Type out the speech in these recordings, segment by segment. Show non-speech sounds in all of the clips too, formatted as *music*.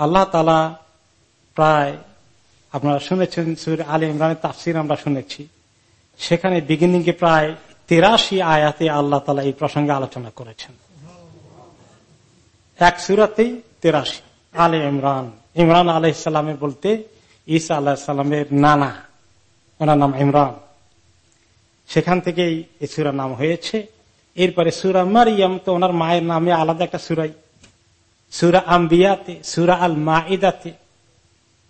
আল্লাহ তালা প্রায় আপনারা শুনেছেন সুর আলী ইমরানের তাফসির আমরা শুনেছি। সেখানে বিগিনিং এ প্রায় তেরাশি আয়াতে আল্লাহ তালা এই প্রসঙ্গে আলোচনা করেছেন। এক সুরাতেই তেরাশি। আলে ইমরান। ইমরান আলহিসামের বলতে ঈসা আল্লাহ সাল্লামের নানা, ওনার নাম ইমরান। সেখান থেকেই এই সুরার নাম হয়েছে। এরপরে সুরা মারিয়াম তো ওনার মায়ের নামে আলাদা একটা সুরাই সুরা আম্বিয়াতে সুরা আল মাইদাতে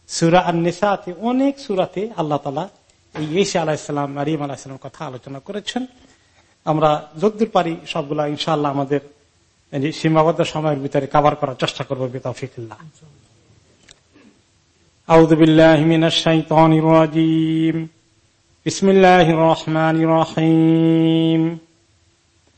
সুরা আল নিসাতে অনেক সুরাতে আল্লাহ তালা এই ইসা আলাহিসাম মারিয়াম আলাহিসাম কথা আলোচনা করেছেন আমরা যদ্দূর পারি সবগুলা ইনশাল্লাহ আমাদের সীমাবদ্ধ সময়ের ভিতরে কাবার করার চেষ্টা করবো বেতাফিকুল্লাহ أعوذ بالله من الشيطان الرجيم بسم الله الرحمن الرحيم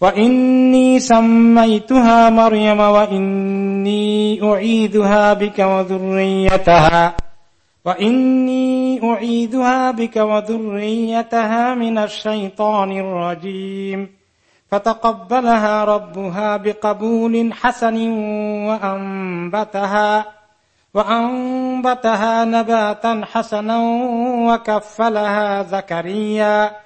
وإني سميتها مريم وإني أعيدها بك وذريتها وإني أعيدها بك وذريتها من الشيطان الرجيم فتقبلها ربها بقبول حسن وأنبتها وأنبتها نباتا حسنا وكفلها زكريا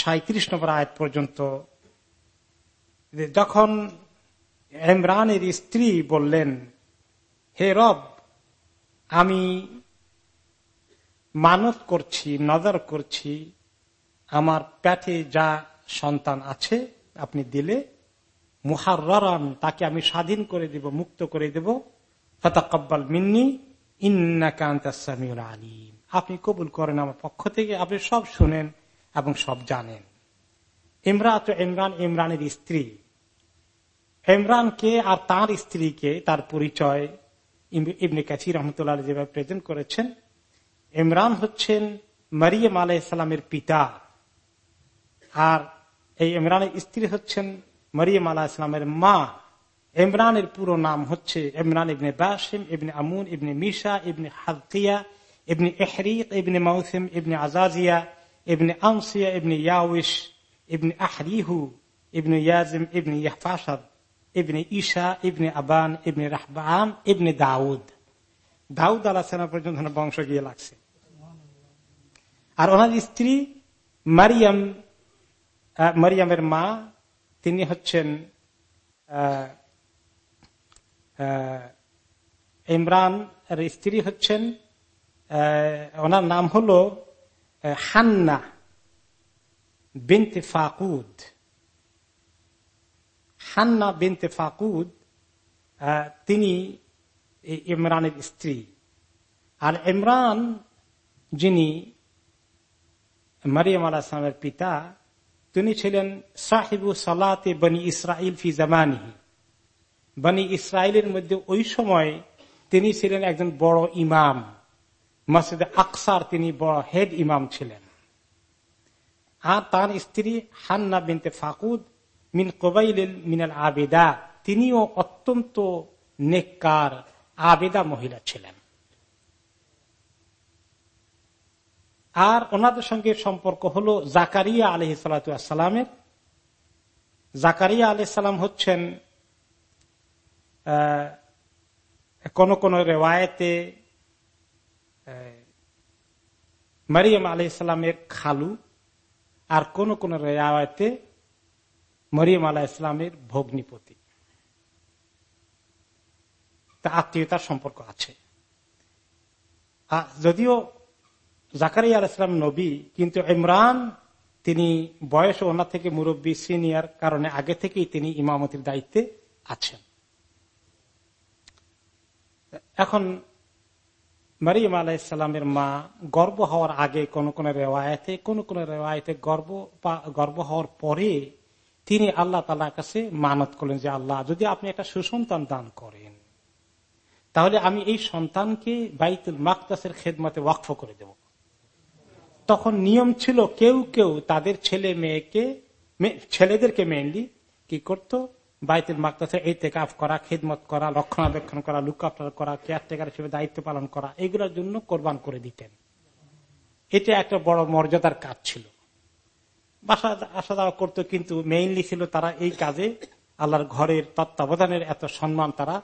সাঁত্রিশ নম্বর আয়াত পর্যন্ত যখন ইমরানের স্ত্রী বললেন, হে রব, আমি মানত করছি, নজর করছি, আমার পেটে যা সন্তান আছে আপনি দিলে মুহারান তাকে আমি স্বাধীন করে দিব, মুক্ত করে দেব। ফতাকব্বাল মিন্নি ইন্নাকান্তামিউল আলিম। আপনি কবুল করেন আমার পক্ষ থেকে, আপনি সব শুনেন। এবং সব জানেন। ইমরাত ইমরান ইমরানের স্ত্রী। ইমরানকে আর তার স্ত্রীকে তার পরিচয় ইবনে কাছি রহমতুল্লাহ যেভাবে প্রেজেন্ট করেছেন, ইমরান হচ্ছেন মারিয়াম আলাহ পিতা। আর এই ইমরানের স্ত্রী হচ্ছেন মরিয়ম আলাহ ইসলামের মা। ইমরানের পুরো নাম হচ্ছে ইমরান ইবনে বাসিম, ইবনে আমুন, ইবনে মিশা, ইবনে হাদিয়া ইবনে এহরিক ইবনে মৌসিম, ইবনে আজাজিয়া ইবনে আনসিয়া ইবনে ইয়াউস ইবনে আহরিহু ইবনে ইয়াজিম ইবনে ইয়াহফাসাদ ইবনে ঈশা ইবনে আবান ইবনে রাহবাম ইবনে দাউদ দাউদ আলাহ সালাম পর্যন্ত বংশ গিয়ে লাগছে। আর ওনার স্ত্রী মারিয়াম মারিয়ামের মা, তিনি হচ্ছেন ইমরান স্ত্রী হচ্ছেন ওনার নাম হল হান্না বিনতে ফাকুদ। হান্না বিনতে ফাকুদ তিনি ইমরানের স্ত্রী। আর ইমরান, যিনি মারিয়াম আলাহ ইসলামের পিতা, তিনি ছিলেন সাহিবু সালাতে বনি ইসরাইল ফি জামানিহি। বনি ইসরায়েলের মধ্যে ওই সময় তিনি ছিলেন একজন বড় ইমাম। মসজিদ আকসার তিনি বড় হেড ইমাম ছিলেন। আর তার স্ত্রী হান্না বিনতে ফাকুদ মিন কোবাইল মিনাল আবেদা, তিনিও অত্যন্ত নেককার আবেদা মহিলা ছিলেন। আর ওনাদের সঙ্গে সম্পর্ক হল জাকারিয়া আলহ সালামের। জাকারিয়া আলহাম হচ্ছেন কোন কোন রেওয়ায়তে মরিয়ম আলহ ইসলামের খালু আর কোন কোন রেওয়ায়তে মরিয়ম আলাহ ইসলামের ভগ্নিপতি। তা আত্মীয়তার সম্পর্ক আছে। যদিও জাকারিয়া আল ইসলাম নবী, কিন্তু ইমরান তিনি বয়স ওনার থেকে মুরব্বী, সিনিয়র, কারণে আগে থেকেই তিনি ইমামতির দায়িত্বে আছেন। এখন মারিম আলাইসাল্লামের মা গর্ব হওয়ার আগে কোন কোন রেওয়ায়তে, কোন কোন রেওয়ায়তে গর্ব গর্ব হওয়ার পরে তিনি আল্লাহ তালার কাছে মানত করলেন যে, আল্লাহ, যদি আপনি একটা সুসন্তান দান করেন, তাহলে আমি এই সন্তানকে বাইতুল মাকতাসের খেদমতে ওয়াকফ করে দেব। তখন নিয়ম ছিল কেউ কেউ তাদের ছেলে মেয়েকে ছেলেদেরকে মেনলি কি করত? বাইতুল মাকতাসের এই টেকাফ করা, খেদমত করা, রক্ষণাবেক্ষণ করা লুকাফটার করা, কেয়ারটেকার হিসেবে দায়িত্ব পালন করা, এগুলোর জন্য কোরবান করে দিতেন। এটা একটা বড় মর্যাদার কাজ ছিল। বাসা আসা যাওয়া করতো কিন্তু মেইনলি ছিল তারা এই কাজে, আল্লাহর ঘরের তত্ত্বাবধানের এত সম্মান তারা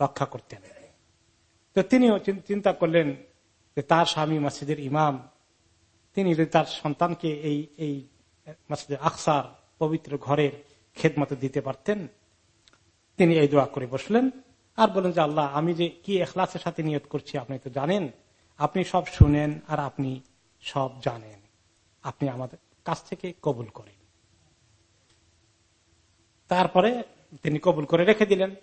রক্ষা করতেন। তো তিনিও চিন্তা করলেন যে তার স্বামী মসজিদের ইমাম, তিনি যদি তার সন্তানকে এই এই মসজিদের আকসার পবিত্র ঘরের খেদমত দিতে পারতেন তিনি এই দোয়া করে বসলেন। আর বলেন যে আল্লাহ আমি যে কি এখলাসের সাথে নিয়ত করছি আপনি তো জানেন। আপনি সব শুনেন আর আপনি সব জানেন। আপনি আমাদের কাছ থেকে কবুল করেন। তারপরে তিনি কবুল করে রেখে দিলেন।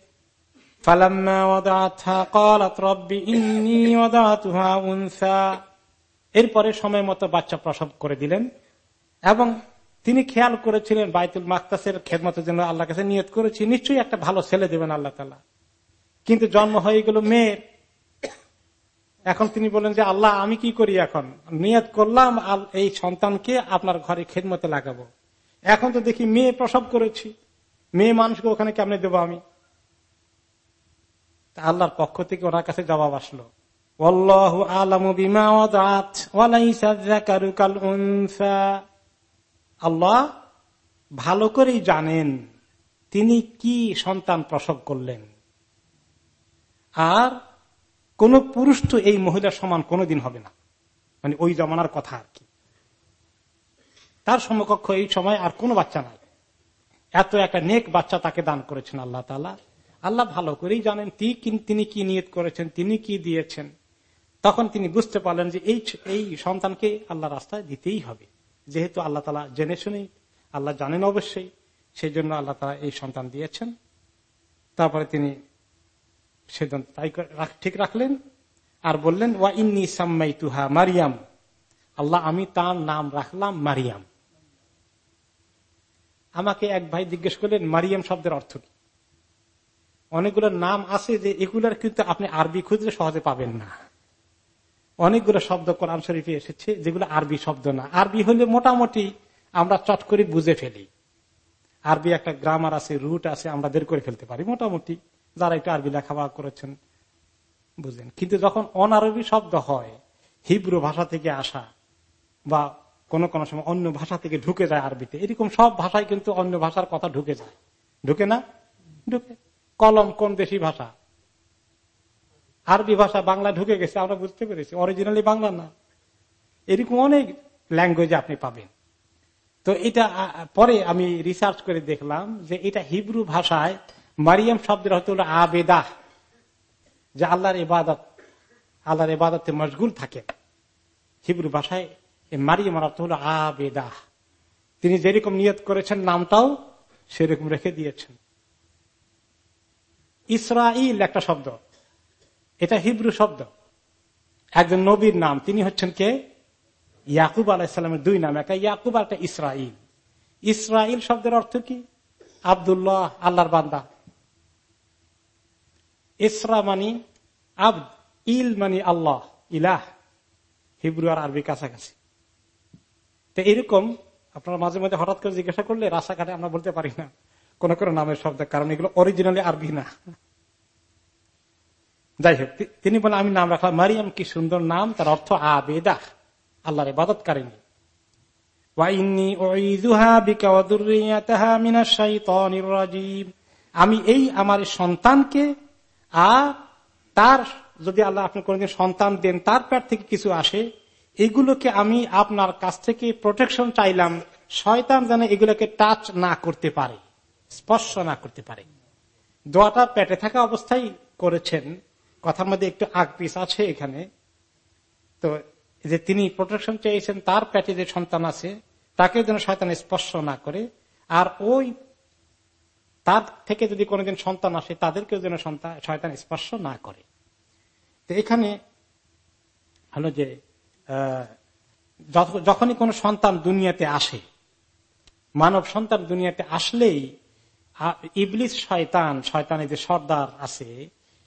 এরপরে সময় মতো বাচ্চা প্রসব করে দিলেন। এবং তিনি খেয়াল করেছিলেন বাইতুল মাকতাসের খেদমতের জন্য আল্লাহ কাছে নিয়ত করেছি, নিশ্চয়ই একটা ভালো ছেলে দেবেন আল্লাহ তালা কিন্তু জন্ম হয়ে গেল মেয়ের। এখন তিনি বলেন যে, আল্লাহ, আমি কি করি এখন? নিয়ত করলাম এই সন্তানকে আপনার ঘরে খেদমতে লাগাবো। এখন তো দেখি মেয়ে প্রসব করেছি। মেয়ে মানুষকে ওখানে কেমনে দেবো আমি? আল্লাহর পক্ষ থেকে ওনার কাছে জবাব আসলো আল্লাহ ভালো করেই জানেন তিনি কি সন্তান প্রসব করলেন। আর কোন পুরুষ তো এই মহিলার সমান কোনোদিন হবে না। মানে ওই জমানার কথা আর কি। তার সমকক্ষ এই সময় আর কোনো বাচ্চা নাই। এত একটা নেক বাচ্চা তাকে দান করেছেন আল্লাহ তালা আল্লাহ ভালো করেই জানেন তিনি কি নিয়ত করেছেন, তিনি কি দিয়েছেন। তখন তিনি বুঝতে পারলেন যে এই এই সন্তানকে আল্লাহ রাস্তায় দিতেই হবে। যেহেতু আল্লাহ তালা জেনে শুনেই আল্লাহ জানেন অবশ্যই, সেই জন্য আল্লাহ তালা এই সন্তান দিয়েছেন। তারপরে তিনি সেদিন তাই ঠিক রাখলেন আর বললেন, ওয়া ইন্নি সাম্মাই তুহা মারিয়াম। আল্লাহ, আমি তার নাম রাখলাম মারিয়াম। আমাকে এক ভাই জিজ্ঞেস করলেন, মারিয়াম শব্দের অর্থ কি? অনেকগুলো নাম আছে যে এগুলার কিন্তু আপনি আরবি খুঁজলে সহজে পাবেন না। অনেকগুলো শব্দ কোরআন শরীফে এসেছে, যেগুলো আরবি শব্দ না। আরবি হলে মোটামুটি আমরা চট করে বুঝে ফেলি। আরবি একটা গ্রামার আছে রুট আছে, আমরা বের করে ফেলতে পারি মোটামুটি। যারা একটু আরবি লেখাপড়া করেছেন বুঝলেন কিন্তু যখন অনারবি শব্দ হয়, হিব্রু ভাষা থেকে আসা, বা কোন কোন সময় অন্য ভাষা থেকে ঢুকে যায় আরবিতে, এরকম সব ভাষায় কিন্তু অন্য ভাষার কথা ঢুকে যায়। ঢুকে না? ঢুকে। কলম কোন দেশি ভাষা? আরবি ভাষা বাংলা ঢুকে গেছে, আমরা বুঝতে পেরেছি। অরিজিনালি বাংলা না। এরকম অনেক ল্যাঙ্গুয়েজ আপনি পাবেন। তো এটা পরে আমি রিসার্চ করে দেখলাম যে এটা হিব্রু ভাষায় মারিয়াম শব্দের হয়তো হলো আবেদা, যে আল্লাহর ইবাদত, আল্লাহর ইবাদতে মশগুল থাকেন হিব্রু ভাষায় মারিয়াম অর্থ হলো আবেদা। তিনি যেরকম নিয়ত করেছেন, নামটাও সেরকম রেখে দিয়েছেন। ইসরাইল একটা শব্দ। এটা হিব্রু শব্দ। একজন নবীর নাম, তিনি হচ্ছেন কে? ইয়াকুব আলাহিসামের দুই নাম একটা ইয়াকুব আর একটা ইসরাইল ইসরাইল শব্দের অর্থ কি? আবদুল্লাহ, আল্লাহর বান্দা। ইসরা মানি আব্দ, ইল মানি আল্লাহ, ইলাহ। হিব্রু আর আরবি কাছাকাছি। তো এরকম আপনারা মাঝে মাঝে হঠাৎ করে জিজ্ঞাসা করলে রাস্তাঘাটে আমরা বলতে পারি না। কোন কোনো নামের শব্দ কারণ এগুলো অরিজিনালি আরবি না। যাই হোক তিনি বলেন, আমি নাম রাখলাম মারিয়াম, কি সুন্দর নাম, তার অর্থ আবেদা, আল্লাহর ইবাদতকারিনী আমি এই আমার সন্তানকে, আর তার, যদি আল্লাহ আপনি কোনদিন সন্তান দেন, তার পেট থেকে কিছু আসে, এগুলোকে আমি আপনার কাছ থেকে প্রোটেকশন চাইলাম, শয়তান যেন এগুলোকে টাচ না করতে পারে, স্পর্শ না করতে পারে। দোয়াটা পেটে থাকা অবস্থায় করেছেন। কথার মধ্যে একটু আগ পিস আছে এখানে। তো যে তিনি প্রোটেকশন চেয়েছেন, তার প্যাটে যে সন্তান আছে, তাকে যেন শয়তান স্পর্শ না করে। আর ওই, তার থেকে যদি কোনোদিন সন্তান আসে, তাদেরকেও যেন সন্তান শয়তান স্পর্শ না করে। তো এখানে হলো যে যখনই কোন সন্তান দুনিয়াতে আসে, মানব সন্তান দুনিয়াতে আসলেই ইবলিস শয়তান, শয়তানের যে সর্দার আছে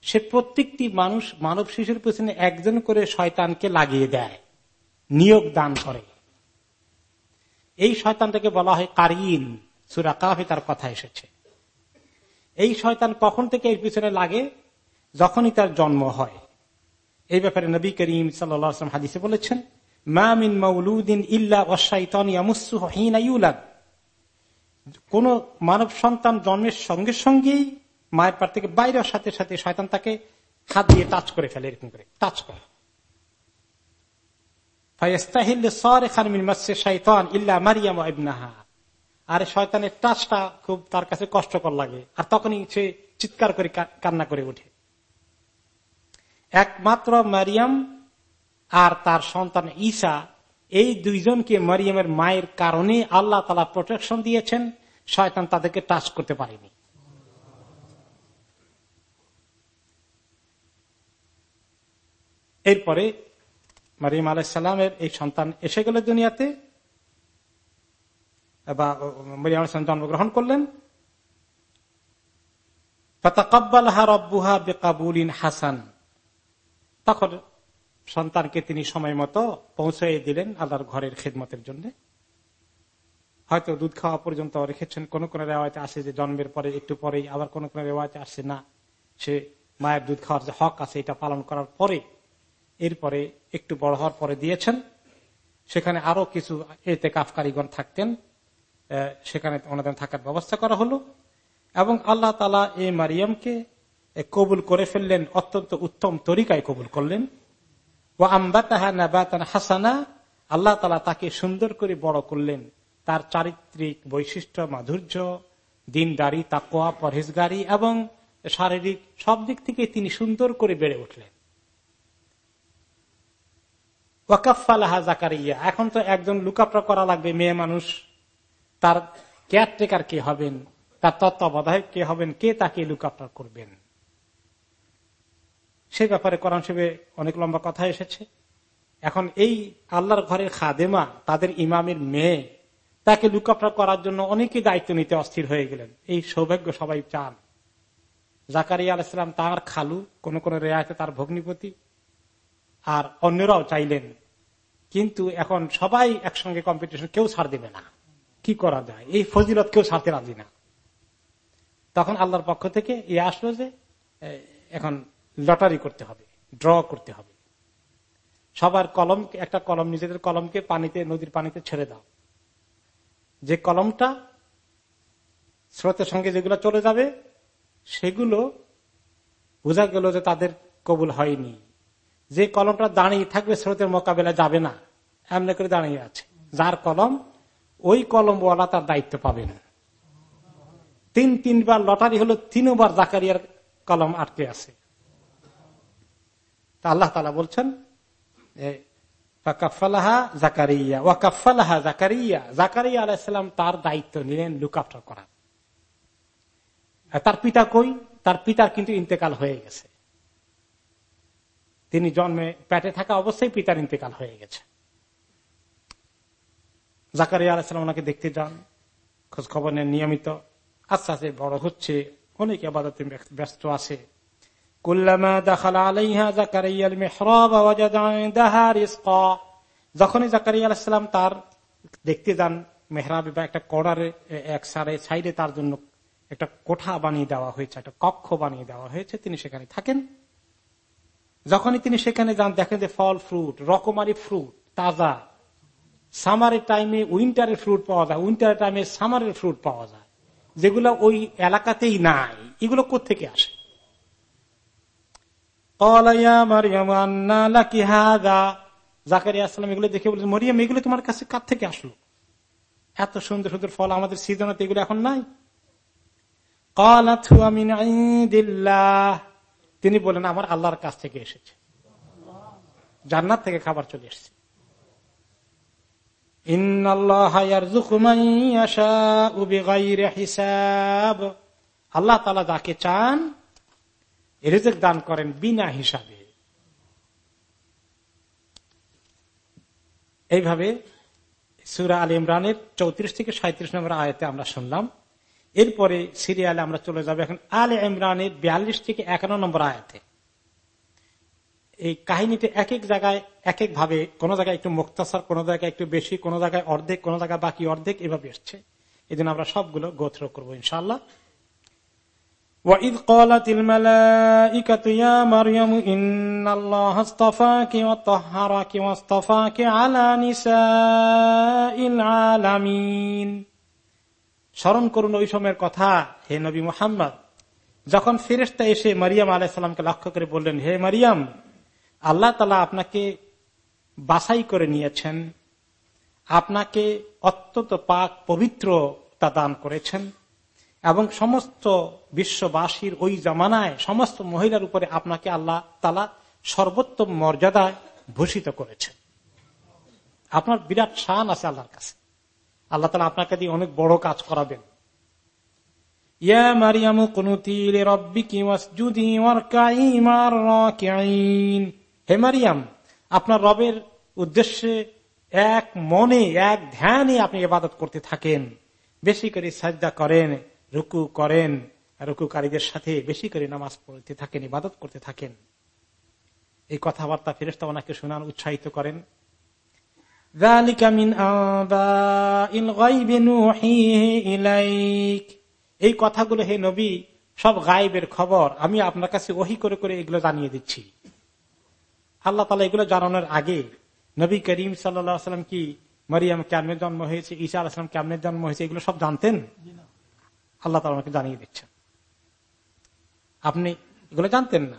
সে প্রত্যেকটি মানুষ মানব শিশুর পেছনে একজন করে শয়তানকে লাগিয়ে দেয়, নিয়োগ দান করে। এই শয়তানটাকে বলা হয় কারিন। সুরা কাফে তার কথা এসেছে। এই শয়তান কখন থেকে এর পিছনে লাগে? যখনই তার জন্ম হয়। এই ব্যাপারে নবী করিম সাল্লাম হাদিসে বলেছেন মামিন মৌলুদ্দিন ইল্লা কোন মানব সন্তান জন্মের সঙ্গে সঙ্গেই মায়ের পার থেকে বাইরের সাথে সাথে শয়তান তাকে হাত দিয়ে টাচ করে ফেলে, এরকম করে। টাচ করে। কষ্টকর লাগে, আর তখনই সে চিৎকার করে কান্না করে উঠে একমাত্র মারিয়াম আর তার সন্তান ঈসা, এই দুইজনকে মারিয়ামের মায়ের কারণে আল্লাহ তালা প্রোটেকশন দিয়েছেন, শয়তান তাদেরকে টাচ করতে পারেনি। এরপরে মারিম আলাইসাল্লামের এই সন্তান এসে গেল দুনিয়াতে। বা মরিয়াম আলাইসালাম জন্মগ্রহণ করলেন। হাসান। তখন সন্তানকে তিনি সময় মতো পৌঁছে দিলেন আল্লাহর ঘরের খেদমতের জন্য। হয়তো দুধ খাওয়া পর্যন্ত রেখেছেন, কোন কোন রেওয়ায়তে আসে যে জন্মের পরে, একটু পরেই, আবার কোন কোন রেওয়ায়তে আসে না। সে মায়ের দুধ খাওয়ার যে হক আছে, এটা পালন করার পরে এরপরে একটু বড় হওয়ার পরে দিয়েছেন। সেখানে আরও কিছু এতে কাফকারীগণ থাকতেন। সেখানে ওনাদের থাকার ব্যবস্থা করা হলো। এবং আল্লাহ তালা এই মারিয়ামকে কবুল করে ফেললেন, অত্যন্ত উত্তম তরিকায় কবুল করলেন। ও হাসানা, আল্লাহ তালা তাকে সুন্দর করে বড় করলেন। তার চারিত্রিক বৈশিষ্ট্য, মাধুর্য, দিনদারি তাকোয়া পরহেজগারি এবং শারীরিক সব দিক থেকে তিনি সুন্দর করে বেড়ে উঠলেন। ওয়াকাফালাহা জাকারিয়া। এখন তো একজন লুকাপড়া করা লাগবে, মেয়ে মানুষ। তার কেয়ারটেকার কে হবেন? তার তত্ত্বাবধায়ক কে হবেন? কে তাকে লুকাপড়া করবেন? সে ব্যাপারে কোরআন শিবে অনেক লম্বা কথা এসেছে। এখন এই আল্লাহর ঘরের খাদেমা, তাদের ইমামের মেয়ে, তাকে লুকাপড়া করার জন্য অনেকে দায়িত্ব নিতে অস্থির হয়ে গেলেন। এই সৌভাগ্য সবাই চান। জাকারিয়া আলাইসালাম তার খালু, কোন কোন রেয়াতে তার ভগ্নিপতি আর অন্যরাও চাইলেন। কিন্তু এখন সবাই একসঙ্গে কম্পিটিশন কেউ ছাড় দেবে না। কি করা যায়? এই ফজিলত কেউ ছাড়তে রাজি না। তখন আল্লাহর পক্ষ থেকে ইয়ে আসলো যে এখন লটারি করতে হবে ড্র করতে হবে। সবার কলম একটা কলম, নিজেদের কলমকে পানিতে, নদীর পানিতে ছেড়ে দাও। যে কলমটা স্রোতের সঙ্গে যেগুলো চলে যাবে, সেগুলো বোঝা গেল যে তাদের কবুল হয়নি। যে কলমটা দাঁড়িয়ে থাকবে স্রোতের মোকাবেলা যাবে না। এমনি করে দাঁড়িয়ে আছে। যার কলম, ওই কলমওয়ালা তার দায়িত্ব পাবেন তিন, তিনবার লটারি হলো, তিনবার জাকারিয়ার কলম আটকে আছে। তা আল্লাহ তালা বলছেন জাকারিয়া, ওয়াকাফালাহা জাকারিয়া। জাকারিয়া আলাইসালাম তার দায়িত্ব নিলেন লুকাফটা করা তার পিতা কই? তার পিতার কিন্তু ইন্তেকাল হয়ে গেছে। তিনি জন্মে পেটে থাকা অবস্থায় পিতার ইন্তেকাল হয়ে গেছে। জাকারিয়া আলাইসালাম ওনাকে দেখতে যান খোঁজ খবর নেন, নিয়মিত আস্তে আস্তে বড় হচ্ছে, অনেক আবাদতে ব্যস্ত আছে। যখনই জাকারিয়া তার দেখতে যান, মেহরাব বা একটা কড়ারে এক সারে, সাইডে তার জন্য একটা কোঠা বানিয়ে দেওয়া হয়েছে, একটা কক্ষ বানিয়ে দেওয়া হয়েছে, তিনি সেখানে থাকেন। যখনই তিনি সেখানে যান, দেখেন যে ফল ফ্রুট, রকমারি ফ্রুট, তাজা। সামারের টাইমে উইন্টারের ফ্রুট পাওয়া যায়, উইন্টারের টাইমে সামারের ফ্রুট পাওয়া যায়। যেগুলো ওই এলাকাতেই নাই। এগুলো কোথেকে আসে? এগুলো দেখে বলছে মরিয়াম, এগুলো তোমার কাছে কার থেকে আসলো? এত সুন্দর সুন্দর ফল আমাদের সিজনে এগুলো এখন নাই? তিনি বলেন, আমার আল্লাহর কাছ থেকে এসেছে। জান্নাত থেকে খাবার চলে এসছে। আল্লাহ তালা যাকে চান, রেজেক দান করেন বিনা হিসাবে। এইভাবে সুরা আল ইমরানের চৌত্রিশ থেকে সাঁত্রিশ নম্বর আয়তে আমরা শুনলাম এরপরে সিরিয়ালে আমরা চলে যাবো এখন আল ইমরানের বিয়াল্লিশ থেকে একান্ন নম্বর আয়াতে এই কাহিনীতে এক এক জায়গায় এক এক ভাবে কোন জায়গায় একটু মুক্তাসার কোন জায়গায় একটু বেশি কোন জায়গায় অর্ধেক কোন জায়গায় বাকি অর্ধেক এভাবে এসছে এই আমরা সবগুলো গোত্র করবো ইনশাল্লাহ وإذ قالت الملائكة يا مريم إن الله اصطفاك وطهرك واصطفاك على نساء العالمين স্মরণ করুন ওই সময়ের কথা, হে নবী মোহাম্মদ। যখন ফেরেস্তা এসে মারিয়াম আলাইসাল্লামকে লক্ষ্য করে বললেন, হে মারিয়াম, আল্লাহ তালা আপনাকে বাছাই করে নিয়েছেন। আপনাকে অত্যন্ত পাক পবিত্রতা দান করেছেন এবং সমস্ত বিশ্ববাসীর ওই জামানায় সমস্ত মহিলার উপরে আপনাকে আল্লাহ তালা সর্বোত্তম মর্যাদায় ভূষিত করেছেন। আপনার বিরাট শান আছে আল্লাহর কাছে। আল্লাহ তালা আপনাকে দিয়ে অনেক বড় কাজ করাবেন। ইয়া মারিয়ামু কুনুতিল রব্বিকি ওয়াসজুদি ওয়ারকাইমার রাকিঈন হে মারিয়াম, আপনার রবের উদ্দেশ্যে এক মনে, এক ধ্যানে আপনি ইবাদত করতে থাকেন। বেশি করে সাজদা করেন, রুকু করেন রুকুকারীদের সাথে বেশি করে নামাজ পড়তে থাকেন, ইবাদত করতে থাকেন। এই কথাবার্তা ফেরেস্তা ওনাকে শোনান, উৎসাহিত করেন। এই কথাগুলো হে নবী, সব গাইবের খবর। আমি আপনার কাছে ওহি করে করে এগুলো জানিয়ে দিচ্ছি। আল্লাহ তালা এগুলো জানানোর আগে নবী করিম সাল্লাম কি মরিয়াম কেমনে জন্ম হয়েছে ঈশা আলাম কেমনে জন্ম হয়েছে, এগুলো সব জানতেন? আল্লাহ তালা আমাকে জানিয়ে দিচ্ছেন। আপনি এগুলো জানতেন না।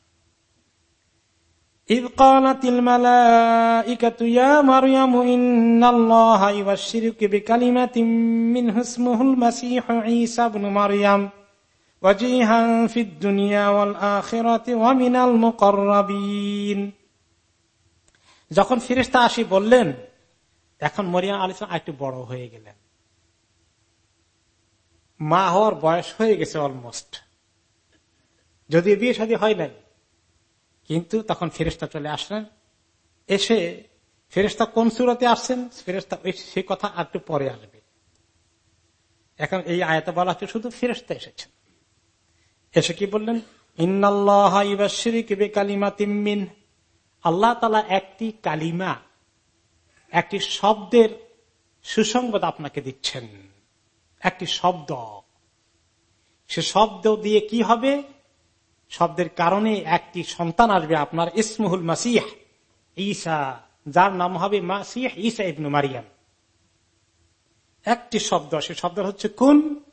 إذ قالت الملائكة يا مريم إن الله يبشرك بكلمة منه اسمه المسيح عيسى بن مريم وجيها في الدنيا والآخرة ومن المقربين যখন ফিরিস্তা আসি বললেন এখন মরিয়াম আলিসাম একটু বড় হয়ে গেলেন মা হওয়ার বয়স হয়ে গেছে অলমোস্ট যদিও বিয়ে শাদী হয় নাই কিন্তু তখন ফেরেস্তা চলে আসলেন। এসে ফেরেস্তা কোন সুরতে আসছেন? ফেরেস্তা সে কথা আর একটু পরে আসবে। এখন এই আয়ত বলা হচ্ছে শুধু ফেরেস্তা এসেছেন। এসে কি বললেন? আল্লাহ তালা একটি কালিমা, একটি শব্দের সুসংবাদ আপনাকে দিচ্ছেন। একটি শব্দ। সে শব্দ দিয়ে কি হবে? শব্দের কারণে একটি সন্তান আসবে আপনার, ইসমুহুল মাসিহ, ঈসা, যার নাম হবে মাসিহ ঈসা ইবনু মারিয়াম। একটি শব্দ, সে শব্দ হচ্ছে কোন?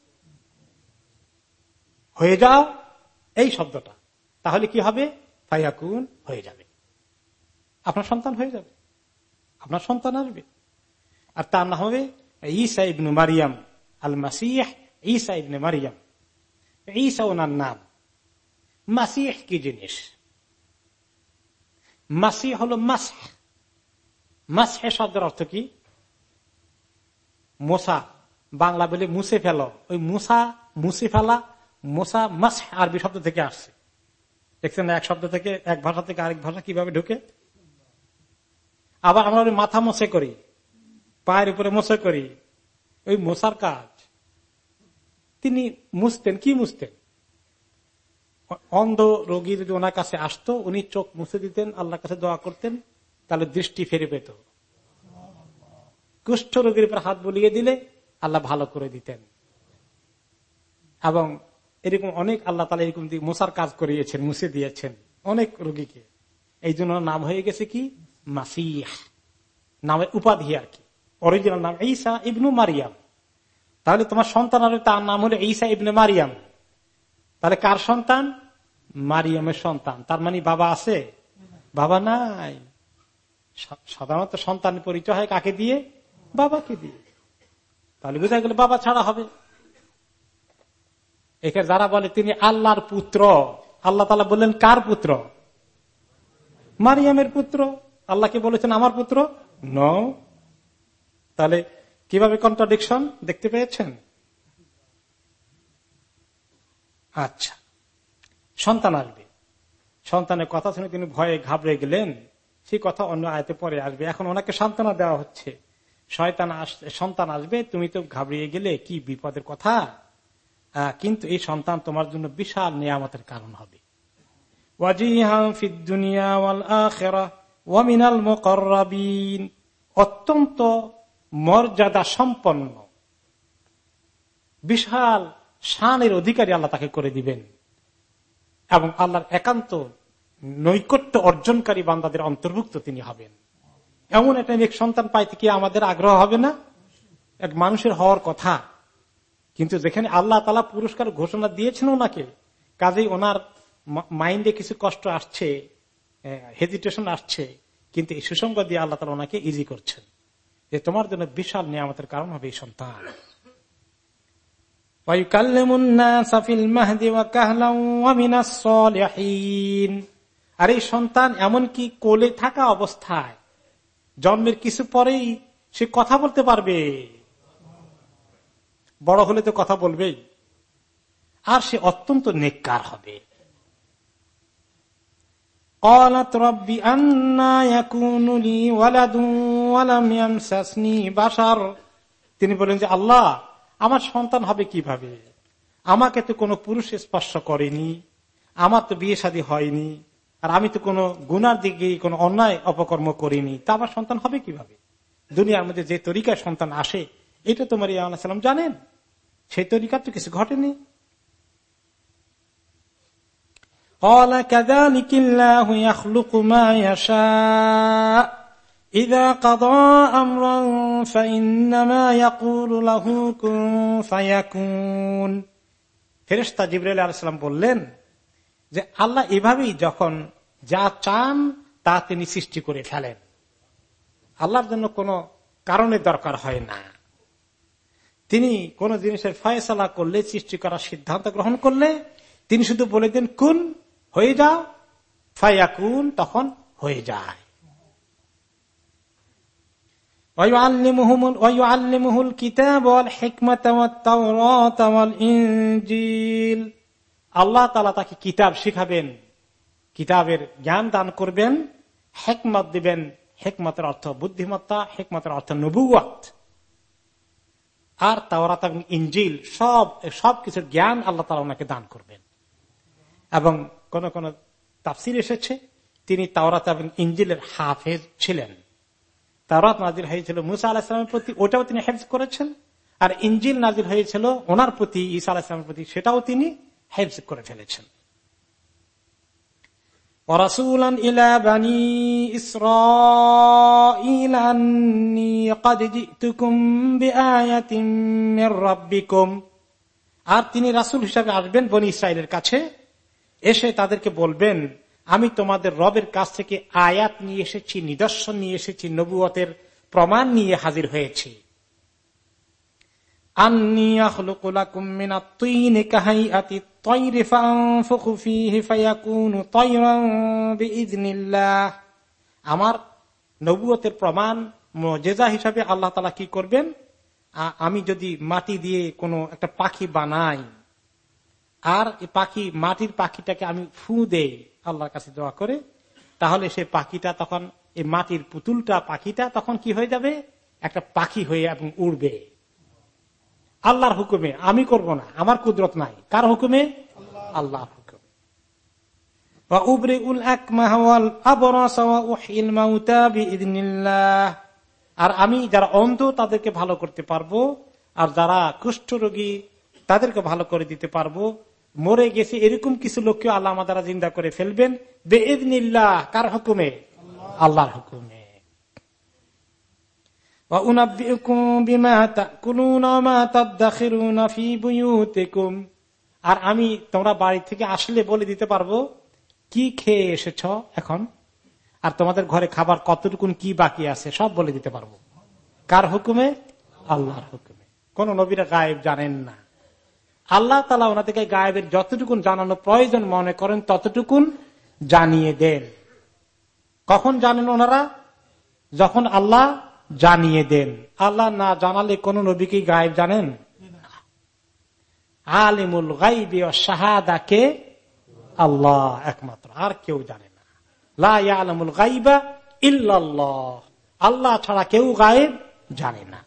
হয়ে যাও এই শব্দটা। তাহলে কি হবে? ফাইয়াকুন হয়ে যাবে। আপনার সন্তান হয়ে যাবে। আপনার সন্তান আসবে। আর তার নাম হবে ঈসা ইবনু মারিয়াম আল মাসিহ ঈসা ইবনে মারিয়াম। ঈসা ওনার নাম। মাসিহ কি জিনিস? মাসি হলো মাস মাসহে শব্দের অর্থ কি? মোসা, বাংলা বলে মুছে ফেল। ওই মুসা মুছে ফেলা, মোসা মাস আরবি শব্দ থেকে আসছে। দেখছেন এক শব্দ থেকে এক ভাষা থেকে আরেক ভাষা কীভাবে ঢুকে? আবার আমরা মাথা মোছে করি, পায়ের উপরে মোছে করি। ওই মোসার কাজ। তিনি মুছতেন, কি মুছতেন? অন্ধ রোগী যদি ওনার কাছে আসতো, উনি চোখ মুছে দিতেন, আল্লাহর কাছে দোয়া করতেন, তাহলে দৃষ্টি ফেরে পেত। কুষ্ঠ রোগীর উপর হাত বলিয়ে দিলে আল্লাহ ভালো করে দিতেন। এবং এরকম অনেক আল্লাহ তালা এরকম মশার কাজ করিয়েছেন, মুছে দিয়েছেন অনেক রোগীকে। এই জন্য নাম হয়ে গেছে কি? মাসিহ। নামের উপাধি আর কি। অরিজিনাল নাম ঈসা ইবনু মারিয়াম। তাহলে তোমার সন্তান তার নাম হলো ঈসা ইবনে মারিয়াম। তাহলে কার সন্তান? মারিয়ামের সন্তান। তার মানে বাবা আছে? বাবা নাই। সাধারণত সন্তান পরিচয় হয় কাকে দিয়ে? বাবাকে দিয়ে। তাহলে বোঝা গেল বাবা ছাড়া হবে। এখানে যারা বলে তিনি আল্লাহর পুত্র, আল্লাহ তালা বললেন, কার পুত্র? মারিয়ামের পুত্র। আল্লাহকে বলেছেন, আমার পুত্র? ন তাহলে কীভাবে কন্ট্রাডিকশন দেখতে পেয়েছেন? আচ্ছা। সন্তান আসবে। সন্তানের কথা শুনে তিনি ভয়ে ঘাবড়ে গেলেন। সেই কথা অন্য আয়তে পরে আসবে। এখন ওনাকে সান্ত্বনা দেওয়া হচ্ছে। শয়তান সন্তান আসবে, তুমি তো ঘাবড়িয়ে গেলে কি বিপদের কথা? কিন্তু এই সন্তান তোমার জন্য বিশাল নিয়ামতের কারণ হবে। অত্যন্ত মর্যাদা সম্পন্ন বিশাল শানের অধিকারী আল্লাহ তাকে করে দিবেন। এবং আল্লাহর একান্ত নৈকট্য অর্জনকারী বান্দাদের অন্তর্ভুক্ত তিনি হবেন। এমন একটা এক সন্তান পাইতে কি আমাদের আগ্রহ হবে না? এক মানুষের হওয়ার কথা। কিন্তু যেখানে আল্লাহ তালা পুরস্কার ঘোষণা দিয়েছেন ওনাকে, কাজেই ওনার মাইন্ডে কিছু কষ্ট আসছে হেজিটেশন আসছে, কিন্তু এই সুসঙ্গ দিয়ে আল্লাহ তালা ওনাকে ইজি করছেন। যে তোমার জন্য বিশাল নিয়ামতের কারণ হবে এই সন্তান। আর এই সন্তান এমনকি কোলে থাকা অবস্থায়, জন্মের কিছু পরেই সে কথা বলতে পারবে। বড় হলে তো কথা বলবেই। আর সে অত্যন্ত নেককার হবে। তিনি বলেন যে, আল্লাহ আমার সন্তান হবে কিভাবে আমাকে তো কোনো পুরুষ স্পর্শ করেনি আমার তো বিয়ে শাদী হয়নি আর আমি তো কোনো গুনার দিকে কোনো অন্যায় অপকর্ম করিনি তা আমার সন্তান হবে কিভাবে দুনিয়ার মধ্যে যে তরিকায় সন্তান আসে এটা তোমার ইয়াম জানেন সেই তরিকার তো কিছু ঘটেনি قال كذلك الله يخلق ما يشاء إذا قضى أمرا فإنما يقول له كن فيكون ফেরেস্তা জিবরাইল আলাইসালাম বললেন যে আল্লাহ এভাবেই যখন যা চান তা তিনি সৃষ্টি করে ফেলেন আল্লাহর জন্য কোনো কারণের দরকার হয় না তিনি কোন জিনিসের ফয়সলা করলে সৃষ্টি করার সিদ্ধান্ত গ্রহণ করলে তিনি শুধু বলে দেন কুন হয়ে যাও ফায়াকুন তখন হয়ে যায় আল্লাহ তালা তাকে কিতাব শিখাবেন, কিতাবের জ্ঞান দান করবেন, হেকমত দিবেন। হেকমতের অর্থ বুদ্ধিমত্তা, হেকমতের অর্থ নবুয়াত আর তাওরাত এবং ইঞ্জিল সব সব কিছুর জ্ঞান আল্লাহ তালা ওনাকে দান করবেন। এবং কোন কোন তাফসির এসেছে, তিনি তাওরাত এবং ইঞ্জিলের হাফেজ ছিলেন। তাওরাত নাজির হয়েছিল মুসা আলাহিসামের প্রতি ওটাও তিনি হেফজ করেছেন আর ইঞ্জিল নাজির হয়েছিল ওনার প্রতি ঈসা আলাহিসামের প্রতি সেটাও তিনি হেফজ করে ফেলেছেন ورسولا إلى بني إسرائيل أني قد جئتكم بآية من ربكم আর তিনি রাসুল হিসাবে আসবেন বনি ইসরায়েলের কাছে এসে তাদেরকে বলবেন আমি তোমাদের রবের কাছ থেকে আয়াত নিয়ে এসেছি, নিদর্শন নিয়ে এসেছি, নবুয়তের প্রমাণ নিয়ে হাজির হয়েছি। আমার নবুয়তের প্রমাণ জেজা হিসাবে আল্লাহ তালা কি করবেন? আমি যদি মাটি দিয়ে কোনো একটা পাখি বানাই, আর পাখি, মাটির পাখিটাকে আমি ফু দেই আল্লাহর কাছে দোয়া করে, তাহলে সে পাখিটা তখন, এই মাটির পুতুলটা পাখিটা তখন কি হয়ে যাবে? একটা পাখি হয়ে এবং উড়বে। আল্লাহর হুকুমে, আমি করব না, আমার কুদরত নাই। কার হুকুমে? আল্লাহ আর আমি যারা অন্ধ, তাদেরকে ভালো করতে পারব। আর যারা কুষ্ঠ রোগী তাদেরকে ভালো করে দিতে পারব। মরে গেছে এরকম কিছু লোককে আল্লাহ আমাদের জিন্দা করে ফেলবেন। বেদিনিল্লাহ কার হুকুমে? আল্লাহর হুকুমে। আর আমি তোমরা বাড়ি থেকে আসলে বলে দিতে পারব, কি খেয়ে এসেছ এখন? আর তোমাদের ঘরে খাবার কতটুকুন, কি বাকি আছে, সব বলে দিতে পারব। কার হুকুমে? আল্লাহর হুকুমে। কোন নবীরা গায়েব জানেন না। আল্লাহ তালা ওনাদেরকে গায়েবের যতটুকুন জানানো প্রয়োজন মনে করেন, ততটুকুন জানিয়ে দেন। কখন জানেন ওনারা? যখন আল্লাহ জানিয়ে দেন। আল্লাহ না জানালে কোন নবীকে গায়েব জানেন? আলিমুল গাইবি ও শাহাদাকে আল্লাহ একমাত্র, আর কেউ জানে না। লামুল গাইবা ইল্লাল্লাহ। আল্লাহ ছাড়া কেউ গায়েব জানে না হে বনি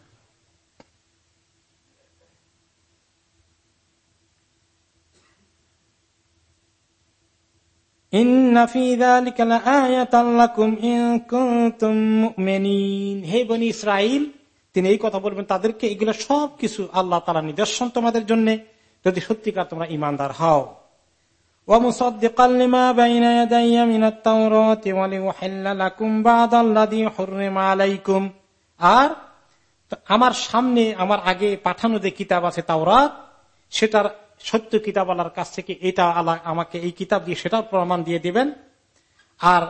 ইসরাইল তিনি এই কথা বলবেন, তাদেরকে এগুলো সব কিছু আল্লাহ তালা নিদর্শন তোমাদের জন্য। যদি সত্যিকার তোমরা ইমানদার হও। আর আমার সামনে, আমার আগে পাঠানো যে কিতাব আছে তাওরাত, সেটার সত্য কিতাব আল্লাহর কাছ থেকে এটা আল্লাহ আমাকে এই কিতাব দিয়ে সেটাও প্রমাণ দিয়ে দিবেন। আর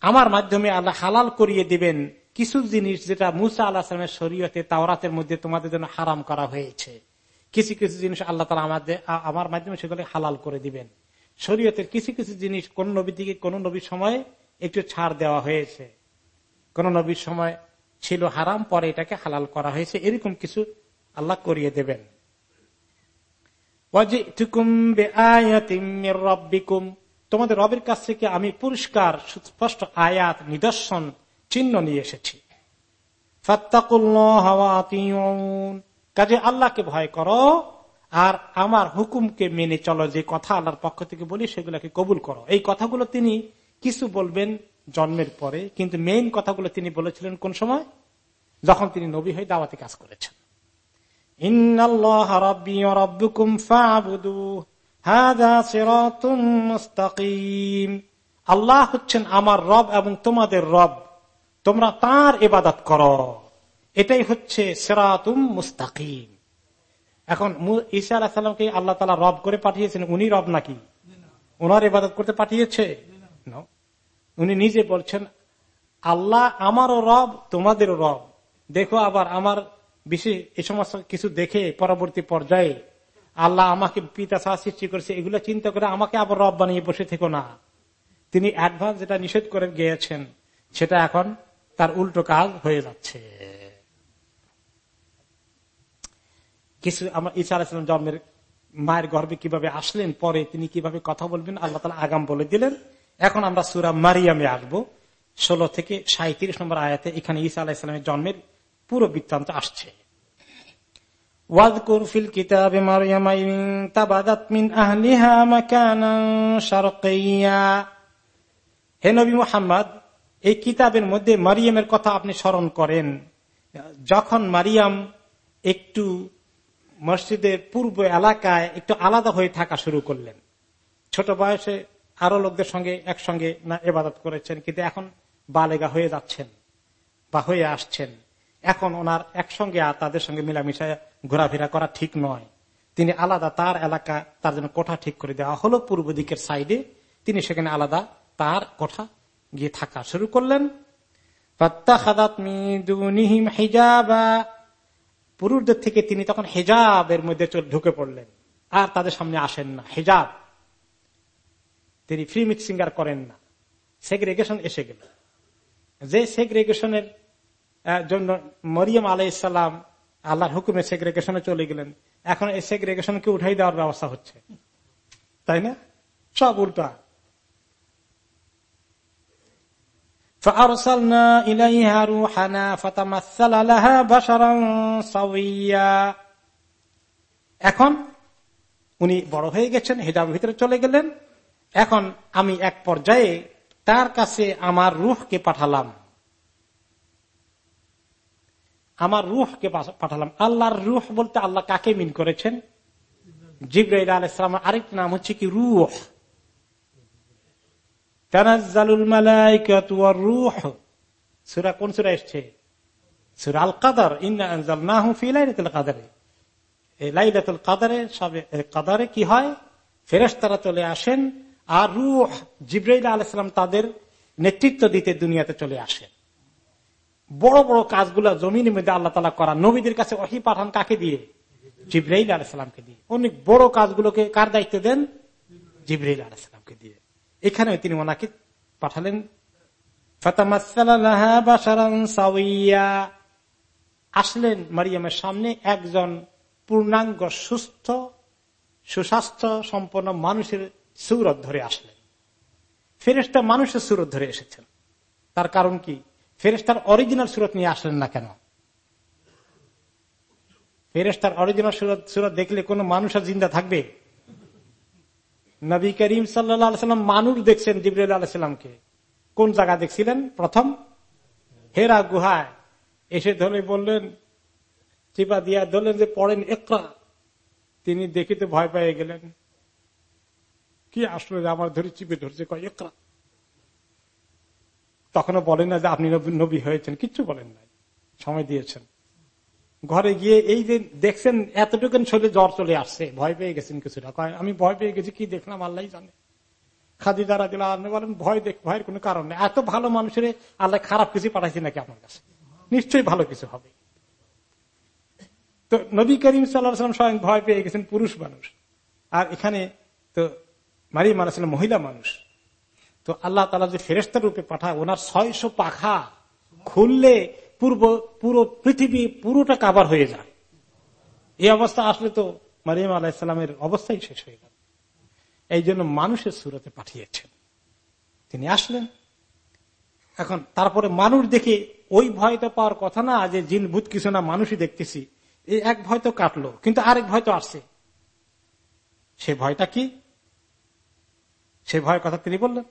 আমার মাধ্যমে আল্লাহ হালাল করিয়ে দিবেন কিছু জিনিস যেটা মুসা আল্লাহ সালামের শরীয়তে, তাওরাতের মধ্যে তোমাদের জন্য হারাম করা হয়েছে। কিছু কিছু জিনিস আল্লাহ তালা আমাদের আমার মাধ্যমে সেগুলো হালাল করে দিবেন। শরীয়তের কিছু কিছু জিনিস কোন নবী দিকে, কোন নবীর সময় একটু ছাড় দেওয়া হয়েছে। কোন নবীর সময় ছিল হারাম, পরে এটাকে হালাল করা হয়েছে। এরকম কিছু আল্লাহ করিয়ে দেবেন। তোমাদের রবের কাছ থেকে আমি পুরস্কার স্পষ্ট আয়াত, নিদর্শন, চিহ্ন নিয়ে এসেছি। কাজে আল্লাহকে ভয় করো আর আমার হুকুমকে মেনে চলো। যে কথা আল্লাহর পক্ষ থেকে বলি, সেগুলোকে কবুল করো। এই কথাগুলো তিনি কিছু বলবেন জন্মের পরে, কিন্তু মেইন কথাগুলো তিনি বলেছিলেন কোন সময়? যখন তিনি নবী হয়ে দাওয়াতে কাজ করেছেন। আল্লাহ হচ্ছেন আমার রব এবং তোমাদের রব। তোমরা তার ইবাদত করো। এটাই হচ্ছে সেরাতুম মুস্তাকিম। এখন ঈসা আলাহ সাল্লামকে আল্লাহ তালা রব করে পাঠিয়েছেন, উনি রব নাকি? ওনার ইবাদত করতে পাঠিয়েছে? উনি নিজে বলছেন, আল্লাহ আমারও রব, তোমাদেরও রব। দেখো আবার আমার বেশি এই সমস্ত কিছু দেখে পরবর্তী পর্যায়ে আল্লাহ আমাকে পিতা সাহা সৃষ্টি করেছে, এগুলো চিন্তা করে আমাকে আবার রব বানিয়ে বসে থেকো না। তিনি অ্যাডভান্স যেটা নিষেধ করে গিয়েছেন, সেটা এখন তার উল্টো কাজ হয়ে যাচ্ছে। কিছু আমার ইসা আলাহিসাম জন্মের মায়ের গর্বে কীভাবে আসলেন, পরে তিনি কীভাবে কথা বলবেন, আল্লাহ তালা আগাম বলে দিলেন। এখন আমরা সুরা মারিয়ামে আসব, ষোলো থেকে সাঁত্রিশ নম্বর আয়াতে এখানে ইসা আলাহিসামের জন্মের পুরো বৃত্তান্ত আসছে واذكر في الكتاب مريم انتبذت من أهلها مكانا شرقيا হে নবী মোহাম্মদ এই কিতাবের মধ্যে মারিয়ামের কথা আপনি স্মরণ করেন যখন মারিয়াম একটু মসজিদের পূর্ব এলাকায় একটু আলাদা হয়ে থাকা শুরু করলেন ছোট বয়সে আরো লোকদের সঙ্গে একসঙ্গে এবাদত করেছেন কিন্তু এখন বালেগা হয়ে যাচ্ছেন বা হয়ে আসছেন এখন ওনার একসঙ্গে আর তাদের সঙ্গে মিলামিশায় ঘোরাফেরা করা ঠিক নয়। তিনি আলাদা তার এলাকা, তার জন্য কোঠা ঠিক করে দেওয়া হলো। পূর্ব দিকের সাইডে তিনি সেখানে আলাদা তার কোঠা গিয়ে থাকা শুরু করলেন। পুরুষদের থেকে তিনি তখন হেজাবের মধ্যে ঢুকে পড়লেন। আর তাদের সামনে আসেন না। হেজাব। তিনি ফ্রি মিক্সিং করেন না। সেগ্রেগেশন এসে গেল। যে সেগ্রেগেশনের জন্য মরিয়ম আলাই ইসাল্লাম আল্লাহর হুকুমে সেগ্রেগেশনে চলে গেলেন। এখন এই সেগ্রেগেশনকে উঠাই দেওয়ার ব্যবস্থা হচ্ছে। তাই না? সব উল্টা। এখন উনি বড় হয়ে গেছেন, হেজাবের ভিতরে চলে গেলেন। এখন আমি এক পর্যায়ে তার কাছে আমার রুহকে পাঠালাম। আমার রুহকে পাঠালাম। আল্লাহর রুহ বলতে আল্লাহ কাকে মিন করেছেন? জিব্রাইল আলাইসালাম আরেকটি নাম হচ্ছে কি রুহ? তানাজ্জালুল মালাইকাতু রুহ। সূরা কোন সূরা এসেছে? সুরাল কাদার ইন্দাল কাদারে। লাইলাতুল কাদারে সবে কাদারে কি হয়? ফেরেস্তারা চলে আসেন। আর রুহ, জিব্রাইল আলাইসালাম তাদের নেতৃত্ব দিতে দুনিয়াতে চলে আসেন। বড় বড় কাজগুলো জমিনের মধ্যে আল্লাহ তালা করা নবীদের কাছে অহি পাঠান কাকে দিয়ে? জিব্রাইল আলাইসালামকে দিয়ে। অনেক বড় কাজগুলোকে কার দায়িত্ব দেন? জিব্রাইল আলাইসালামকে দিয়ে। এখানে তিনি ওনাকে পাঠালেন আসলেন মারিয়ামের সামনে একজন পূর্ণাঙ্গ, সুস্থ, সুস্বাস্থ্য সম্পন্ন মানুষের সুরত ধরে আসলেন। ফেরেস্তা মানুষের সুরত ধরে এসেছেন। তার কারণ কি? ফেরেস্তার অরিজিনাল সুরত নিয়ে আসলেন না কেন? ফেরেস্তার অরিজিনাল সুরত সুরত দেখলে কোন মানুষ আর জিন্দা থাকবে? নবী করিম সাল্লাম মানুষ দেখছেন জিবরুল আলাহিসামকে কোন জায়গা দেখছিলেন? প্রথম? হেরা গুহায়। এসে ধরে বললেন, চিপা দিয়া ধরলেন যে, পড়েন একরা তিনি দেখিতে ভয় পেয়ে গেলেন। কি আসলে আমার ধরে চিপে ধরছে? কয় একরা তখনও বলেন না যে আপনি নবী হয়েছেন, কিচ্ছু বলেন নাই। সময় দিয়েছেন। ঘরে গিয়ে এই যে দেখছেন, এতটুকুন শরীরে জ্বর চলে আসছে। ভয় পেয়ে গেছেন কিছুটা। আমি ভয় পেয়ে গেছি, কি দেখলাম? আল্লাহ জানে। খাদি দ্বারা দিল আপনি বলেন, ভয় দেখ ভয়ের কোনো কারণ নেই। এত ভালো মানুষের আল্লাহ খারাপ কিছু পাঠাইছি নাকি আপনার কাছে? নিশ্চয়ই ভালো কিছু হবে। তো নবী করিম সাল্লাম স্বয়ং ভয় পেয়ে গেছেন পুরুষ মানুষ। আর এখানে তো মারি মানুষ মহিলা মানুষ। তো আল্লাহ তালা যে ফেরেস্তার রূপে পাঠায়, ওনার ছয়শো পাখা খুললে পূর্ব, পুরো পৃথিবী পুরোটা কাবার হয়ে যায়। এই অবস্থা আসলে তো মারিয়াম আলাহিসাল্লামের অবস্থাই শেষ হয়ে গেল। এই জন্য মানুষের সুরতে পাঠিয়েছেন। তিনি আসলেন। এখন তারপরে মানুষ দেখে ওই ভয় তো পাওয়ার কথা না যে জিন ভূত কিছু না, মানুষই দেখতেছি। এই এক ভয় তো কাটলো, কিন্তু আরেক ভয় তো আসছে। সে ভয়টা কি? সে ভয়ের কথা তিনি বললেন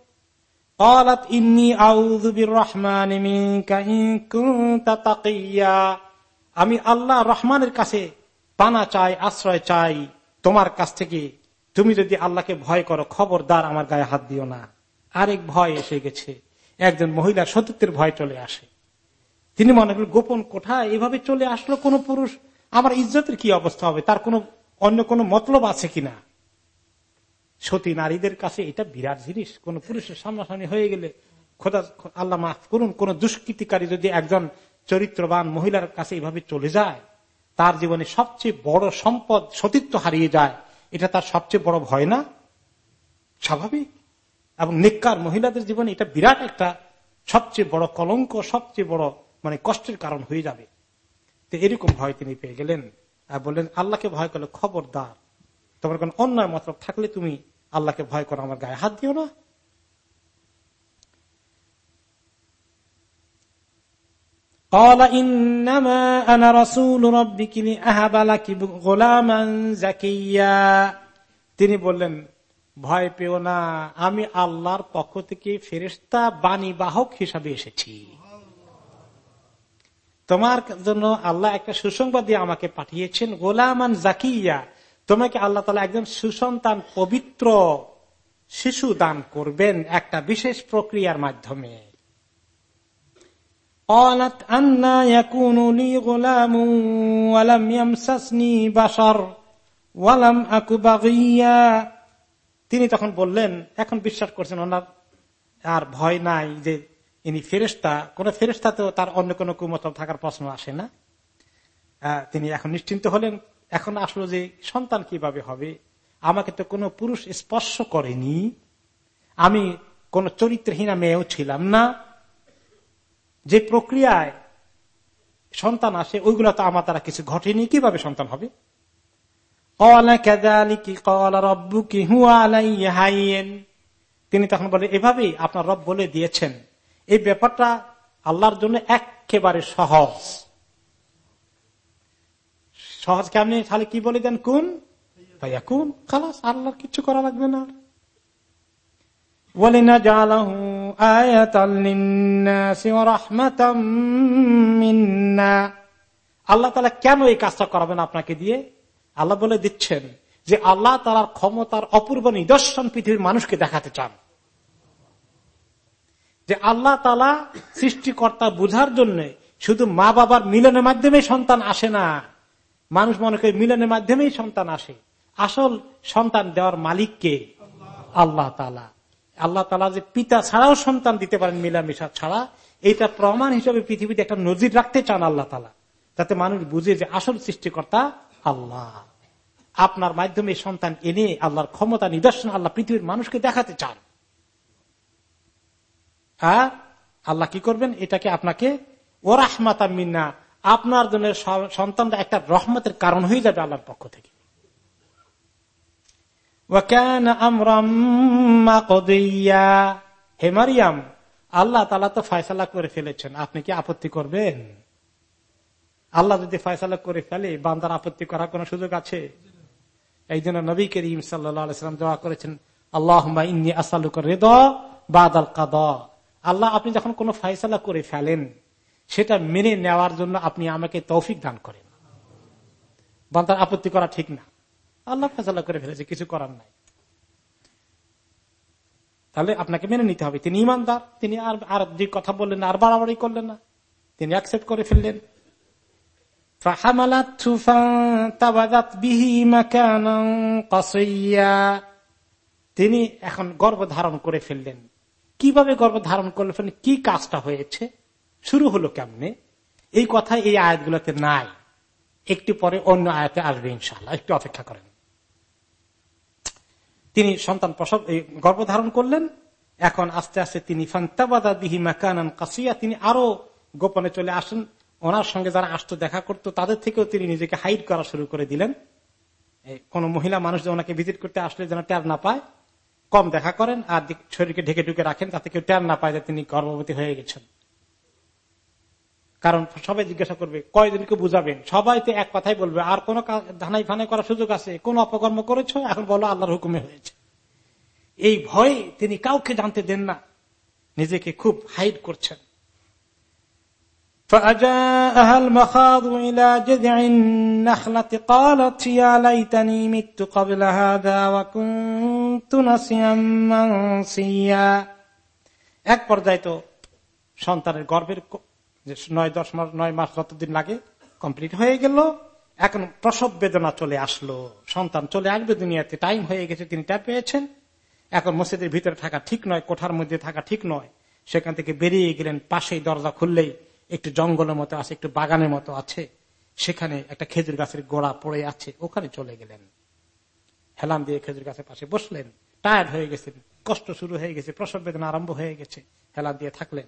قالت إني أعوذ بالرحمن منك إن كنت تقيا আমি আল্লাহ রহমানের কাছে পানা চাই আশ্রয় চাই তোমার কাছ থেকে তুমি যদি আল্লাহকে ভয় করো খবরদার আমার গায়ে হাত দিও না আরেক ভয় এসে গেছে একজন মহিলা সতীত্বের ভয় চলে আসে তিনি মনে করেন গোপন কোঠা এভাবে চলে আসলো কোন পুরুষ আমার ইজ্জতের কি অবস্থা হবে তার কোন অন্য কোন মতলব আছে কিনা সতী নারীদের কাছে এটা বিরাট জিনিস। কোন পুরুষের সামনাসামনি হয়ে গেলে খোদা, আল্লাহ মাফ করুন, কোন দুষ্কৃতিকারী যদি একজন চরিত্রবান মহিলার কাছে এভাবে চলে যায়, তার জীবনে সবচেয়ে বড় সম্পদ সতীত্ব হারিয়ে যায়, এটা তার সবচেয়ে বড় ভয় না? স্বাভাবিক। এবং নিকার মহিলাদের জীবনে এটা বিরাট একটা সবচেয়ে বড় কলঙ্ক, সবচেয়ে বড় মানে কষ্টের কারণ হয়ে যাবে। তো এরকম ভয় তিনি পেয়ে গেলেন। আর বললেন, আল্লাহকে ভয় করলে খবরদার। তোমার কোন অন্যায় মতলব থাকলে তুমি আল্লাহকে ভয় করো, আমার গায়ে হাত দিও না। তিনি বললেন, ভয় পেও না, আমি আল্লাহর পক্ষ থেকে ফেরিস্তা বাণী বাহক হিসাবে এসেছি। তোমার জন্য আল্লাহ একটা সুসংবাদ দিয়ে আমাকে পাঠিয়েছেন, গোলামান জাকিয়া তোমাকে আল্লাহ তালা একজন সুসন্তান পবিত্র শিশু দান করবেন একটা বিশেষ প্রক্রিয়ার মাধ্যমে। তিনি তখন বললেন, এখন বিশ্বাস করছেন, ওনার আর ভয় নাই যে ইনি ফেরেস্তা কোন ফেরেস্তা তো তার অন্য কোন কুমতল থাকার প্রশ্ন আসে না। তিনি এখন নিশ্চিন্ত হলেন। এখন আসলো যে সন্তান কীভাবে হবে? আমাকে তো কোনো পুরুষ স্পর্শ করেনি। আমি কোন চরিত্রহীনা মেয়েও ছিলাম না। যে প্রক্রিয়ায় সন্তান আসে, ওইগুলো তো আমার দ্বারা কিছু ঘটেনি। কীভাবে সন্তান হবে? তিনি তখন বলে, এভাবেই আপনার রব বলে দিয়েছেন। এই ব্যাপারটা আল্লাহর জন্য একেবারে সহজ। সহজ কেমনি তাহলে কি বলে দেন? কোন? ভাইয়া কোন খালাস, আল্লাহর কিছু করা লাগবে না। আল্লাহ তালা কেন এই কাজটা করাবেন আপনাকে দিয়ে? আল্লাহ বলে দিচ্ছেন যে আল্লাহ তালার ক্ষমতার অপূর্ব নিদর্শন পৃথিবীর মানুষকে দেখাতে চান। যে আল্লাহ তালা সৃষ্টিকর্তা বুঝার জন্য শুধু মা বাবার মিলনের মাধ্যমে সন্তান আসে না। মানুষ মনে করে মিলনের মাধ্যমেই সন্তান আসে। আসল সন্তান দেওয়ার মালিককে আল্লাহ তালা আল্লাহ তালা যে পিতা ছাড়াও সন্তান দিতে পারেন মিলামিশা ছাড়া এটা প্রমাণ হিসেবে পৃথিবীতে একটা নজির রাখতে চান আল্লাহ তালা যাতে মানুষ বুঝে যে আসল সৃষ্টিকর্তা আল্লাহ। আপনার মাধ্যমে সন্তান এনে আল্লাহর ক্ষমতা নিদর্শন আল্লাহ পৃথিবীর মানুষকে দেখাতে চান। আর আল্লাহ কি করবেন? এটাকে আপনাকে ও রাহমাতা মিন্না আপনার জন্য সন্তানটা একটা রহমতের কারণ হয়ে যাবে আল্লাহর পক্ষ থেকে। হে মারিয়াম, আল্লাহ তালা তো ফয়সালা করে ফেলেছেন। আপনি কি আপত্তি করবেন? আল্লাহ যদি ফয়সালা করে ফেলে, বান্দার আপত্তি করার কোন সুযোগ আছে? এই জন্য নবী করিম সাল্লাম দোয়া করেছেন আল্লাহ ইন্নি আসালু করে বাদাল কাদ। আল্লাহ, আপনি যখন কোন ফয়সালা করে ফেলেন সেটা মেনে নেওয়ার জন্য আপনি আমাকে তৌফিক দান করেন। বান্দার আপত্তি করা ঠিক না। আল্লাহ ফেসালা করে ফেলেছে, কিছু করার নাই। তাহলে আপনাকে মেনে নিতে হবে। তিনি ইমানদার, তিনি আর আর যে কথা বললেন আর বাড়াবাড়ি করলেন না। তিনি অ্যাকসেপ্ট করে ফেললেন। তিনি এখন গর্ব ধারণ করে ফেললেন। কীভাবে গর্ব ধারণ করলে ফেলেন কি কাজটা হয়েছে? শুরু হলো কেমনে? এই কথা এই আয়াতগুলোতে নাই। একটু পরে অন্য আয়াতে আসবে ইনশাল্লাহ একটু অপেক্ষা করেন। তিনি সন্তান প্রসব গর্ভধারণ করলেন। এখন আস্তে আস্তে তিনি ফান্তাবাদা দিহি মাকানান কাসিয়া। তিনি আরও গোপনে চলে আসেন। ওনার সঙ্গে যারা আসতো, দেখা করতো, তাদের থেকেও তিনি নিজেকে হাইড করা শুরু করে দিলেন। কোন মহিলা মানুষ যে ওনাকে ভিজিট করতে আসলে যেন ট্যার না পায়, কম দেখা করেন। আর শরীরকে ঢেকে ঢুকে রাখেন, তাতে কেউ ট্যার না পায় যে তিনি গর্ভবতী হয়ে গেছেন। কারণ সবাই জিজ্ঞাসা করবে কয়জনকে বুঝাবেন? সবাই তো এক কথাই বলবে, আর কোন ধানাই ফানাই করার সুযোগ আছে? কোন অপকর্ম করেছ? এখন বলো আল্লাহর হুকুমে হয়েছে। এই ভয়ে তিনি কাউকে জানতে দেন না। নিজেকে খুব হাইড করছেন। এক পর্যায়ে তো সন্তানের গর্বের যে নয় দশ মাস, নয় মাস যতদিন লাগে কমপ্লিট হয়ে গেল। এখন প্রসব বেদনা চলে আসলো, সন্তান চলে আসবে দুনিয়াতে টাইম হয়ে গেছে, তিনি ট্যাপ পেয়েছেন। এখন মসজিদের ভিতরে থাকা ঠিক নয়, কোঠার মধ্যে থাকা ঠিক নয়। সেখান থেকে বেরিয়ে গেলেন, পাশেই দরজা খুললেই একটু জঙ্গলের মতো আছে, একটু বাগানের মতো আছে। সেখানে একটা খেজুর গাছের গোড়া পড়ে আছে, ওখানে চলে গেলেন। হেলান দিয়ে খেজুর গাছের পাশে বসলেন টায়ার্ড হয়ে গেছেন, কষ্ট শুরু হয়ে গেছে, প্রসব বেদনা আরম্ভ হয়ে গেছে। হেলান দিয়ে থাকলেন।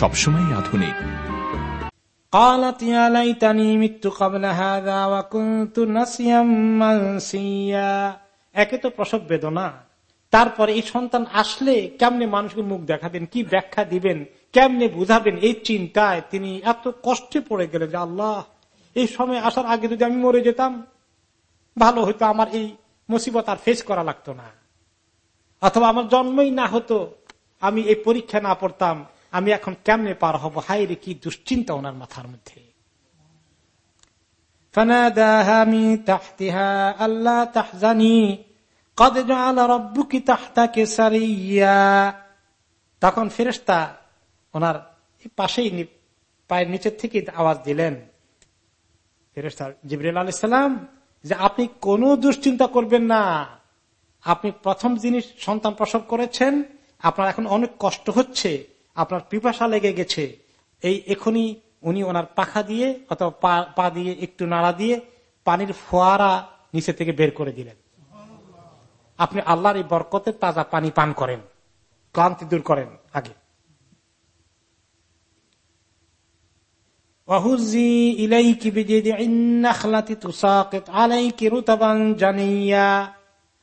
সবসময় আধুনিক قالت يا ليتني مت قبل هذا وكنت نسيا منسيا একে তো প্রসব বেদনা তারপরে এই সন্তান আসলে কেমনে মানুষকে মুখ দেখাবেন কি ব্যাখ্যা দিবেন কেমনে বুঝাবেন এই চিন্তায় তিনি এত কষ্টে পড়ে গেলেন যে আল্লাহ এই সময় আসার আগে যদি আমি মরে যেতাম ভালো হইতো আমার এই মুসিবত আর ফেস করা লাগতো না অথবা আমার জন্মই না হতো আমি এই পরীক্ষা না পড়তাম আমি এখন কেমনে পার হব? হাই রে কি দুশ্চিন্তা ওনার মাথার মধ্যে। তখন ফেরেস্তা ওনার পাশেই পায়ের নিচের থেকে আওয়াজ দিলেন। ফেরেস্তা জিবরিল আলাইসালাম যে আপনি কোনো দুশ্চিন্তা করবেন না। আপনি প্রথম জিনিস সন্তান প্রসব করেছেন, আপনার এখন অনেক কষ্ট হচ্ছে। আপনার পিপাসা লেগে গেছে, এই এখনই উনি ওনার পাখা দিয়ে অথবা পা দিয়ে একটু নাড়া দিয়ে পানির ফোয়ারা নিচে থেকে বের করে দিলেন। আপনি আল্লাহর এই বরকতে তাজা পানি পান করেন, ক্লান্তি দূর করেন আগে।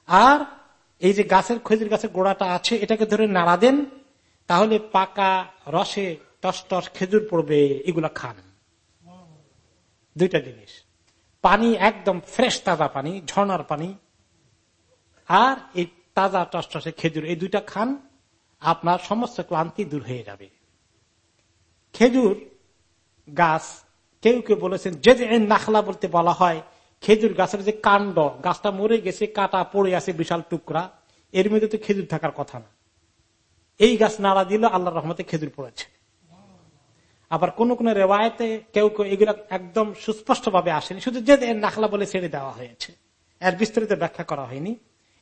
আর এই যে গাছের, খেজুর গাছের গোড়াটা আছে, এটাকে ধরে নাড়া দেন তাহলে পাকা রসে টস টস খেজুর পড়বে, এগুলা খান। দুইটা জিনিস। পানি, একদম ফ্রেশ তাজা পানি ঝর্নার পানি। আর এই তাজা টস টসে খেজুর, এই দুইটা খান, আপনার সমস্ত ক্লান্তি দূর হয়ে যাবে। খেজুর গাছ, কেউ কেউ বলেছেন, যে নাখলা বলতে বলা হয়, খেজুর গাছের যে কাণ্ড, গাছটা মরে গেছে, কাটা পড়ে আছে বিশাল টুকরা, এর মধ্যে তো খেজুর থাকার কথা না। এই গাছ নাড়া দিল আল্লাহ রহমতে খেজুর পড়েছে। আবার কোন কোন রেওয়ায়তে কেউ কেউ এগুলো একদম সুস্পষ্ট ভাবে আসেনি। শুধু যে নাখলা বলে ছেড়ে দেওয়া হয়েছে। এর বিস্তারিত ব্যাখ্যা করা হয়নি।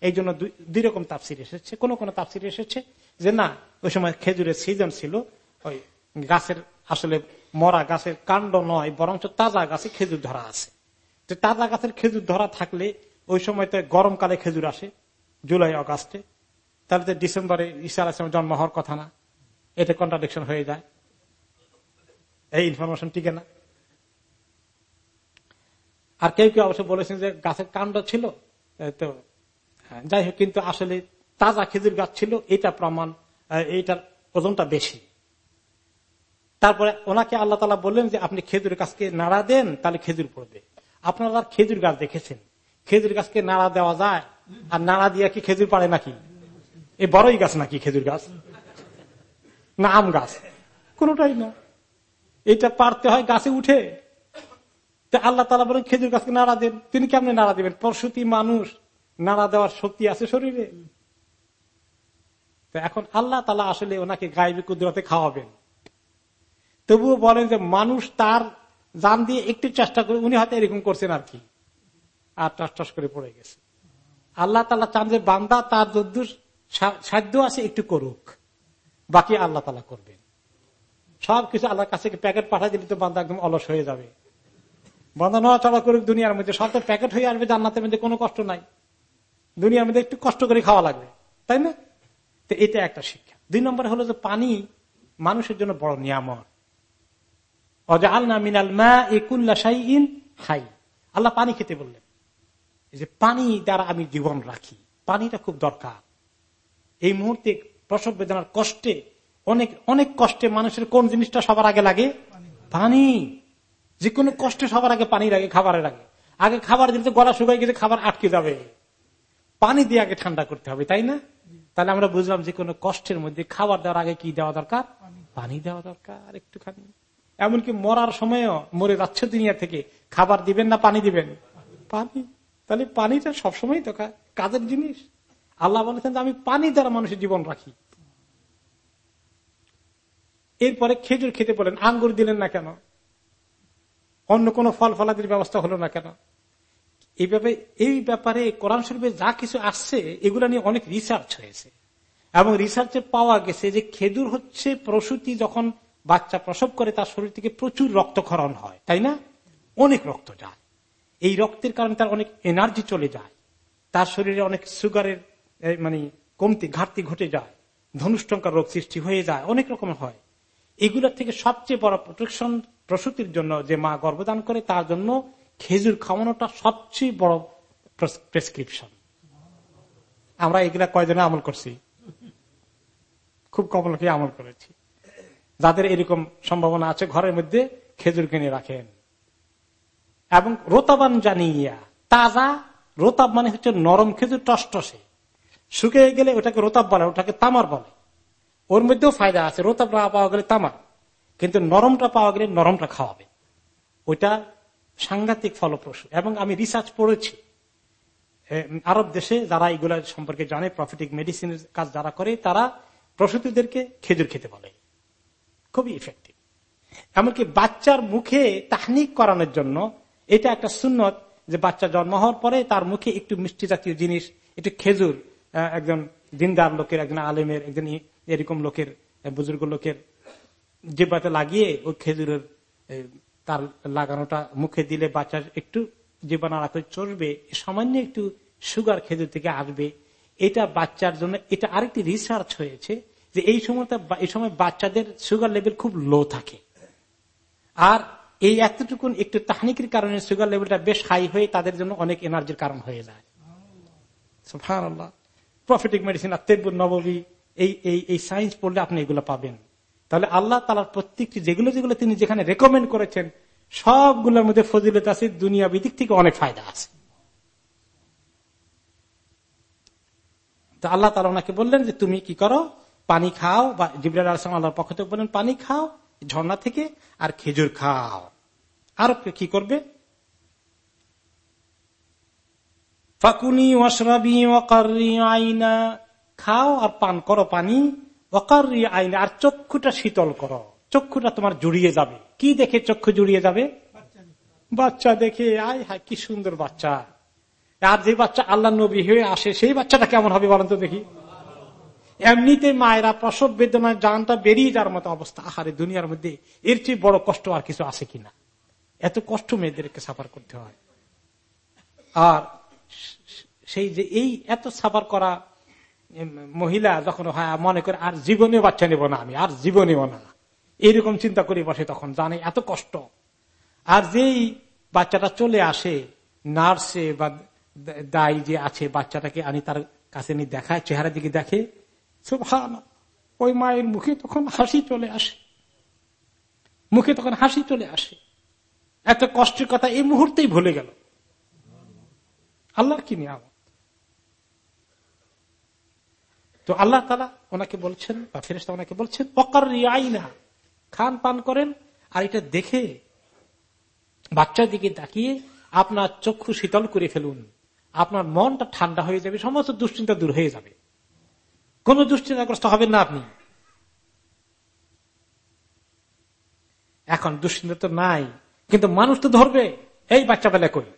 এই জন্য দুই রকম তাপসির এসেছে। কোন কোন তাপসির এসেছে যে না, ওই সময় খেজুরের সিজন ছিল, ওই গাছের আসলে মরা গাছের কাণ্ড নয়, বরঞ্চ তাজা গাছে খেজুর ধরা আছে। তাজা গাছের খেজুর ধরা থাকলে ওই সময় তো গরমকালে খেজুর আসে, জুলাই, অগাস্টে। তাহলে তো ডিসেম্বরে ইসার আসলাম জন্ম হওয়ার কথা না। এটা কন্ট্রাডিকশন হয়ে যায়। এই ইনফরমেশন টিকে না। আর কেউ কেউ অবশ্য বলেছেন যে গাছের কাণ্ড ছিল। তো হ্যাঁ, যাই হোক কিন্তু আসলে তাজা খেজুর গাছ ছিল এটা প্রমাণ এইটার ওজনটা বেশি। তারপরে ওনাকে আল্লাহ তালা বললেন যে আপনি খেজুর গাছকে নাড়া দেন তাহলে খেজুর পড়বে। আপনারা খেজুর গাছ দেখেছেন। খেজুর গাছকে নাড়া দেওয়া যায়। আর নাড়া দিয়ে কি খেজুর পারে নাকি? এই বড়ই গাছ নাকি খেজুর গাছ? না, আম গাছ। কোনটাই না। এটা পারতে হয় গাছে উঠে। আল্লাহ তালা বলেন, খেজুর গাছকে নাড়া দেন। তিনি কেমন নাড়া দেবেন? প্রসূতি মানুষ নাড়া দেওয়ার শক্তি আছে শরীরে। এখন আল্লাহ তালা আসলে ওনাকে গাইবি কুদরতে খাওয়াবেন। তবুও বলেন যে, মানুষ তার জান দিয়ে একটু চেষ্টা করে, উনি হয়তো এরকম করছেন আর কি। আর টাস টাস করে পড়ে গেছে। আল্লাহ তালা চান যে, বান্দা তার যদ্দুর সাধ্য আছে একটু করুক। বাকি আল্লাহ তালা করবেন। সবকিছু আল্লাহর কাছে প্যাকেট পাঠা দিলে তো বান্দা একদম অলস হয়ে যাবে। বান্দা নড়াচড়া করুক দুনিয়ার মধ্যে, সব তো প্যাকেট হয়ে আসবে, জান্নাতের মধ্যে কোনো কষ্ট নাই। দুনিয়ার মধ্যে একটু কষ্ট করে খাওয়া লাগবে, তাই না? তো এটা একটা শিক্ষা। দুই নম্বর হলো যে পানি মানুষের জন্য বড় নিয়ামত। আল্লাহ পানি খেতে বললেন, যে পানি দ্বারা আমি জীবন রাখি। পানিটা খুব দরকার। এই মুহূর্তে প্রসব বেদনার কষ্টে, অনেক অনেক কষ্টে মানুষের কোন জিনিসটা সবার আগে লাগে? পানি। যে কোনো কষ্টে সবার আগে পানি লাগে, খাবারের আগে। আগে খাবার দিলে গলা শুকাই গেলে খাবার আটকে যাবে। পানি দিয়ে আগে ঠান্ডা করতে হবে, তাই না? তাহলে আমরা বুঝলাম যে কোনো কষ্টের মধ্যে খাবার দেওয়ার আগে কি দেওয়া দরকার? পানি দেওয়া দরকার একটুখানি। এমনকি মরার সময়ও, মরে যাচ্ছে দুনিয়া থেকে, খাবার দিবেন না পানি দিবেন? পানি। তাহলে পানিটা সবসময় তো কাজের জিনিস। আল্লাহ বলেছেন আমি পানি দ্বারা মানুষের জীবন রাখি। এরপরে খেজুর খেতে বলেন, আঙ্গুর দিলেন না কেন? অন্য কোন ফল ফলাদির ব্যবস্থা হলো না কেন? এইভাবে, এই ব্যাপারে কোরআন শরীফে যা কিছু আসছে, এগুলা নিয়ে অনেক রিসার্চ হয়েছে। এবং রিসার্চে পাওয়া গেছে যে খেজুর হচ্ছে প্রসূতি যখন বাচ্চা প্রসব করে, তার শরীর থেকে প্রচুর রক্তক্ষরণ হয়, তাই না? অনেক রক্ত যায়। এই রক্তের কারণে তার অনেক এনার্জি চলে যায়। তার শরীরে অনেক সুগারের মানে কমতি, ঘাটতি ঘটে যায় ধনুষ্টঙ্কার রোগ সৃষ্টি হয়ে যায়, অনেক রকম হয়। এগুলোর থেকে সবচেয়ে বড় প্রোটেকশন প্রসূতির জন্য যে মা গর্ভদান করে, তার জন্য খেজুর খাওয়ানোটা সবচেয়ে বড় প্রেসক্রিপশন আমরা এগুলা কয়জনে আমল করছি? খুব কম লোকে আমল করেছি। যাদের এরকম সম্ভাবনা আছে, ঘরের মধ্যে খেজুর কিনে রাখেন। এবং রোতাবান জানিয়া, তাজা, রোতাব মানে হচ্ছে নরম খেজুর টসটসে। শুকিয়ে গেলে ওটাকে রোতাব বলে, ওটাকে তামার বলে। ওর মধ্যেও ফায়দা আছে, রোতাব না পাওয়া গেলে তামার। কিন্তু নরমটা পাওয়া গেলে নরমটা খাওয়াবে। ওইটা সাংঘাতিক ফলপ্রসূ। এবং আমি রিসার্চ পড়েছি। আরব দেশে যারা এগুলা সম্পর্কে জানে প্রফিটিক মেডিসিন কাজ যারা করে, তারা প্রসূতিদেরকে খেজুর খেতে বলে। খুবই ইফেক্টিভ এমনকি বাচ্চার মুখে তাহনিক করানোর জন্য এটা একটা সুন্নত যে বাচ্চা জন্ম হওয়ার পরে তার মুখে একটু মিষ্টি জাতীয় জিনিস, একটু খেজুর একজন দিনদার লোকের, একজন আলেমের, একজন এরকম লোকের বুজুর্গ লোকের জিব্বাতে লাগিয়ে ওই খেজুরের তার লাগানোটা মুখে দিলে বাচ্চার একটু জীবন নাড়া করে চড়বে সামান্য একটু সুগার খেজুর থেকে আসবে। এটা বাচ্চার জন্য, এটা আরেকটি রিসার্চ হয়েছে যে এই সময়টা এই সময় বাচ্চাদের সুগার লেভেল খুব লো থাকে। আর এই এতটুকুন একটু তাহনিকের কারণে সুগার লেভেলটা বেশ হাই হয়ে তাদের জন্য অনেক এনার্জির কারণ হয়ে যায়। প্রফিটিক মেডিসিন আর তেব্বুর নবী এই এই এই সায়েন্স পড়লে আপনি এগুলো পাবেন। তাহলে আল্লাহ তালার প্রত্যেকটি যেগুলো যেগুলো তিনি যেখানে রেকমেন্ড করেছেন, সবগুলোর মধ্যে ফজিলত আছে দুনিয়া বিদিক থেকে অনেক ফায়দা আছে। আল্লাহ তালা ওনাকে বললেন যে, তুমি কি করো? পানি খাও বা জিবরাল আসলাম আল্লাহর পক্ষ থেকে বললেন, পানি খাও, ঝর্ণা থেকে, আর খেজুর খাও। আর কি করবে? ফাকুনি ওয়াসরাবি ওয়াকারি আইনা খাও আর পান করো পানি ওয়াকারি আইনা আর চক্ষুটা শীতল করো চক্ষুটা তোমার জুড়িয়ে যাবে কি দেখে চক্ষু জুড়িয়ে যাবে বাচ্চা দেখে আয় হায় কি সুন্দর বাচ্চা আর যে বাচ্চা আল্লাহ নবী হয়ে আসে সেই বাচ্চাটা কেমন হবে বলেন তো দেখি। এমনিতে মায়েরা প্রসব বেদনায় জানটা বেরিয়ে যাওয়ার মতো অবস্থা। আহারে দুনিয়ার মধ্যে এর চেয়ে বড় কষ্ট আর কিছু আছে কিনা? এত কষ্ট মেয়েদেরকে সাফার করতে হয়। আর সেই যে এই এত সাফার করা মহিলা যখন হয়, মনে করে আর জীবনেও বাচ্চা নেব না আমি, আর জীবনেও না। এইরকম চিন্তা করে বসে তখন, জানে এত কষ্ট। আর যেই বাচ্চাটা চলে আসে, নার্সে বা দায়ী যে আছে, বাচ্চাটাকে আনি তার কাছে নিয়ে দেখায় চেহারা দিকে দেখে ওই মায়ের মুখে তখন হাসি চলে আসে। মুখে তখন হাসি চলে আসে। এত কষ্টের কথা এই মুহূর্তেই ভুলে গেল। আল্লাহর কি নিয়ামত? তো আল্লাহ তালা ওনাকে বলছেন, বা ফেরেস্তা ওনাকে বলছেন অকার আইনা খান পান করেন, আর এটা দেখে বাচ্চার দিকে তাকিয়ে আপনার চক্ষু শীতল করে ফেলুন। আপনার মনটা ঠান্ডা হয়ে যাবে, সমস্ত দুশ্চিন্তা দূর হয়ে যাবে। কোন দুশ্চিন্তাগ্রস্ত হবেন না আপনি। এখন দুশ্চিন্তা তো নাই, কিন্তু মানুষ তো ধরবে, এই বাচ্চা বেলা করি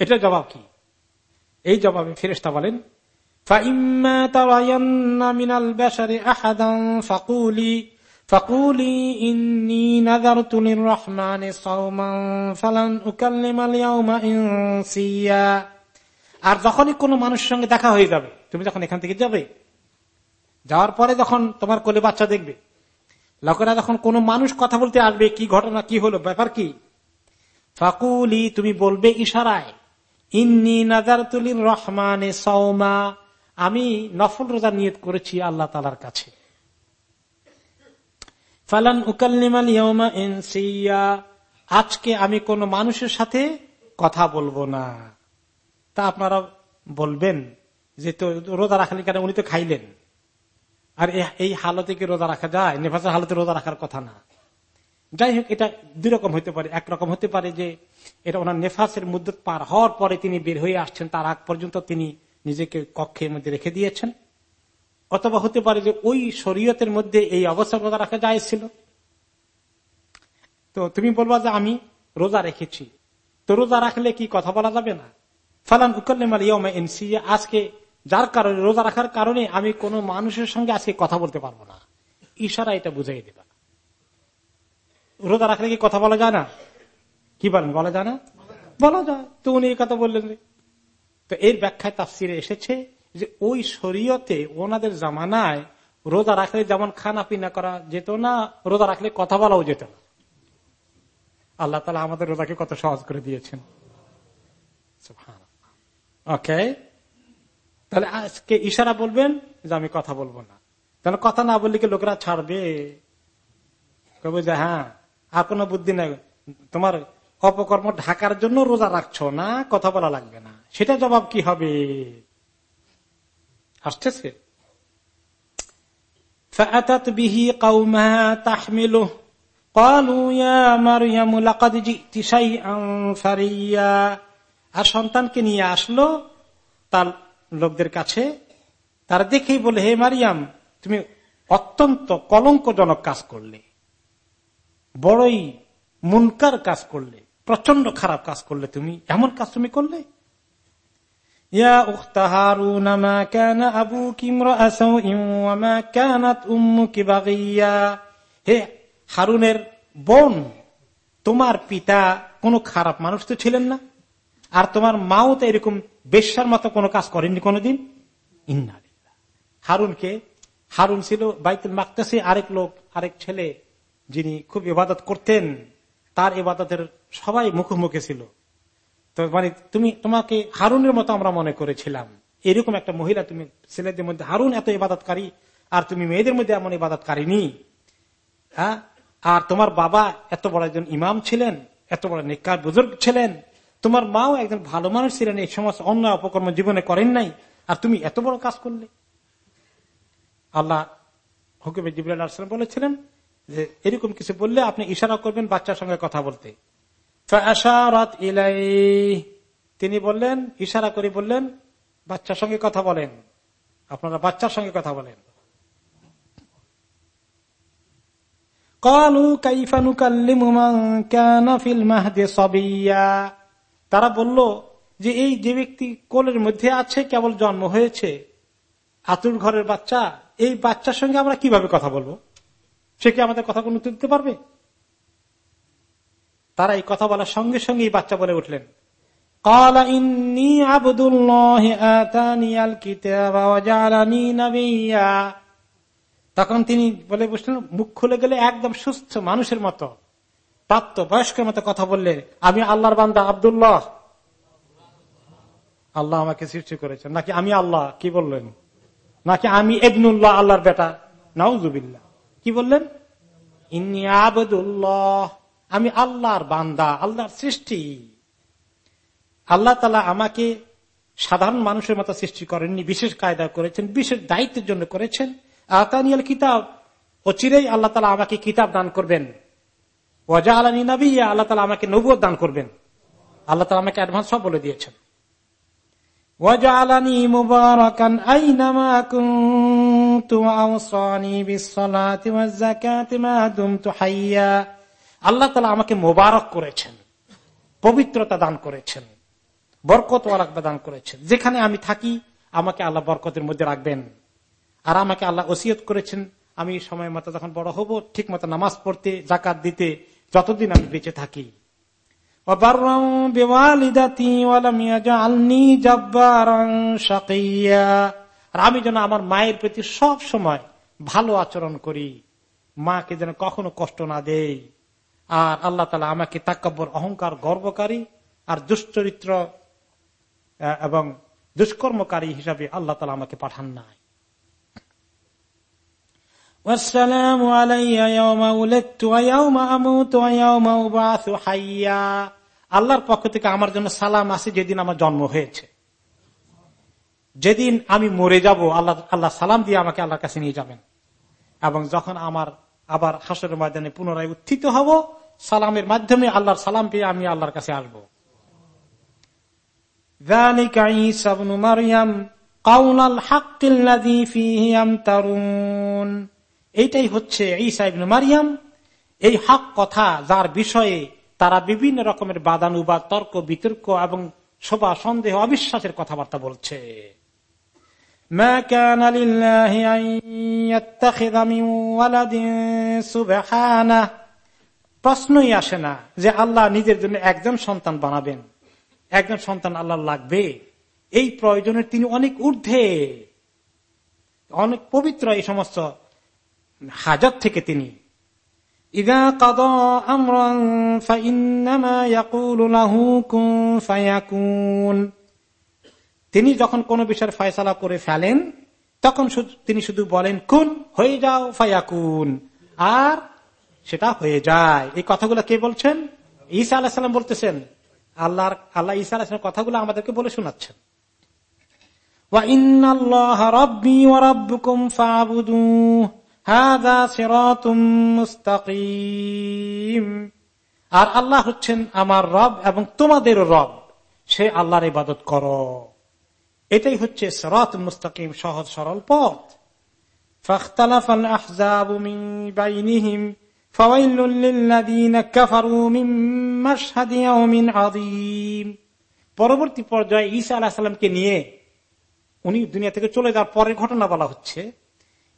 এটা জবাব কি? এই জবাবে ফেরেস্তা বলেন মিনাল বেসারে আহাদান ফাকুলি فقولي إني نذرت للرحمن صوما فلن أكلم اليوم إنسيا আর যখনই কোনো মানুষের সঙ্গে দেখা হয়ে যাবে তুমি যখন এখান থেকে যাবে যাওয়ার পরে যখন তোমার কোলে বাচ্চা দেখবে লোকেরা যখন কোনো মানুষ কথা বলতে আসবে কি ঘটনা কি হলো ব্যাপার কি ফাকুলি তুমি বলবে ইশারায় ইন্নি নাজার তুলির রহমানে সৌমা আমি নফল রোজা নিয়ত করেছি আল্লাহ তালার কাছে। ফালান ইনসিয়া। আজকে আমি কোন মানুষের সাথে কথা বলব না। তা আপনারা বলবেন যে তো রোজা রাখলেন কেন? উনি তো খাইলেন। আর এই হালতে কি রোজা রাখা যায়? নেফাসের হালতে রোজা রাখার কথা না। যাই হোক, এটা দুই রকম হতে পারে। একরকম হতে পারে যে, এটা ওনার নেফাসের মুদ্রত পার হওয়ার পরে তিনি বের হয়ে আসছেন, তার আগ পর্যন্ত তিনি নিজেকে কক্ষের মধ্যে রেখে দিয়েছেন। অথবা হতে পারে যে ওই শরীয়তের মধ্যে এই অবস্থা রোজা রাখা যায় ছিল। তো তুমি বলবা যে আমি রোজা রেখেছি। তো রোজা রাখলে কি কথা বলা যাবে না? ফালান এনসি আজকে যার কারণে, রোজা রাখার কারণে আমি কোনো মানুষের সঙ্গে আজকে কথা বলতে পারব না। ইশারা এটা বুঝাই দেবা। রোজা রাখলে কি কথা বলা যায় না? কি বলেন, বলা যায় না? বলা যায়। তো উনি এই কথা বললেন তো এর ব্যাখ্যায় তাফসিরে এসেছে যে ওই শরীয়তে ওনাদের জামানায় রোজা রাখলে যেমন খানা পিনা করা যেত না, রোজা রাখলে কথা বলাও যেত না। আল্লাহ তালা আমাদের রোজাকে কত সহজ করে দিয়েছেন। ওকে? তাহলে আজকে ইশারা বলবেন যে আমি কথা বলব না। তাহলে কথা না বললে কি লোকেরা ছাড়বে? কবে যে হ্যাঁ আর কোনো বুদ্ধি নাই। তোমার অপকর্ম ঢাকার জন্য রোজা রাখছো না, কথা বলা লাগবে না। সেটা জবাব কি হবে আসতেছে فأتت به قومها تحمله قالوا يا مريم لقد جئت شيئا فريا আর সন্তানকে নিয়ে আসলো তার লোকদের কাছে তারা দেখেই বলে হে মারিয়াম তুমি অত্যন্ত কলঙ্কজনক কাজ করলে বড়ই মুনকার কাজ করলে প্রচন্ড খারাপ কাজ করলে তুমি এমন কাজ তুমি করলে হারুনের বোন, তোমার পিতা কোনো খারাপ মানুষ তো ছিলেন না? আর তোমার মাও তো এরকম বেশ্যার মতো কোনো কাজ করেননি কোনোদিন? ইন্নালিল্লাহ হারুনকে, হারুন ছিল বাইতুল মাকতাসি আরেক লোক, আরেক ছেলে, যিনি খুব ইবাদত করতেন। তার ইবাদতের সবাই মুখোমুখি ছিল। মানে তুমি তোমাকে হারুনের মতো আমরা মনে করেছিলাম। এরকম একটা মহিলা তুমি ছেলেদের মধ্যে, হারুন এত ইবাদতকারী, আর তুমি মেয়েদের মধ্যে এমন ইবাদতকারী নি হ্যাঁ? আর তোমার বাবা এত বড় একজন ইমাম ছিলেন, এত বড় নিকার বুজুর্গ ছিলেন, তোমার মাও একজন ভালো মানুষ ছিলেন, এই সমস্ত অন্য অপকর্ম জীবনে করেন নাই, আর তুমি এত বড় কাজ করলে। আল্লাহ হুকুমে জিবুল আসলাম বলেছিলেন যে, এরকম কিছু বললে আপনি ইশারা করবেন বাচ্চার সঙ্গে কথা বলতে। তিনি বললেন, ইশারা করে বললেন, বাচ্চার সঙ্গে কথা বলেন। আপনারা বাচ্চার সঙ্গে কথা বলেন। কালু কাইফানু কাল্লিমাহিয়া তারা বলল যে, এই যে ব্যক্তি কোলের মধ্যে আছে, কেবল জন্ম হয়েছে, আতুর ঘরের বাচ্চা, এই বাচ্চার সঙ্গে আমরা কীভাবে কথা বলব? সে কি আমাদের কথা কোনো তুলতে পারবে? তারা এই কথা বলার সঙ্গে সঙ্গে বাচ্চা বলে উঠলেন। তখন তিনি বলে মুখ খুলে গেলে একদম সুস্থ মানুষের মতো। প্রাপ্ত বয়স্কের মতো কথা আমি আল্লাহর বান্দা আবদুল্লাহ। আল্লাহ আমাকে সৃষ্টি করেছেন। নাকি আমি আল্লাহ? কি বললেন? নাকি আমি এবনুল্লাহ আল্লাহর বেটা? নাউজুবিল্লাহ। কি বললেন? ইন্নি আবদুল্লাহ। আমি আল্লাহর বান্দা, আল্লাহর সৃষ্টি। আল্লাহ তালা আমাকে সাধারণ মানুষের মতো সৃষ্টি করেননি, বিশেষ কায়দা করেছেন, বিশেষ দায়িত্বের জন্য করেছেন। আতানিয়াল কিতাব, ও চিরেই আল্লাহ তালা আমাকে কিতাব দান করবেন। ওয়াজা আলানি নবী আল্লাহ তালা আমাকে নবুয় দান করবেন। আল্লাহ তালা আমাকে অ্যাডভান্স সব বলে দিয়েছেন। ওয়াজ হাইয়া। আল্লাহ তালা আমাকে মোবারক করেছেন, পবিত্রতা দান করেছেন, বরকত দান করেছেন। যেখানে আমি থাকি, আমাকে আল্লাহ বরকতের মধ্যে রাখবেন। আর আমাকে আল্লাহ ওসিয়ত করেছেন, আমি সময় মতো যখন বড় হব, ঠিক মতো নামাজ পড়তে জাকাত দিতে, যতদিন আমি বেঁচে থাকি। আর আমি যেন আমার মায়ের প্রতি সব সময় ভালো আচরণ করি। মাকে যেন কখনো কষ্ট না দেই। আর আল্লাহ তালা আমাকে তাকাব্বর অহংকার গর্বকারী আর দুশ্চরিত্র এবং দুষ্কর্মকারী হিসাবে আল্লাহ তালা আমাকে পাঠান নাই। আল্লাহর পক্ষ থেকে আমার জন্য সালাম আছে যেদিন আমার জন্ম হয়েছে। যেদিন আমি মরে যাব আল্লাহ আল্লাহ সালাম দিয়ে আমাকে আল্লাহর কাছে নিয়ে যাবেন। এবং যখন আমার আবার হাসরের ময়দানে পুনরায় উত্থিত হব সালামের মাধ্যমে আল্লাহর সালাম পেয়ে আমি আল্লাহর কাছে আসব। এইটাই হচ্ছে ঈসা ইবনু মারিয়াম। এই হক কথা যার বিষয়ে তারা বিভিন্ন রকমের বাদানুবাদ তর্ক বিতর্ক এবং শোভা সন্দেহ অবিশ্বাসের কথাবার্তা বলছে। প্রশ্নই আসে না যে আল্লাহ নিজের জন্য একজন সন্তান বানাবেন। একজন সন্তান আল্লাহ লাগবে। এই প্রয়োজনের তিনি অনেক ঊর্ধ্বে। অনেক পবিত্র এই সমস্ত হাজার থেকে তিনি। তিনি যখন কোন বিষয়ের ফয়সালা করে ফেলেন, তখন তিনি শুধু বলেন, কুন, হয়ে যাও, ফায়াকুন। আর সেটা হয়ে যায়। এই কথাগুলো কে বলছেন? ঈসা আল্লাহ সাল্লাম বলতেছেন আল্লাহ আল্লাহ ঈসা আল্লাহ কথাগুলো আমাদেরকে বলে শোনাচ্ছেন। আর আল্লাহ হচ্ছেন আমার রব এবং তোমাদের রব, সে আল্লাহর ইবাদত কর। এটাই হচ্ছে সরত মুস্তাকিম, সহজ সরল পথ। ফখতালাফ আহজাবিম পরবর্তী পর্যায়ে ঈসা সাল্লামকে নিয়ে উনি দুনিয়া থেকে চলে যাওয়ার পরের ঘটনা বলা হচ্ছে।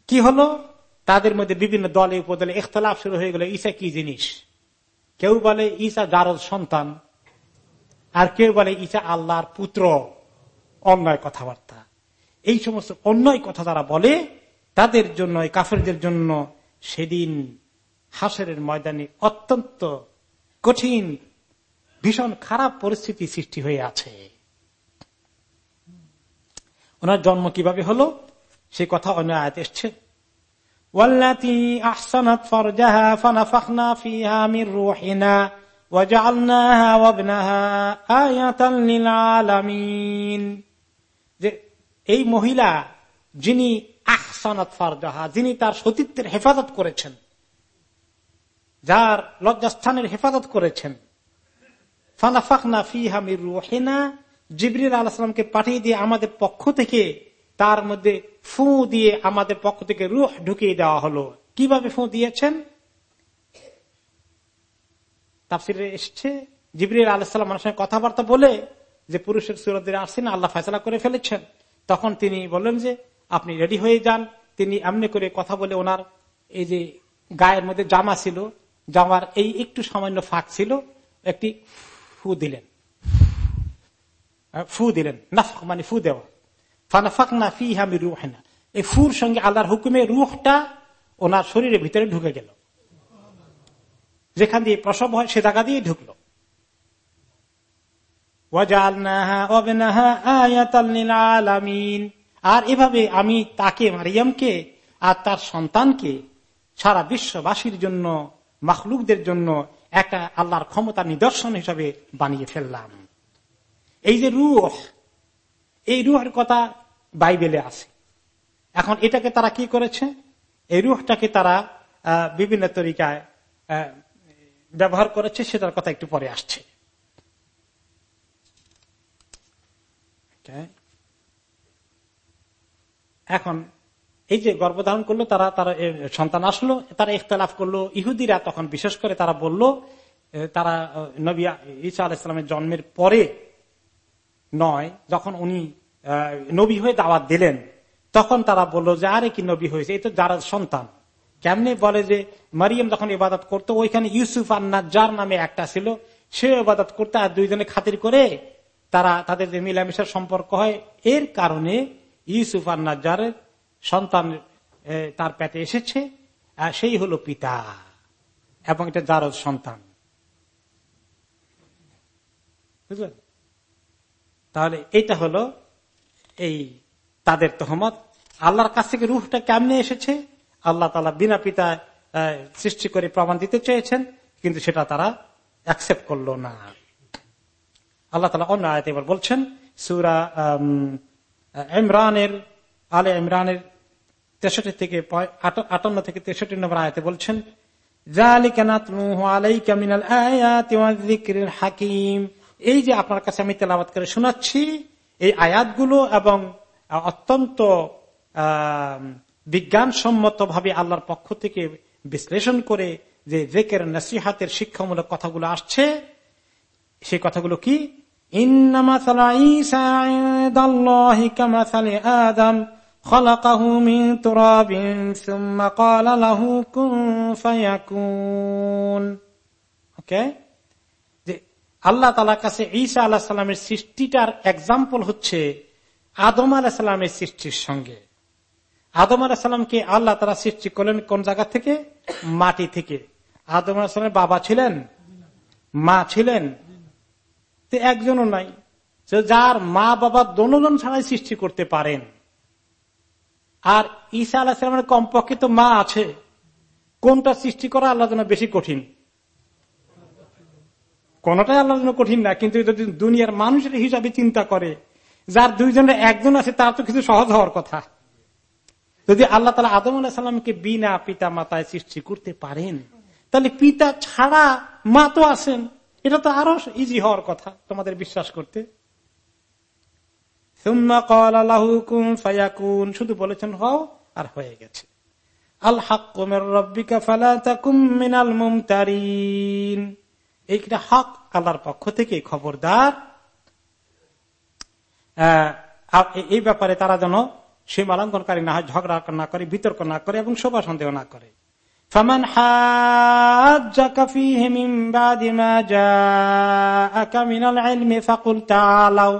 কি হলো? তাদের মধ্যে বিভিন্ন দলে, উপদলে এখতলাফ শুরু হয়ে গেল। ঈসা কি জিনিস? কেউ বলে ঈসা জারদ সন্তান আর কেউ বলে ঈসা আল্লাহর পুত্র। অন্যায় কথাবার্তা। এই সমস্ত অন্যায় কথা যারা বলে, তাদের জন্য কাফেরদের জন্য সেদিন হাসরের ময়দানে অত্যন্ত কঠিন, ভীষণ খারাপ পরিস্থিতি সৃষ্টি হয়ে আছে। ওনার জন্ম কীভাবে হলো? সে কথা অন্য আয়াত এসছে। এই মহিলা যিনি আহসানাত ফারজাহা, যিনি তার সতীত্বের হেফাজত করেছেন যার লজ্জাস্থানের হেফাজত করেছেন। ফানাফাকনা ফি হামির রোহেনা, জিবরিল আলাহামকে পাঠিয়ে দিয়ে আমাদের পক্ষ থেকে তার মধ্যে ফু দিয়ে আমাদের পক্ষ থেকে রুহ ঢুকিয়ে দেওয়া হলো। কীভাবে ফু দিয়েছেন? তাফসিরে এসছে, জিবরিল আলাহাম মানুষের সঙ্গে কথাবার্তা বলে যে পুরুষের সুরদের আসছেন আল্লাহ ফেসলা করে ফেলেছেন। তখন তিনি বললেন যে, আপনি রেডি হয়ে যান। তিনি এমনি করে কথা বলে ওনার এই যে গায়ের মধ্যে জামা ছিল জামার এই একটু সামান্য ফাঁক ছিল, একটি ফু দিলেন। ফু দিলেন, নাফক মানে ফু দেওয়া। ফানাফাক না ফি হামি রুহেনা। এই ফুর সঙ্গে আল্লাহর হুকুমে রুহটা ওনার শরীরের ভিতরে ঢুকে গেল। যেখান দিয়ে প্রসব হয়, সে জায়গা দিয়ে ঢুকলো। আর এভাবে আমি তাকে মারিয়ামকে আর তার সন্তানকে সারা বিশ্ববাসীর জন্য মখলুকদের জন্য একটা আল্লাহর ক্ষমতা নিদর্শন হিসাবে বানিয়ে ফেললাম। এই যে রুহ, এই রুহের কথা বাইবেলে আছে। এখন এটাকে তারা কি করেছে? এই রুহটাকে তারা বিভিন্ন তরিকায় ব্যবহার করেছে, সেটার কথা একটু পরে আসছে। এখন এই যে গর্ভধারণ করল, তারা তারা সন্তান আসলো, তারা ইখতলাফ করল। ইহুদিরা তখন বিশেষ করে তারা বলল তারা নবী ইসা আলাইসালামের জন্মের পরে নয়, যখন উনি নবী হয়ে দাওয়াত দিলেন, তখন তারা বলল যে, আরে কি নবী হয়েছে? এই তো যারা সন্তান। কেমনে বলে যে, মারিয়াম যখন ইবাদত করতো, ওইখানে ইউসুফ আন্না যার নামে একটা ছিল, সে ইবাদত করতে আর দুইজনে খাতির করে তারা, তাদের যে মিলামিশার সম্পর্ক হয়, এর কারণে ইউসুফ আর নাজ্জারের সন্তান তার পেটে এসেছে সেই হলো পিতা, এবং এটা জারজ সন্তান। বুঝলেন? তাহলে এটা হলো এই তাদের তহমত। আল্লাহর কাছ থেকে রুহটা কেমনে এসেছে? আল্লাহ তালা বিনা পিতা সৃষ্টি করে প্রমাণ দিতে চেয়েছেন, কিন্তু সেটা তারা অ্যাকসেপ্ট করল না। আল্লাহ তালা অন্য আয়তে এবার বলছেন, সুরা ইমরানের, আলে ইমরানের তেষট্টি থেকে আটান্ন থেকে তেষট্টি নম্বর আয়তে বলছেন হাকিম। এই যে আপনার কাছে আমি তেলাবাদ করে শোনাচ্ছি, এই আয়াতগুলো এবং অত্যন্ত বিজ্ঞানসম্মত ভাবে আল্লাহর পক্ষ থেকে বিশ্লেষণ করে যে জেকের নসিহাতের শিক্ষামূলক কথাগুলো আসছে, সেই কথাগুলো কি? আদম। خلقه من تراب ثم قال له كن فيكون ওকে যে আল্লাহ তালার কাছে ঈসা আল্লাহ সাল্লামের সৃষ্টিটার এক্সাম্পল হচ্ছে আদম আলাহ সাল্লামের সৃষ্টির সঙ্গে আদম আলাহ সাল্লামকে আল্লাহ তারা সৃষ্টি করলেন কোন জায়গা থেকে মাটি থেকে আদম আলাহ সাল্লামের বাবা ছিলেন মা ছিলেন একজনও নাই যার মা বাবা দনোজন ছাড়াই সৃষ্টি করতে পারেন আর ঈসা আল্লাহ সালামের কমপক্ষে তো মা আছে। কোনটা সৃষ্টি করা আল্লাহ জন্য বেশি কঠিন? কোনটাই আল্লাহর জন্য কঠিন না, কিন্তু দুনিয়ার মানুষের হিসাবে চিন্তা করে, যার দুইজনের একজন আছে, তার তো কিছু সহজ হওয়ার কথা। যদি আল্লাহ তালা আদম আল্লাহ সাল্লামকে বিনা পিতা মাতায় সৃষ্টি করতে পারেন, তাহলে পিতা ছাড়া মা তো আছেন। এটা তো আরও ইজি হওয়ার কথা, তোমাদের বিশ্বাস করতে। শুধু বলেছেন হও আর হয়ে গেছে আল হাক্কুমের রব্বিকা ফালাকুমিনাল মুমতারিন এইটা হক আল্লাহর পক্ষ থেকে খবরদার এই ব্যাপারে তারা যেন সীমালঙ্ঘনকারী না হয় ঝগড়া না করে বিতর্ক না করে এবং শোভা সন্দেহ না করে فمن حاجك فيه من بعد ما جاءك من العلم فقل تعالوا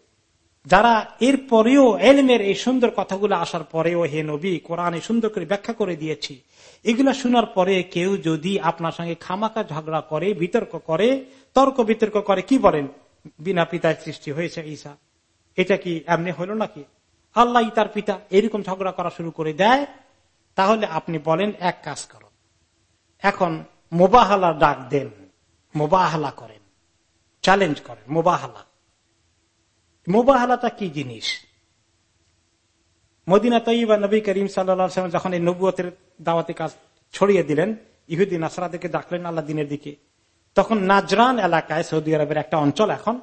যারা এর পরেও এলমের এই সুন্দর কথাগুলো আসার পরেও হে নবী, কোরআনে সুন্দর করে ব্যাখ্যা করে দিয়েছি। এগুলা শোনার পরে কেউ যদি আপনার সঙ্গে খামাকা ঝগড়া করে, বিতর্ক করে, তর্ক বিতর্ক করে, কি বলেন? বিনা পিতায় সৃষ্টি হয়েছে ঈসা। এটা কি এমনি হলো নাকি? আল্লাহ তার পিতা এরকম ঝগড়া করা শুরু করে দেয়, তাহলে আপনি বলেন, এক কাজ করো। এখন মোবাহালা ডাক দেন, মোবাহালা করেন চ্যালেঞ্জ করেন, মোবাহালা। মোবাহালাটা কি জিনিস? মদিনা তৈবা নবী করিম সাল্লাম যখন এই নবুয়তের দাওয়াতি কাজ ছড়িয়ে দিলেন ইহুদ্দিন নাসরাদেরকে ডাকলেন আল্লাহ দিনের দিকে। তখন নাজরান এলাকায় সৌদি আরবের একটা অঞ্চল এখন,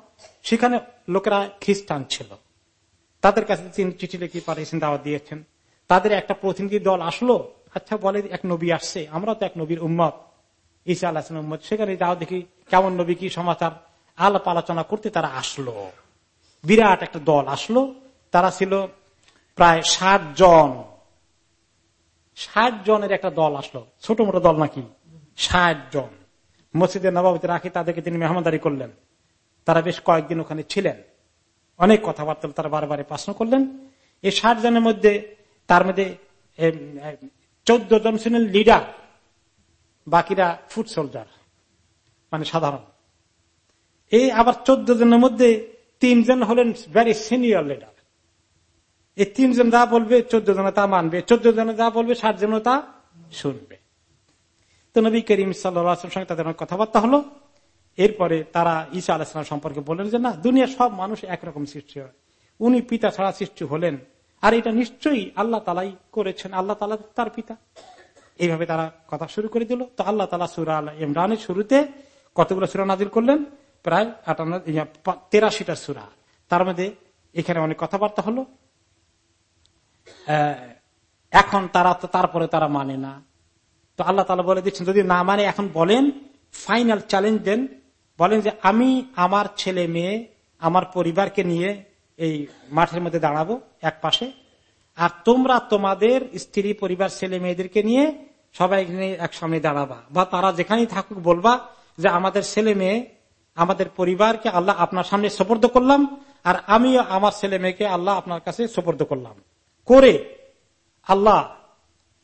সেখানে লোকেরা খ্রিস্টান ছিল। তাদের কাছে তিনি চিঠি লিখে পাঠিয়েছেন, দাওয়াত দিয়েছেন। তাদের একটা প্রতিনিধি দল আসলো আচ্ছা বলে এক নবী আসছে, আমরা তো এক নবীর উম্মত। ঈসা আল্লাহ উম্মত, সেখানে দাও দেখি কেমন নবী কি সমাচার আলাপ আলোচনা করতে তারা আসলো। বিরাট একটা দল আসলো। তারা ছিল প্রায় ষাট জন। ষাট জনের একটা দল আসলো। ছোট মোটো দল নাকি? ষাট জন। মসজিদের নবাবিতে রাখি, তাদেরকে তিনি মেহমানদারি করলেন। তারা বেশ কয়েকদিন ওখানে ছিলেন। অনেক কথাবার্তা তারা বারে প্রশ্ন করলেন। এই ষাট জনের মধ্যে, তার মধ্যে চোদ্দ জন ছিলেন লিডার, বাকিরা ফুড সোলজার মানে সাধারণ। এই আবার চোদ্দ জনের মধ্যে তিনজন হলেন ভেরি সিনিয়র লিডার এই তিনজন যা বলবে, চোদ্দ জন তা মানবে। চোদ্দ জন যা বলবে, ষাট জন তা শুনবে। তো নবী করিম সাল্লাম সঙ্গে তাদের কথাবার্তা হলো। এরপরে তারা ঈসা আলাহিসাম সম্পর্কে বললেন যে, না, দুনিয়ার সব মানুষ একরকম সৃষ্টি হয়। উনি পিতা ছাড়া সৃষ্টি হলেন। আর এটা নিশ্চয়ই আল্লাহ তালাই করেছেন। আল্লাহ তালা তার পিতা। এইভাবে তারা কথা শুরু করে দিল। তো আল্লাহ তালা সুরা আল্লাহ ইমরানের শুরুতে কতগুলো সুরা নাজির করলেন? প্রায় আটান্ন তেরাশিটা সুরা। তার মধ্যে এখানে অনেক কথাবার্তা হলো। এখন তারা তারপরে তারা মানে না। তো আল্লাহ তালা বলে দিচ্ছেন, যদি না মানে এখন বলেন ফাইনাল চ্যালেঞ্জ দেন। বলেন যে, আমি আমার ছেলে মেয়ে, আমার পরিবারকে নিয়ে এই মাঠের মধ্যে দাঁড়াবো, এক পাশে। আর তোমরা তোমাদের স্ত্রী, পরিবার, ছেলে মেয়েদেরকে নিয়ে সবাই এক সামনে দাঁড়াবা। বা তারা যেখানেই থাকুক বলবা যে, আমাদের ছেলে মেয়ে আমাদের পরিবারকে আল্লাহ আপনার সামনে সোপর্দ করলাম, আর আমিও আমার ছেলে মেয়েকে আল্লাহ আপনার কাছে সোপর্দ করলাম। করে আল্লাহ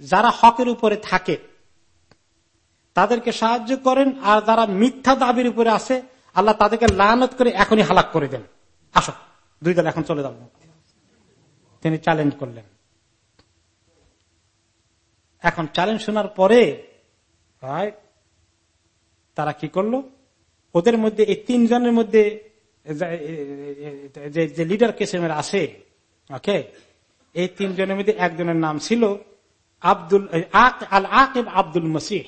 যারা হকের উপরে থাকে, তাদেরকে সাহায্য করেন, আর যারা মিথ্যা দাবির উপরে আছে, আল্লাহ তাদেরকে লানত করে এখনই হালাক করে দেন। আসো, দুই দল এখন চলে যাব তিনি চ্যালেঞ্জ করলেন। এখন চ্যালেঞ্জ শোনার পরে তারা কি করল? ওদের মধ্যে, এই তিনজনের মধ্যে যে লিডার কেসেমের আছে ওকে এই তিনজনের মধ্যে একজনের নাম ছিল আব্দুল আল আকিব আব্দুল মসিহ।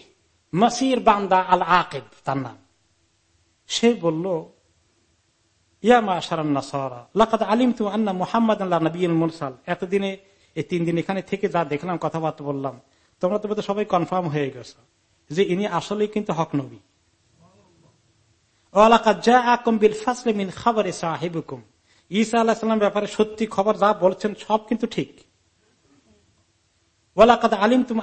মসির বান্দা আল আকিব তার নাম। সে বলল এতদিনে, এই তিন দিন এখানে থেকে যা দেখলাম, কথাবার্তা বললাম, তোমরা তো সবাই কনফার্ম হয়ে গেছো যে ইনি আসলে কিন্তু হক নবী। ঈসা আল্লাহাম ব্যাপারে সত্যি খবর যা বলছেন সব কিন্তু ঠিক। আলিম তুম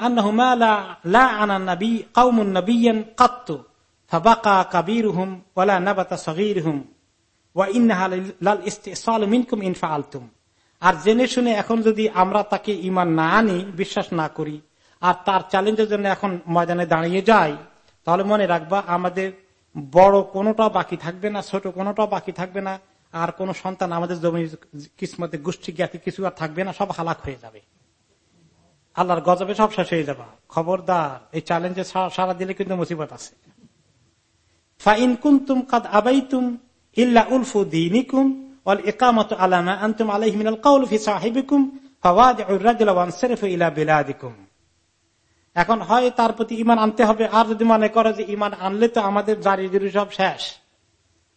আর জেনে শুনে এখন যদি আমরা তাকে ইমান না আনি, বিশ্বাস না করি, আর তার চ্যালেঞ্জের জন্য এখন ময়দানে দাঁড়িয়ে যাই, তাহলে মনে রাখবা আমাদের বড় কোনটা বাকি থাকবে না, ছোট কোনটা বাকি থাকবে না, আর কোন সন্তান আমাদের জমির কিসমতে গোষ্ঠী জ্ঞাতি কিছু আর থাকবে না, সব হালাক হয়ে যাবে। আল্লাহর গজবে সব শেষ হয়ে যাবা। খবরদার, এই চ্যালেঞ্জে সারা দিলে কিন্তু মুসিবত আছে। আলামা আনতুম আলাইহি কাউল ইলা বিলাদিকুম। এখন হয় তার প্রতি ইমান আনতে হবে, আর যদি মনে করে যে ইমান আনলে তো আমাদের জারি জুরি সব শেষ।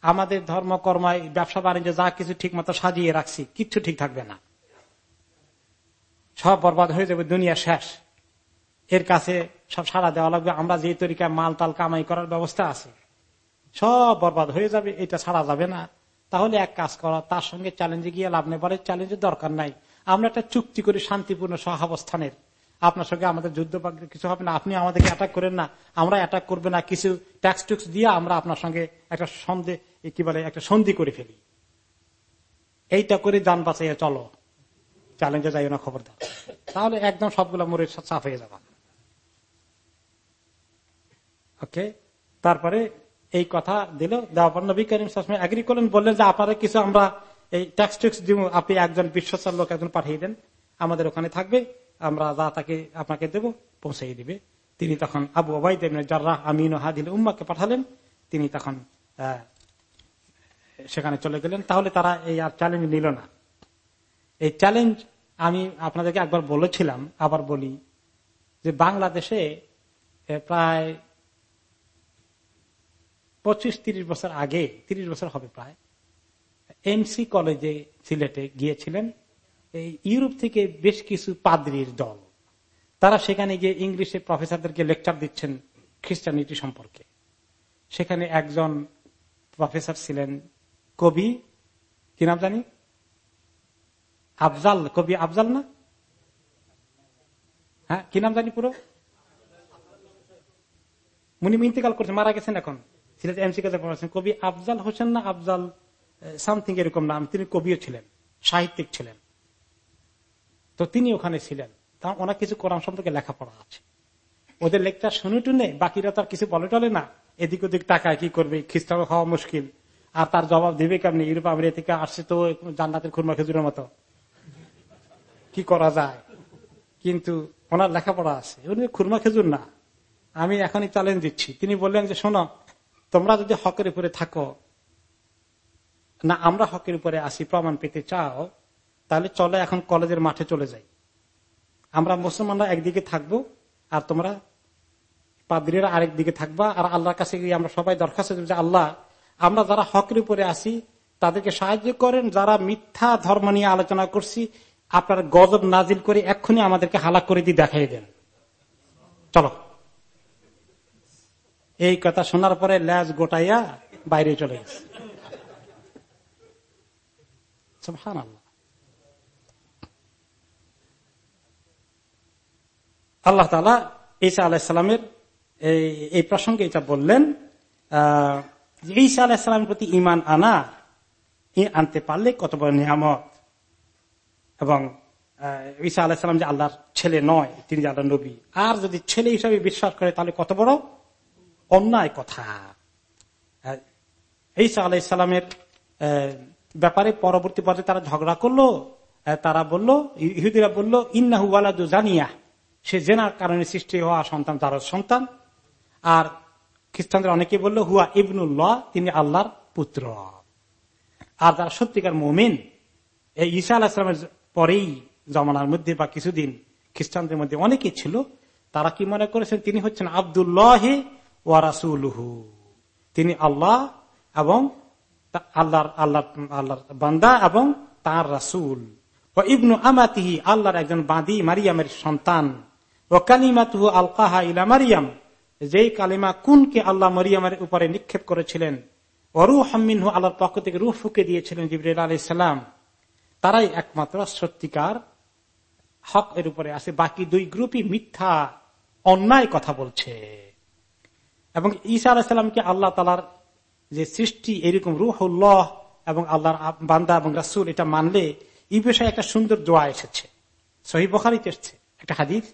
আমাদের ধর্ম কর্মায় ব্যবসা, বাণিজ্য যা কিছু ঠিক মতো সাজিয়ে রাখছি, কিচ্ছু ঠিক থাকবে না। সব বরবাদ হয়ে যাবে, দুনিয়া শেষ। এর কাছে সব সারা দেওয়া লাগবে, আমরা যে তরিকায় মাল টাল কামাই করার ব্যবস্থা আছে। সব বরবাদ হয়ে যাবে, এটা ছাড়া যাবে না। তাহলে এক কাজ করা, তার সঙ্গে চ্যালেঞ্জে গিয়ে লাভ নেই বলে চ্যালেঞ্জের দরকার নাই। আমরা একটা চুক্তি করি শান্তিপূর্ণ সহাবস্থানের। আপনার সঙ্গে আমাদের যুদ্ধ কিছু হবে না। আপনি আমাদেরকে অ্যাটাক করেন না। আমরা অ্যাটাক করবে না। কিছু ট্যাক্স টুক্স দিয়ে আমরা আপনার সঙ্গে একটা সন্দেহ কি বলে, একটা সন্ধি করে ফেলি। এইটা করে যান বাঁচাইয়া চলো। চ্যালেঞ্জে যাই না, খবর দাও। তাহলে একদম সবগুলো মরে সাফ হয়ে যাবা। ওকে তারপরে এই কথা দিল। দেওয়ার নবী করিম সবসময় এগ্রি করলেন, বললেন যে আপনারা কিছু আমরা এই ট্যাক্স ট্যাক্স দিব। আপনি একজন বিশ্বস্ত লোক, একজন পাঠিয়ে দেন। আমাদের ওখানে থাকবে। আমরা যা তাকে আপনাকে দেব পৌঁছে দিবে। তিনি তখন আবু দেবেন যার্রা আমিন হাদিল উম্মাকে পাঠালেন। তিনি তখন সেখানে চলে গেলেন। তাহলে তারা এই আর চ্যালেঞ্জ নিল না। এই চ্যালেঞ্জ আমি আপনাদেরকে একবার বলেছিলাম, আবার বলি যে বাংলাদেশে প্রায় পঁচিশ তিরিশ বছর আগে, তিরিশ বছর হবে প্রায় এমসি কলেজে সিলেটে গিয়েছিলেন। ইউরোপ থেকে বেশ কিছু পাদ্রির দল। তারা সেখানে গিয়ে ইংলিশে প্রফেসরদেরকে লেকচার দিচ্ছেন খ্রিস্টানিটি সম্পর্কে। সেখানে একজন প্রফেসর ছিলেন কবি, কি নাম জানি? আফজাল, কবি আফজাল না? হ্যাঁ কি নাম জানি পুরো? মুনি ইন্তেকাল করছেন মারা গেছেন এখন। সিলেট এমসি কাজে পড়াচ্ছেন। কবি আফজাল হোসেন না আফজাল সামথিং এরকম নাম। তিনি কবিও ছিলেন, সাহিত্যিক ছিলেন। তো তিনি ওখানে ছিলেন। তা অনেক কিছু কোরআন সম্পর্কে লেখাপড়া আছে। ওদের লেকচার শুনে টুনে বাকিরা তো আর কিছু বলে টলে না। এদিক ওদিক টাকায় কি করবে খ্রিস্টান হওয়া মুশকিল। আর তার জবাব দিবে কেমনি? ইউরোপ, আমেরিকা থেকে আসছে তো জান্নাতের খুরমা খেজুরের মতো। কি করা যায়? কিন্তু ওনার লেখাপড়া আছে। উনি খুরমা খেজুর না। আমি এখনই চ্যালেঞ্জ দিচ্ছি। তিনি বললেন যে, শোনো, তোমরা যদি হকের উপরে থাকো, না, আমরা হকের উপরে আসি, প্রমাণ পেতে চাও তাহলে চলো এখন কলেজের মাঠে চলে যাই। আমরা মুসলমানরা একদিকে থাকব আর তোমরা পাদ্রীরা আরেক দিকে থাকবা আর আল্লাহর কাছে গিয়ে আমরা সবাই দরখাস্ত যে আল্লাহ, আমরা যারা হকের উপরে আসি তাদেরকে সাহায্য করেন, যারা মিথ্যা ধর্ম নিয়ে আলোচনা করছি, আপনার গজব নাজিল করে এক্ষুনি আমাদেরকে হালাক করে দিয়ে দেখাই দেন। চলো। এই কথা শোনার পরে ল্যাজ গোটাইয়া বাইরে চলে গেছে। আল্লাহ তালা ঈসা আলাহিসাল্লামের এই প্রসঙ্গে এটা বললেন ঈসা আলাহিসাল্লামের প্রতি ইমান আনা আনতে পারলে কত বড় নিয়ামত। এবং ঈসা আলাহিসাল্লাম যে আল্লাহর ছেলে নয়, তিনি যে আল্লাহ নবী, আর যদি ছেলে হিসাবে বিশ্বাস করে তাহলে কত বড়? অন্যায় কথা। ঈসা আলাইসাল্লামের ব্যাপারে পরবর্তী পর্যায়ে তারা ঝগড়া করল তারা বলল, ইহুদিরা বলল, ইন্নাহু ওয়ালাদু জানিয়া। সে জেনার কারণে সৃষ্টি হওয়া সন্তান তার সন্তান। আর খ্রিস্টানদের অনেকে বলল, হুয়া ইবনুল্লাহ, তিনি আল্লাহর পুত্র। আর যারা সত্যিকার মোমেন, এই ঈসা আলাহিসামের পরেই জমানার মধ্যে বা কিছুদিন খ্রিস্টানদের মধ্যে অনেকে ছিল, তারা কি মনে করেছেন, তিনি হচ্ছেন আবদুল্লাহ ওয়ারাসুলহু তিনি আল্লাহ এবং আল্লাহর আল্লাহ আল্লাহর বান্দা এবং তার রাসুল। ও ইবনু আমাতিহি, আল্লাহর একজন বাঁদি মারিয়ামের সন্তান। ও আলকাহা ইলা মারিয়াম। যেই কালিমা কুনকে আল্লাহ মরিয়ামের উপরে নিক্ষেপ করেছিলেন অরু হামিনহু আল্লাহর পক্ষ থেকে রুহ ফুকে দিয়েছিলেন জিবরিল আলি সাল্লাম তারাই একমাত্র সত্যিকার হক এর উপরে আছে, বাকি দুই গ্রুপই মিথ্যা, অন্যায় কথা বলছে। এবং ঈসা আলাহিসাল্লামকে আল্লাহ তালার যে সৃষ্টি এরকম রুহুল্লাহ এবং আল্লাহর বান্দা এবং রাসুল এটা মানলে, এই বিষয়ে একটা সুন্দর দোয়া এসেছে। সহি বখারিতে এসছে, একটা হাদিস।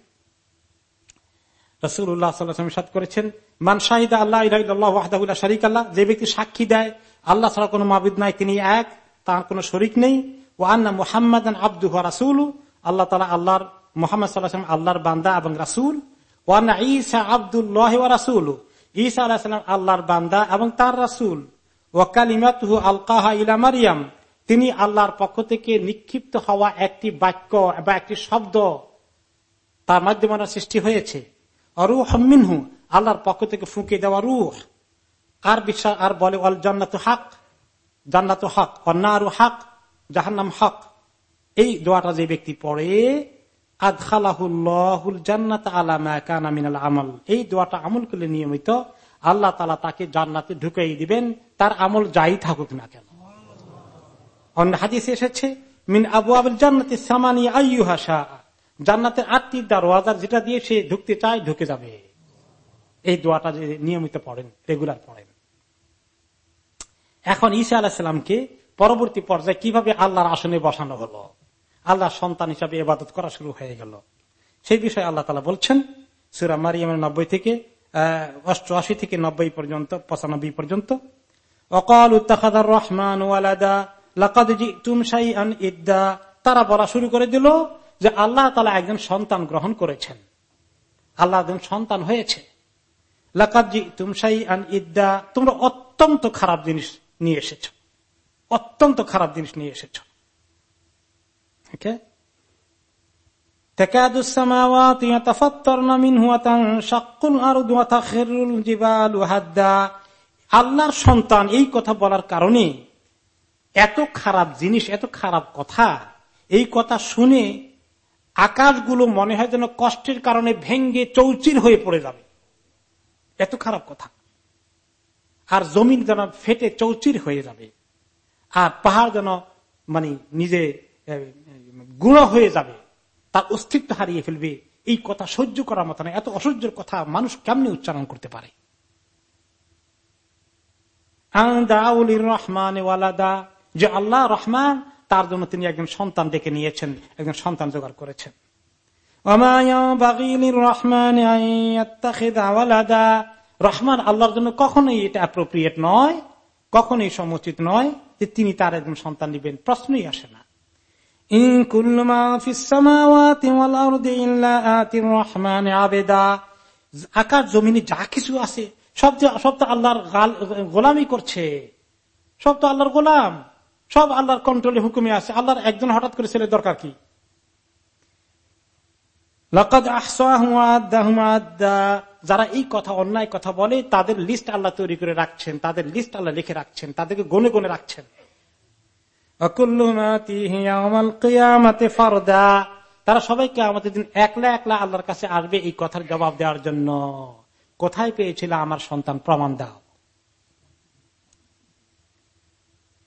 রসুল্লাহ সাদ করেছেন, মান শাহিদা আল্লাহ শরিক আল্লাহ যে ব্যক্তি সাক্ষী দেয়, আল্লাহ ছাড়া কোনো মাবিদ নাই, তিনি এক, তার কোনো শরিক নেই। ও আন্না মোহাম্মদ আব্দু রাসুল আল্লাহ তালা আল্লাহর, মোহাম্মদ সাল্লাহ আল্লাহর বান্দা এবং রাসুল। ওয়ান্না ইসা আবদুল্লাহ রাসুল ঈসা আলাহিসাম আল্লাহর বান্দা এবং তার রাসুল। ওয়াকালিমাতহু আলকাহা ইলা মারিয়াম তিনি আল্লাহর পক্ষ থেকে নিক্ষিপ্ত হওয়া একটি বাক্য বা একটি শব্দ তার মাধ্যমে সৃষ্টি হয়েছে। আল্লাহর পক্ষ থেকে ফুঁকে দেওয়া রুহ। আর বিশ্বাস? আর বলে অল জান্নাত হাক, জান্নাত হক অন্যারু হক, জাহান্নাম হক। এই দোয়াটা যে ব্যক্তি পড়ে আমল। এই দোয়াটা আমল করলে নিয়মিত আল্লাহ তালা তাকে জান্নাতে ঢুকাই দিবেন, তার আমল যাই থাকুক না কেন। অন্য হাদিসে এসেছে, মিন আবু আবুল জান্নাতে সামানি আয়ু হাসা জান্নাতের আটটি দারওয়াজার যেটা দিয়ে সে ঢুকতে চায়, ঢুকে যাবে। এই দোয়াটা যে নিয়মিত পড়েন, রেগুলার পড়েন। এখন ঈসা আলাহিসামকে পরবর্তী পর্যায়ে কীভাবে আল্লাহর আসনে বসানো হলো? আল্লাহর সন্তান হিসাবে এবাদত করা শুরু হয়ে গেল। সেই বিষয়ে আল্লাহ তালা বলছেন, সুরা মারিয়ামের নব্বই থেকে অষ্টআশি থেকে নব্বই পর্যন্ত, পঁচানব্বই পর্যন্ত অকাল উত্তাখাদার রহমান ওয়ালাদা ইদ্দা তারা বলা শুরু করে দিল যে আল্লাহ তালা একজন সন্তান গ্রহণ করেছেন। আল্লাহ একজন সন্তান হয়েছে। লাকাজি তুমসাই আন ইদ্দা, তোমরা অত্যন্ত খারাপ জিনিস নিয়ে এসেছ। অত্যন্ত খারাপ জিনিস নিয়ে এসেছ। আল্লাহর সন্তান এই কথা বলার কারণে এত খারাপ জিনিস, এত খারাপ কথা, এই কথা শুনে আকাশগুলো মনে হয় যেন কষ্টের কারণে ভেঙ্গে চৌচির হয়ে পড়ে যাবে। এত খারাপ কথা। আর জমিন যেন ফেটে চৌচির হয়ে যাবে। আর পাহাড় যেন মানে নিজে গুঁড়ো হয়ে যাবে। তার অস্তিত্ব হারিয়ে ফেলবে। এই কথা সহ্য করার মতো না। এত অসহ্যের কথা মানুষ কেমনি উচ্চারণ করতে পারে? যে আল্লাহ রহমান তার জন্য তিনি একজন সন্তান ডেকে নিয়েছেন, একজন সন্তান জোগাড় করেছেন। রহমান আল্লাহর জন্য কখনোই এটা অ্যাপ্রোপ্রিয়েট নয়, কখনোই সমুচিত নয় যে তিনি তার একজন সন্তান নিবেন, প্রশ্নই আসে না। আকাশ, জমিনে যা কিছু আছে, সব তো আল্লাহর গোলামি করছে, সব তো আল্লাহর গোলাম। সব আল্লাহর কন্ট্রোলে হুকুমে আছে আল্লাহর একজন হঠাৎ করে ছেলে দরকার কি? যারা এই কথা, অন্যায় কথা বলে, তাদের লিস্ট আল্লাহ তৈরি করে রাখছেন, তাদের লিস্ট আল্লাহ লিখে রাখছেন, তাদেরকে গনে গনে রাখছেন। তারা সবাইকে আমাদের দিন একলা একলা আল্লাহর কাছে আসবে এই কথার জবাব দেওয়ার জন্য। কোথায় পেয়েছিল আমার সন্তান প্রমাণ দাও।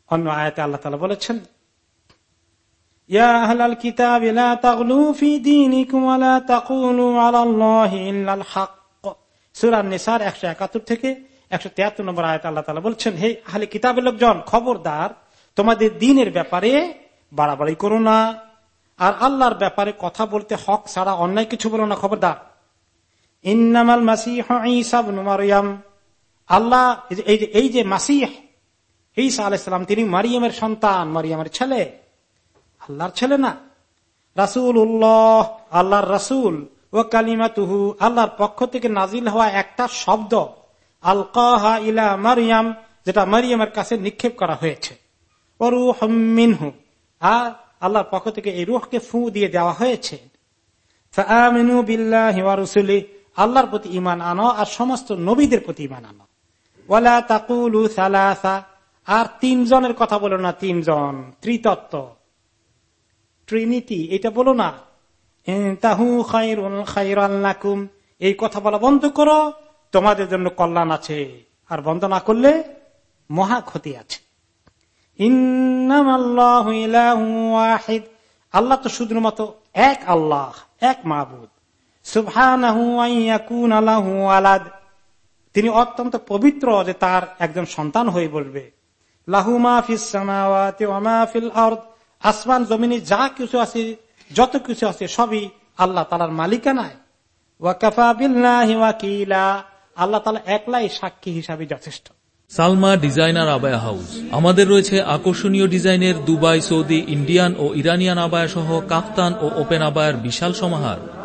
অন্য আয়তে আল্লাহ তালা বলেছেন একশো একাত্তর থেকে একশো তিয়াত্তর নম্বর আয়ত আল্লাহ তালা হে খবরদার, তোমাদের দিনের ব্যাপারে বাড়াবাড়ি করো না। আর আল্লাহর ব্যাপারে কথা বলতে হক ছাড়া অন্যায় কিছু বলো না, খবরদার। ইন্নামাল মাসিহ মারিয়াম। আল্লাহ এই যে মাসিহ ঈসা আলাইসালাম তিনি মারিয়ামের সন্তান, মারিয়ামের ছেলে। আল্লাহর ছেলে না। রাসুল উল্লাহ আল্লাহর রাসুল। ও কালিমা তুহু আল্লাহর পক্ষ থেকে নাজিল হওয়া একটা শব্দ। আল কাহা ইলা মারিয়াম, যেটা মারিয়ামের কাছে নিক্ষেপ করা হয়েছে। অরু মিনহু আর আল্লাহর পক্ষ থেকে এই রুহকে ফু দিয়ে দেওয়া হয়েছে। আল্লাহর প্রতি ইমান আনো আর সমস্ত নবীদের প্রতি ইমান আনো। ওয়ালা তাকুলু আর তিনজনের কথা বলো না, তিনজন। ত্রিতত্ত্ব। ট্রিনিটি এটা বলো না। এই কথা বলা বন্ধ করো, তোমাদের জন্য কল্যাণ আছে। আর বন্ধ না করলে মহা ক্ষতি আছে। আল্লাহ তো শুধুমাত্র এক আল্লাহ, এক মাহবুদ। আলাদ তিনি অত্যন্ত পবিত্র যে তার একজন সন্তান হয়ে বলবে। লাহুমা ফিল আসমান, জমিনে যা কিছু আছে, যত কিছু আছে, সবই আল্লাহ তালার মালিকানায়। ওয়াকাফা আল্লাহ তালা একলাই সাক্ষী হিসাবে যথেষ্ট। সালমা ডিজাইনার আমাদের রয়েছে আকর্ষণীয় ডিজাইনের দুবাই, সৌদি, ইন্ডিয়ান ও ইরানিয়ান আবায়া সহ কাফতান ও ওপেন আবায়ার বিশাল সমাহার।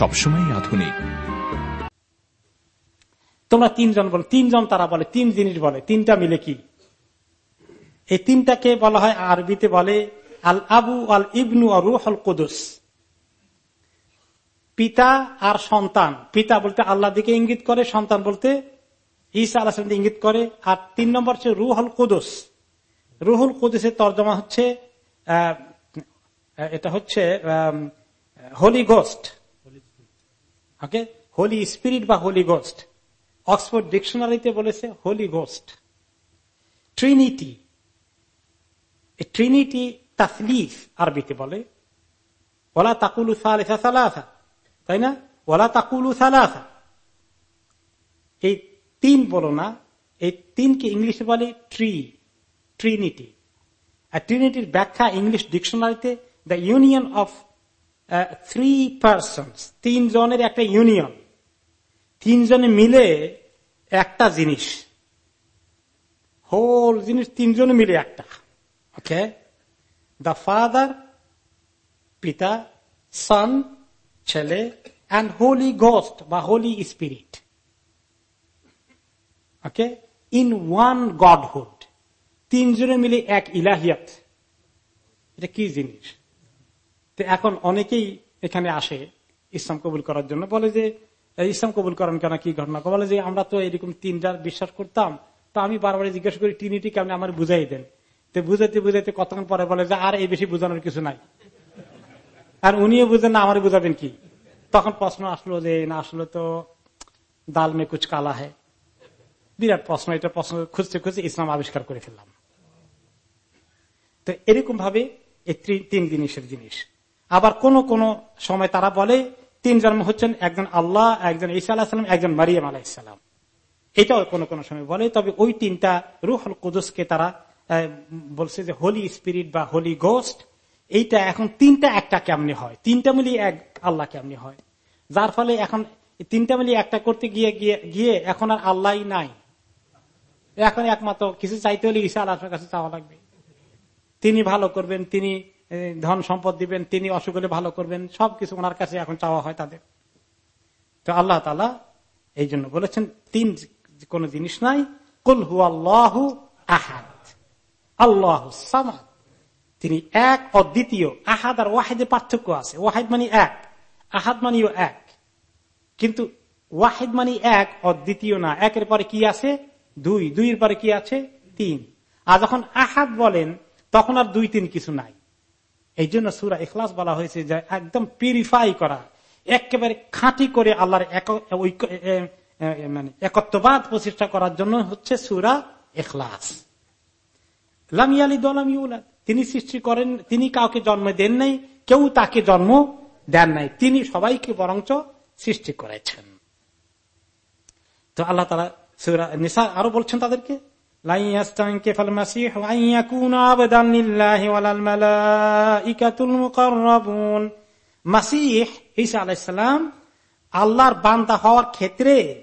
সবসময় আধুনিক। তোমরা তিনজন বলো, তিনজন তারা বলে, তিন জিনিস বলে, তিনটা মিলে কি? এই তিনটাকে বলা হয়, আরবিতে বলে, আল আবু, আল ইবনু, আর রুহ আল কুদুস। পিতা আর সন্তান। পিতা বলতে আল্লাহ দিকে ইঙ্গিত করে, সন্তান বলতে ঈসা আল্লাহ ইঙ্গিত করে, আর তিন নম্বর হচ্ছে রুহল কুদুস। রুহুল কুদুসের তর্জমা হচ্ছে এটা হচ্ছে holy ghost okay holy spirit বা হোলি গোস্ট অক্সফোর্ড ডিকশনারিতে বলেছে হোলি গোস্ট ট্রিনিটি ট্রিনিটি তাসলিফ আরবিতে বলে। ওলা তাকুলু সালেসা তাই না? ওলা তাকুলু সালাসা। এই তিন বলো না, এই তিনকে ইংলিশে বলে ট্রি ট্রিনিটি আর ট্রিনিটির ব্যাখ্যা English ডিকশনারিতে the union of three persons তিনজনের একটা ইউনিয়ন তিনজনে মিলে একটা জিনিস। হোল জিনিস, তিনজনে মিলে একটা। ওকে দ্য ফাদার পিতা সন ছেলে অ্যান্ড হোলি গোস্ট বা holy spirit okay in one godhood তিনজনে মিলে এক ইলাহিয়াত। এটা কি জিনিস? তো এখন অনেকেই এখানে আসে ইসলাম কবুল করার জন্য। বলে যে ইসলাম কবুল করেন কেন? কি ঘটনা? বলে যে, আমরা তো এরকম তিনটার বিশ্বাস করতাম। তো আমি বারবার জিজ্ঞেস করি টিনিটি কেমন আমার বুঝাই দেন? তো বুঝাইতে বুঝাইতে কতক্ষণ পরে বলে যে, আর এই বেশি বোঝানোর কিছু নাই। আর উনিও বুঝেন না, আমার বুঝাবেন কি? তখন প্রশ্ন আসলো যে, না, আসলে তো দাল মে কুচ কালা হয় বিরাট প্রশ্ন, এটা প্রশ্ন খুঁজতে খুঁজতে ইসলাম আবিষ্কার করে ফেললাম। তো এরকম ভাবে এই তিন জিনিসের জিনিস। আবার কোন কোন সময় তারা বলে তিন জন্ম হচ্ছেন একজন আল্লাহ, একজন ঈসা আলাহিসাম একজন মারিয়াম আলাহিসাল্লাম এটাও কোন কোন সময় বলে, তবে ওই তিনটা রুহল কুদুসকে তারা বলছে যে হোলি স্পিরিট বা হোলি গোস্ট এইটা এখন তিনটা একটা কেমনি হয়? তিনটা মিলিয়ে এক আল্লাহ কেমনি হয়? যার ফলে এখন তিনটা মিলিয়ে একটা করতে গিয়ে গিয়ে এখন আর আল্লাহ নাই। এখন একমাত্র কিছু চাইতে হলে ঈসা আল্লাহর কাছে চাওয়া লাগবে। তিনি ভালো করবেন, তিনি ধন সম্পদ দিবেন, তিনি অসুখ হলে ভালো করবেন, সবকিছু ওনার কাছে এখন চাওয়া হয় তাদের। তো আল্লাহ তালা এই জন্য বলেছেন, তিন কোন জিনিস নাই, কুল হু আল্লাহ আহাদ, আল্লাহ সামাদ। তিনি এক অদ্বিতীয় আহাদ আর ওয়াহেদের পার্থক্য আছে। ওয়াহেদ মানে এক, আহাদ মানিও এক। কিন্তু ওয়াহেদ মানে এক অদ্বিতীয় না, একের পরে কি আছে? দুই, দুইয়ের পরে কি আছে? তিন। আর যখন আহাদ বলেন, তখন আর দুই, তিন কিছু নাই। এই জন্য সুরা এখলাস বলা হয়েছে যে একদম পিউরিফাই করা। একেবারে খাঁটি করে আল্লাহর মানে একত্ববাদ প্রতিষ্ঠা করার জন্য হচ্ছে সুরা এখলাস তিনি সৃষ্টি করেন, তিনি কাউকে জন্ম দেন নাই, কেউ তাকে জন্ম দেন নাই। তিনি সবাইকে বরঞ্চ সৃষ্টি করেছেন। তো আল্লাহ তালা সুরা নিসা আরও বলছেন তাদেরকে? আল্লাহর বান্দা হওয়ার ক্ষেত্রে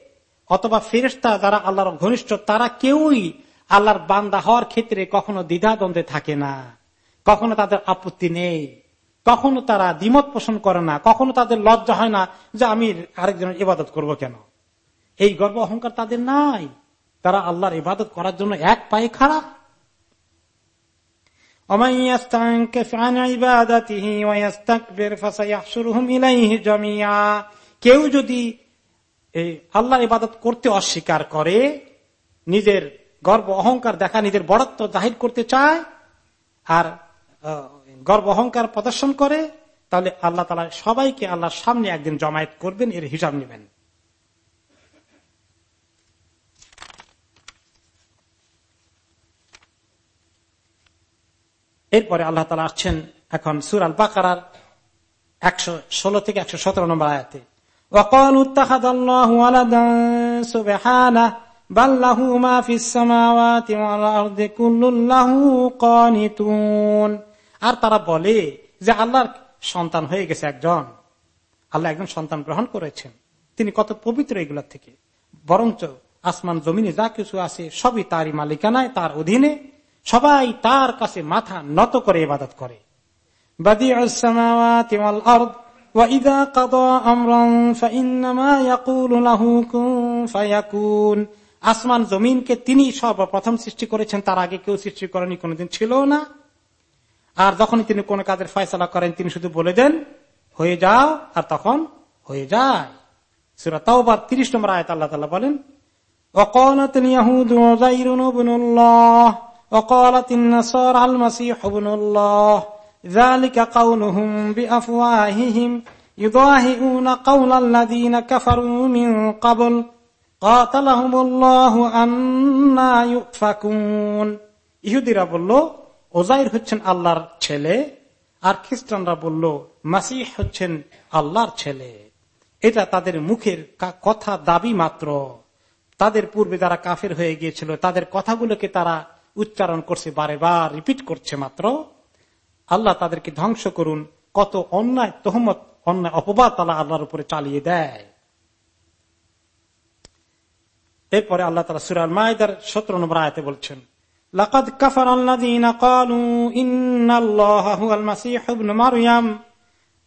অথবা ফেরেশতা যারা আল্লাহর ঘনিষ্ঠ, তারা কেউই আল্লাহর বান্দা হওয়ার ক্ষেত্রে কখনো দ্বিধাদ্বন্দ্বে থাকে না। কখনো তাদের আপত্তি নেই। কখনো তারা দ্বিমত পোষণ করে না। কখনো তাদের লজ্জা হয় না যে আমি আরেকজনের ইবাদত করব কেন? এই গর্ব অহংকার তাদের নাই। তারা আল্লাহর ইবাদত করার জন্য এক পায়ে খাড়া। কেউ যদি আল্লাহ ইবাদত করতে অস্বীকার করে, নিজের গর্ব অহংকার দেখা নিজের বড়ত্ব জাহির করতে চায়, আর গর্ব অহংকার প্রদর্শন করে, তাহলে আল্লাহ তালা সবাইকে আল্লাহর সামনে একদিন জমায়েত করবেন, এর হিসাব নেবেন। এরপরে আল্লাহ তালা আসছেন এখন সুর আল বাকার একশো ষোলো থেকে একশো সতেরো নম্বর আয়াতে وقالوا اتخذ الله ولدا سبحانه بل له ما في السماوات والأرض كل له قانتون আর তারা বলে যে আল্লাহর সন্তান হয়ে গেছে একজন আল্লাহ একজন সন্তান গ্রহণ করেছেন তিনি কত পবিত্র এগুলোর থেকে বরঞ্চ আসমান জমিনে যা কিছু আছে সবই তারই মালিকানায় তার অধীনে সবাই তার কাছে মাথা নত করে ইবাদত করে। আসমান জমিনকে তিনি সর্বপ্রথম সৃষ্টি করেছেন, তার আগে কেউ সৃষ্টি করেনি, কোনদিন ছিল না। আর যখনই তিনি কোন কাজের ফয়সলা করেন, তিনি শুধু বলে দেন, হয়ে যাও, আর তখন, হয়ে যায়। সেটা তাও বা তিরিশ নম্বর আয়ত আল্লাহ তালা বলেন অকল তিনি وقالت النصارى المسيح ابن الله ذلك قولهم بأفواههم يضاهئون قول الذين كفروا من قبل قاتلهم الله أنا يؤفكون ইহুদিরা বলল ওজাইর হচ্ছেন আল্লাহর ছেলে আর খ্রিস্টানরা বলল মাসিহ হচ্ছেন আল্লাহর ছেলে এটা তাদের মুখের কথা দাবি মাত্র তাদের পূর্বে যারা কাফের হয়ে গিয়েছিল তাদের কথাগুলোকে তারা উচ্চারণ করছে বারে বার রিপিট করছে মাত্র। আল্লাহ তাদেরকে ধ্বংস করুন। কত অন্যায়, তহমত, অন্যায়, অপবাদ তালা আল্লাহর উপরে চালিয়ে দেয়। এরপরে আল্লাহ তালা সুরাল মায়দার সত্র নম্বর আয়তে বলছেন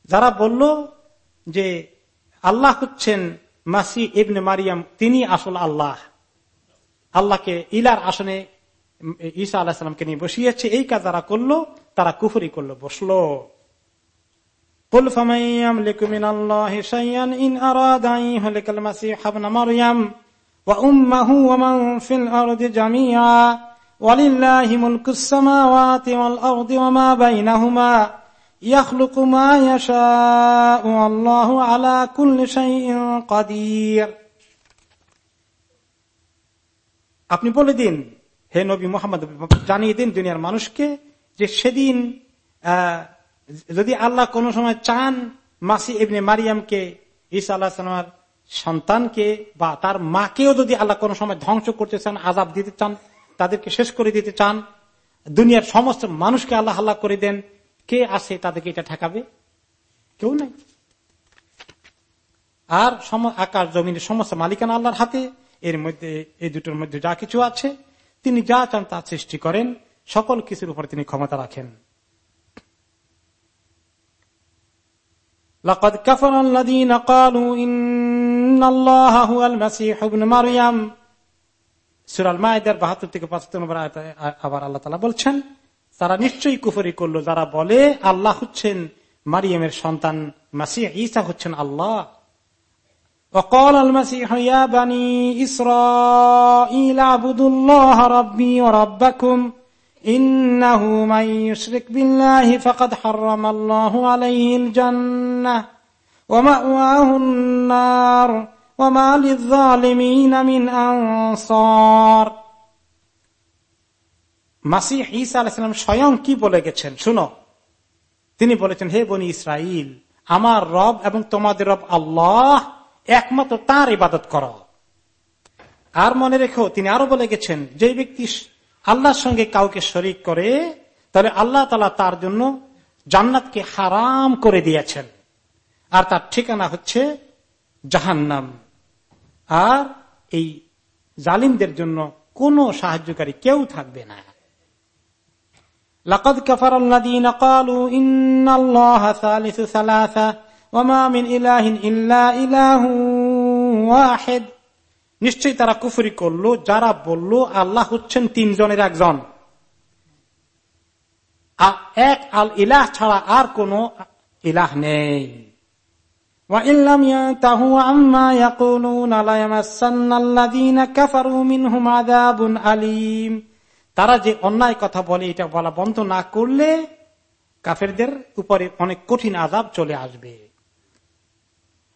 যারা বলল যে আল্লাহ হচ্ছেন মাসি ইবনে মারিয়াম তিনি আসল আল্লাহ। আল্লাহকে ইলার আসনে ঈসা আল্লাহ সাল্লামকে নিয়ে বসিয়েছে, এই কাজ যারা করল, তারা কুফরি করল, বসল। আপনি বলে দিন হে নবী মোহাম্মদ, জানিয়ে দিন দুনিয়ার মানুষকে যে সেদিন যদি আল্লাহ কোন সময় চান মাসি ইবনে মারিয়ামকে, ঈসা আল্লাহ সালামার সন্তানকে বা তার মাকেও যদি আল্লাহ কোন সময় ধ্বংস করতে চান আজাব দিতে চান, তাদেরকে শেষ করে দিতে চান, দুনিয়ার সমস্ত মানুষকে আল্লাহ আল্লাহ করে দেন, কে আছে তাদেরকে এটা ঠেকাবে? কেউ নাই। আর আকাশ জমিনের সমস্ত মালিকানা আল্লাহর হাতে, এর মধ্যে, এই দুটোর মধ্যে যা কিছু আছে তিনি যা চান তা সৃষ্টি করেন সকল কিছুর উপর তিনি ক্ষমতা রাখেন لقد كفر الذين قالوا إن الله هو المسيح ابن مريم সুরাল মায়েদের বাহাত্তর থেকে পঁচাত্তর নম্বর আবার আল্লাহ তালা বলছেন তারা নিশ্চয়ই কুফরি করলো যারা বলে আল্লাহ হচ্ছেন মারিয়ামের সন্তান মাসিহ ঈসা হচ্ছেন আল্লাহ وقال المسيح يا بني إسرائيل اعبدوا الله ربي وربكم إنه من يشرك بالله فقد حرم الله عليه الجنة ومأواه النار وما للظالمين من أنصار মাসিহ ঈসা আলাইসালাম স্বয়ং কি বলে গেছেন শুনো তিনি বলেছেন হে বনি ইসরাইল আমার রব এবং তোমাদের রব আল্লাহ একমাত্র তার ইবাদত কর। আর মনে রেখো, তিনি আরও বলে গেছেন, যে ব্যক্তি আল্লাহর সঙ্গে কাউকে শরিক করে, তাহলে আল্লাহ তালা তার জন্য জান্নাতকে হারাম করে দিয়েছেন। আর তার ঠিকানা হচ্ছে জাহান্নাম। আর এই জালিমদের জন্য কোন সাহায্যকারী কেউ থাকবে না। লাকদ কফার আল্লাহ ওমামিন নিশ্চয়ই তারা কুফরি করল, যারা বলল আল্লাহ হচ্ছেন তিনজনের একজন। এক আল ইলাহ ছাড়া আর কোন ইলাহ নেই। তারা যে অন্যায় কথা বলে, এটা বলা বন্ধ না করলে কাফেরদের উপরে অনেক কঠিন আজাব চলে আসবে।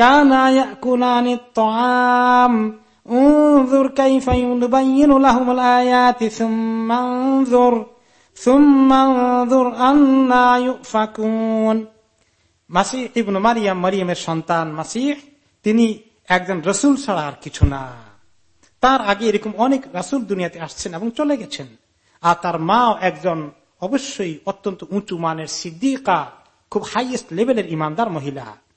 মারিয়াম মারিয়ামের সন্তান মাসিহ তিনি একজন রসুল ছাড়া আর কিছু না। তার আগে এরকম অনেক রাসুল দুনিয়াতে আসছেন এবং চলে গেছেন। আর তার মা একজন অবশ্যই অত্যন্ত উঁচু মানের সিদ্দিকা, খুব হাইয়েস্ট লেভেলের ইমানদার মহিলা।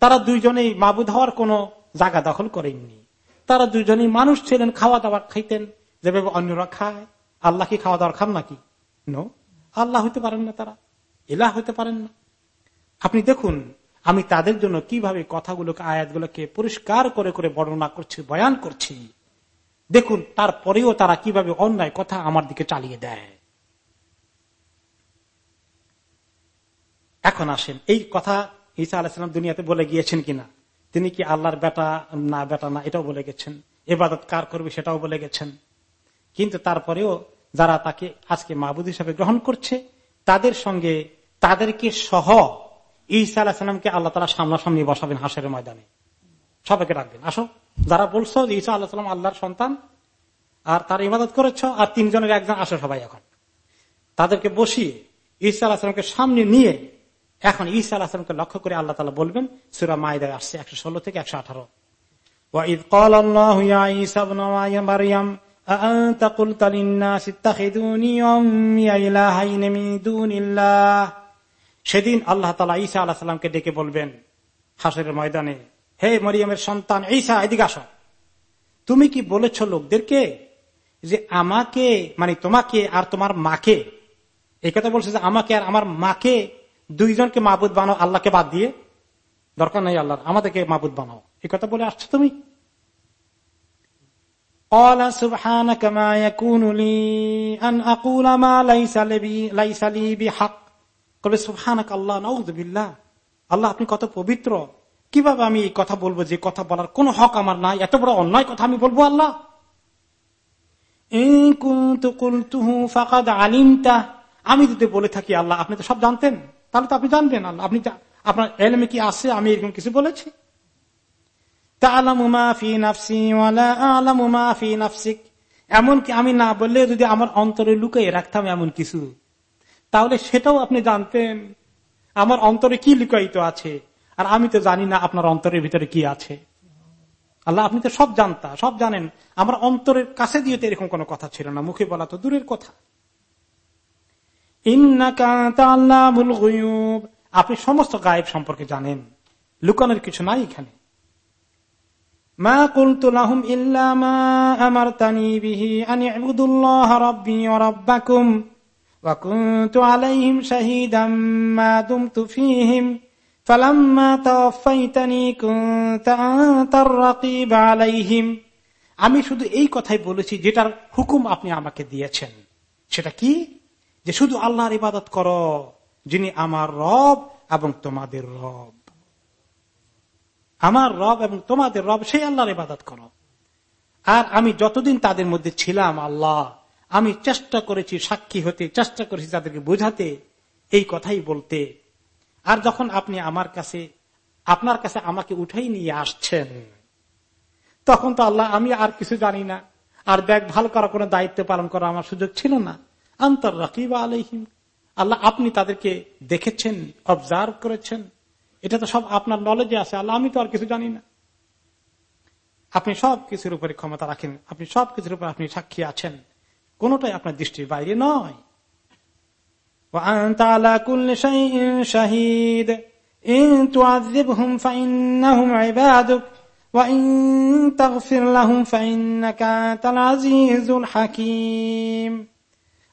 তারা দুইজনেই মাবুদ হওয়ার কোন জায়গা দখল করেননি। তারা দুইজনেই মানুষ ছিলেন, খাওয়া দাওয়া খাইতেন। যেভাবে অন্যরা খায়, আল্লাহ কি খাওয়া দাওয়ার খান নাকি? নো আল্লাহ হইতে পারেন না তারা। এলা হইতে পারেন না। আপনি দেখুন, আমি তাদের জন্য কীভাবে কথাগুলোকে, আয়াতগুলোকে পরিষ্কার করে করে বর্ণনা করছি, বয়ান করছি। দেখুন, তারপরেও তারা কীভাবে অন্যায় কথা আমার দিকে চালিয়ে দেয়। এখন আসেন, এই কথা ঈসা আলাহিসাম দুনিয়াতে বলে গিয়েছেন কিনা? তিনি কি আল্লাহর বেটা? না বেটা না, এটাও বলে গেছেন। এবাদত কার করবে সেটাও বলে গেছেন। কিন্তু তারপরেও যারা তাকে আজকে মাহবুদ হিসাবে গ্রহণ করছে, তাদের সঙ্গে তাদেরকে সহ ঈসা আলাহিসামকে আল্লাহ তালা সামনাসামনি বসাবেন হাসের ময়দানে। সবাইকে রাখবেন আসো। যারা বলছো যে ঈসা আল্লাহ আল্লাহর সন্তান, আর তার ইবাদত করেছ, আর তিনজনের একজন আসো সবাই এখন। তাদেরকে বসিয়ে ঈসা আলাহিসামকে সামনে নিয়ে এখন ইসা আল্লাহ আসলামকে লক্ষ্য করে আল্লাহ তালা বলবেন, সুরা মায়দা আসছে একশো ষোলো থেকে একশো আঠারো। সেদিন আল্লাহ তালা ঈসা আল্লাহ সাল্লামকে ডেকে বলবেন হাসের ময়দানে, হে মরিয়মের সন্তান, ঈসা, এদিকে আস। তুমি কি বলেছ লোকদেরকে যে আমাকে মানে তোমাকে আর তোমার মাকে? এই কথা বলছে যে আমাকে আর আমার মাকে দুইজনকে মাহবুদ বানাও, আল্লাহকে বাদ দিয়ে। দরকার নাই আল্লাহ আমাদেরকে মাহবুদ বানাও। এ কথা বলে আসছো তুমি? আল্লাহ, আপনি কত পবিত্র। কীভাবে আমি এই কথা বলব? যে কথা বলার কোন হক আমার নাই। এত বড় অন্যায় কথা আমি বলব আল্লাহ? আমি যদি বলে থাকি আল্লাহ, আপনি তো সব জানতেন। তাহলে তো আপনি জানবেন আপনি আপনার এলমে কি আছে? আমি এরকম কিছু বলেছি। এমনকি আমি না বললে যদি আমার অন্তরে লুকাই রাখতাম এমন কিছু, তাহলে সেটাও আপনি জানতেন। আমার অন্তরে কি লুকায়িত আছে? আর আমি তো জানি না আপনার অন্তরের ভিতরে কি আছে। আল্লাহ, আপনি তো সব জানতা, সব জানেন। আমার অন্তরের কাছে দিয়ে তো এরকম কোন কথা ছিল না। মুখে বলা তো দূরের কথা। আপনি সমস্ত গায়েব সম্পর্কে জানেন লুকানোর কিছু নাই এখানে মা কুলতুলাহুম ইল্লামা আমার তানি বিহি আনি আবুদুল্লাহ রব্বি রব্বাকুম وكنت عليهم شهيدا ما دمت فيهم فلما توفيتني كنت أنت الرقيب عليهم আমি শুধু এই কথাই বলেছি যেটার হুকুম আপনি আমাকে দিয়েছেন সেটা কি যে শুধু আল্লাহর ইবাদত করো, যিনি আমার রব এবং তোমাদের রব। আমার রব এবং তোমাদের রব, সেই আল্লাহর ইবাদত করো। আর আমি যতদিন তাদের মধ্যে ছিলাম, আল্লাহ, আমি চেষ্টা করেছি সাক্ষী হতে, চেষ্টা করেছি তাদেরকে বোঝাতে, এই কথাই বলতে। আর যখন আপনি আমার কাছে, আপনার কাছে আমাকে উঠাই নিয়ে আসছেন, তখন তো আল্লাহ, আমি আর কিছু জানি না। আর ব্যাগ ভালো করার কোন দায়িত্ব পালন করা আমার সুযোগ ছিল না। আন্তর রাকিব আলহিম আল্লাহ আপনি তাদেরকে দেখেছেন অবজার্ভ করেছেন। এটা তো সব আপনার নলেজে আছে, আল্লাহ আমি তো আর কিছু জানি না। আপনি সব কিছুর উপরে ক্ষমতা রাখেন, আপনি সব কিছুর উপর আপনি সাক্ষী আছেন। কোনটাই আপনার দৃষ্টির বাইরে নয়। শাহিদ।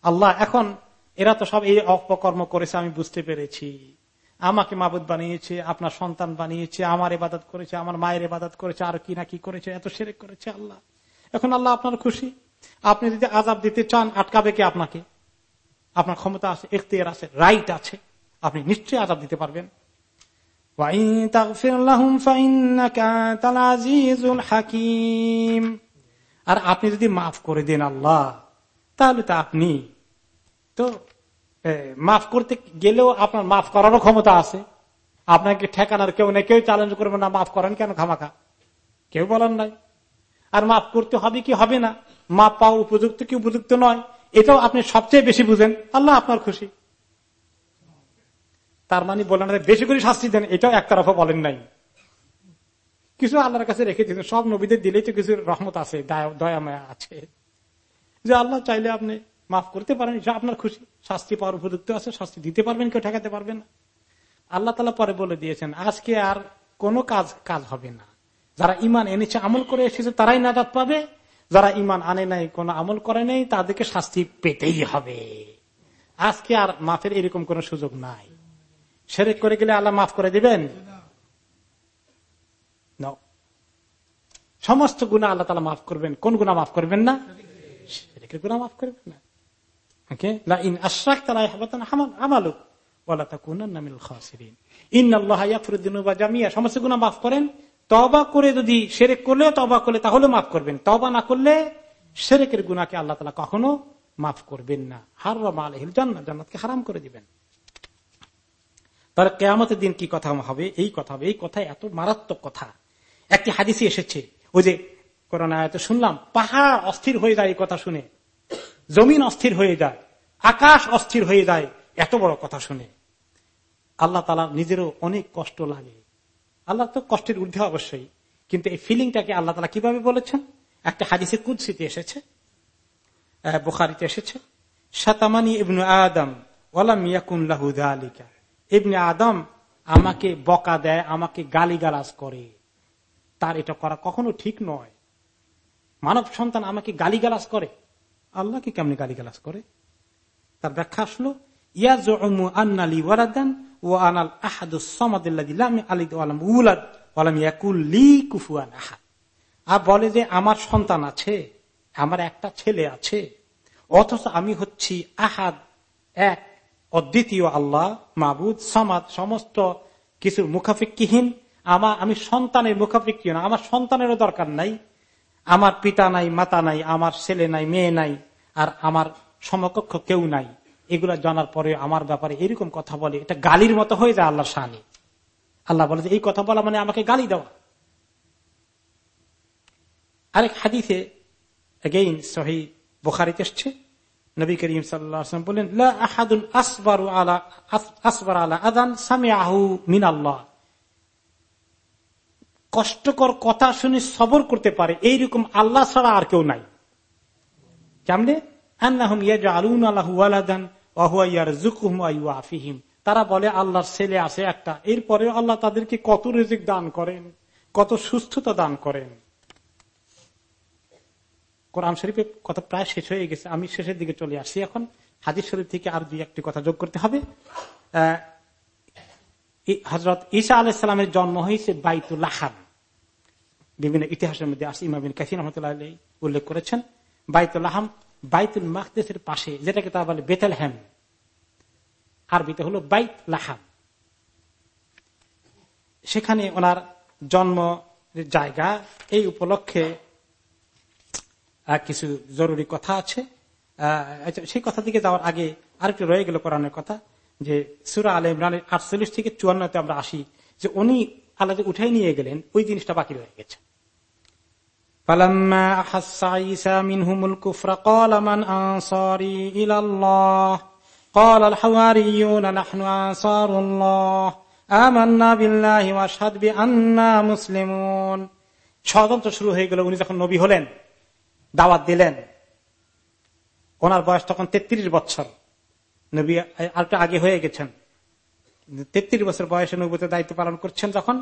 আল্লাহ, এখন এরা তো সব এই অপকর্ম করেছে, আমি বুঝতে পেরেছি। আমাকে মাবুদ বানিয়েছে, আপনার সন্তান বানিয়েছে, আমার এবাদত করেছে, আমার মায়ের এবাদত করেছে, আর কি না কি করেছে, এত সেরেক করেছে আল্লাহ। এখন আল্লাহ আপনার খুশি? আপনি যদি আজাব দিতে চান, আটকাবে কে আপনাকে? আপনার ক্ষমতা আছে, এখতিয়ার আছে, রাইট আছে। আপনি নিশ্চয়ই আজাব দিতে পারবেন। আর আপনি যদি মাফ করে দেন আল্লাহ, তাহলে তো আপনি তো মাফ করতে গেলেও আপনার মাফ করারও ক্ষমতা আছে। আপনাকে ঠেকানোর কেউ না, কেউ চ্যালেঞ্জ করবে না, মাফ করেন কেন খামাখা? কেউ বলেন নাই। আর মাফ করতে হবে কি হবে না? মাপ পাওয়া উপযুক্ত কি উপযুক্ত নয়? এটাও আপনি সবচেয়ে বেশি বুঝেন। আল্লাহ আপনার খুশি। তার মানে বলেন বেশি করে শাস্তি দেন, এটাও একতরফা বলেন নাই। কিছু আল্লাহর কাছে রেখে দিয়েছেন, সব নবীদের দিলেই তো কিছু রহমত আছে দয়া মায়া আছে। যে আল্লাহ চাইলে আপনি মাফ করতে পারেন এটা আপনার খুশি। শাস্তি পাওয়ার উপযুক্ত আছে, শাস্তি দিতে পারবেন, কেউ ঠেকাতে পারবেন না। আল্লাহ তালা পরে বলে দিয়েছেন, আজকে আর কোনো কাজ কাজ হবে না। যারা ইমান এনেছে আমল করে এসেছে, তারাই নাজাদ পাবে। যারা ইমান আনে নাই, কোন আমল করে নেই, তাদেরকে শাস্তি পেতেই হবে। আজকে আর মাফের এরকম কোন সুযোগ নাই। সেরেক করে গেলে আল্লাহ মাফ করে দিবেন? সমস্ত গুণা আল্লাহ তালা মাফ করবেন। কোন গুণা মাফ করবেন না? সেরেকের গুণা মাফ করবেন না। সমস্ত গুণা মাফ করেন। তবা করে যদি সেরেক করলে তবা করলে তাহলে মাফ করবেন। তবা না করলে সেরেকের গুণাকে আল্লাহ তালা কখনো মাফ করবেন না। হার জান্নাত জান্নাতকে হারাম করে দিবেন। তার কেয়ামতের দিন কি কথা হবে? এই কথা হবে। এই কথা এত মারাত্মক কথা। একটি হাদিসি এসেছে। ওই যে করোনা শুনলাম, পাহাড় অস্থির হয়ে যায় এই কথা শুনে। জমিন অস্থির হয়ে যায়, আকাশ অস্থির হয়ে যায়, এত বড় কথা শুনে। আল্লাহ তালা নিজেরও অনেক কষ্ট লাগে। আল্লাহ তো কষ্টের ঊর্ধ্বে অবশ্যই, কিন্তু এই ফিলিংটাকে আল্লাহ তালা কীভাবে বলেছেন? একটা হাদিসে কুদ্সিতে এসেছে বুখারিতে এসেছে, সাতামানি ইবনু আদম ওলা মিয়াকুল্লাহু আলিকা ইবনে আদম আমাকে বকা দেয়, আমাকে গালি গালাজ করে। তার এটা করা কখনো ঠিক নয়। মানব সন্তান আমাকে গালি গালাজ করে। আল্লাহকে কেমনি গালি গালাজ করে? তার ব্যাখ্যা আসলো বলে যে, আমার সন্তান আছে, আমার একটা ছেলে আছে, অথচ আমি হচ্ছি আহাদ, এক, অদ্বিতীয় আল্লাহ, মাবুদ, সমাদ, সমস্ত কিছুর মুখাফিকহীন আমার, আমি সন্তানের মুখাফিকি না, আমার সন্তানেরও দরকার নাই। আমার পিতা নাই, মাতা নাই, আমার ছেলে নাই, মেয়ে নাই, আর আমার সমকক্ষ কেউ নাই। এগুলা জানার পরে আমার ব্যাপারে এরকম কথা বলে। এটা গালির মতো হয়ে যায় আল্লাহর শাহানি আল্লাহ বলে এই কথা বলা মানে আমাকে গালি দেওয়া। আরেক হাদিসে এগেইন সহি বোখারিতে এসছে। নবী করিম সাল্লাম বললেন আসবার আলা আদান সামি আহু মিন আল্লাহ কষ্টকর কথা শুনে সবর করতে পারে। এইরকম আল্লাহ ছাড়া আর কেউ নাই। কেমনে? তারা বলে, আল্লাহর ছেলে আছে একটা। এরপরে আল্লাহ তাদেরকে কত রেজিক দান করেন, কত সুস্থতা দান করেন। কোরআন শরীফের কথা প্রায় শেষ হয়ে গেছে। আমি শেষের দিকে চলে আসি এখন। হাজির শরীফ থেকে আর দুই একটি কথা যোগ করতে হবে। হজরত ঈসা আলাইসালামের জন্ম হয়েছে বাইতুল্লাহাম বিভিন্ন ইতিহাসের মধ্যে আসি ইমাবিন কাসিন রহমতুল্লাহ আলী উল্লেখ করেছেন। বাইতুল্লাহাম বাইতুল মাহদেশের পাশে যেটাকে তারা বলে বেতেল হ্যাম আরবিতে হলো বাইত লাহাম সেখানে ওনার জন্ম জায়গা এই উপলক্ষে কিছু জরুরি কথা আছে। আচ্ছা, সেই কথা দিকে যাওয়ার আগে আরেকটু রয়ে গেল কোরআনের কথা যে সুরা আল ইমরানের আটচল্লিশ থেকে চুয়ান্নতে আমরা আসি যে উনি আল্লাহ যে উঠে নিয়ে গেলেন, ওই জিনিসটা বাকি রয়ে গেছে। ষড়যন্ত্র শুরু হয়ে গেল, উনি যখন নবী হলেন, দাওয়াত দিলেন, ওনার বয়স তখন তেত্রিশ বছর। নবী আরেকটা আগে হয়ে গেছেন। তেত্রিশ বছর বয়সে নবীতে দায়িত্ব পালন করছেন যখন,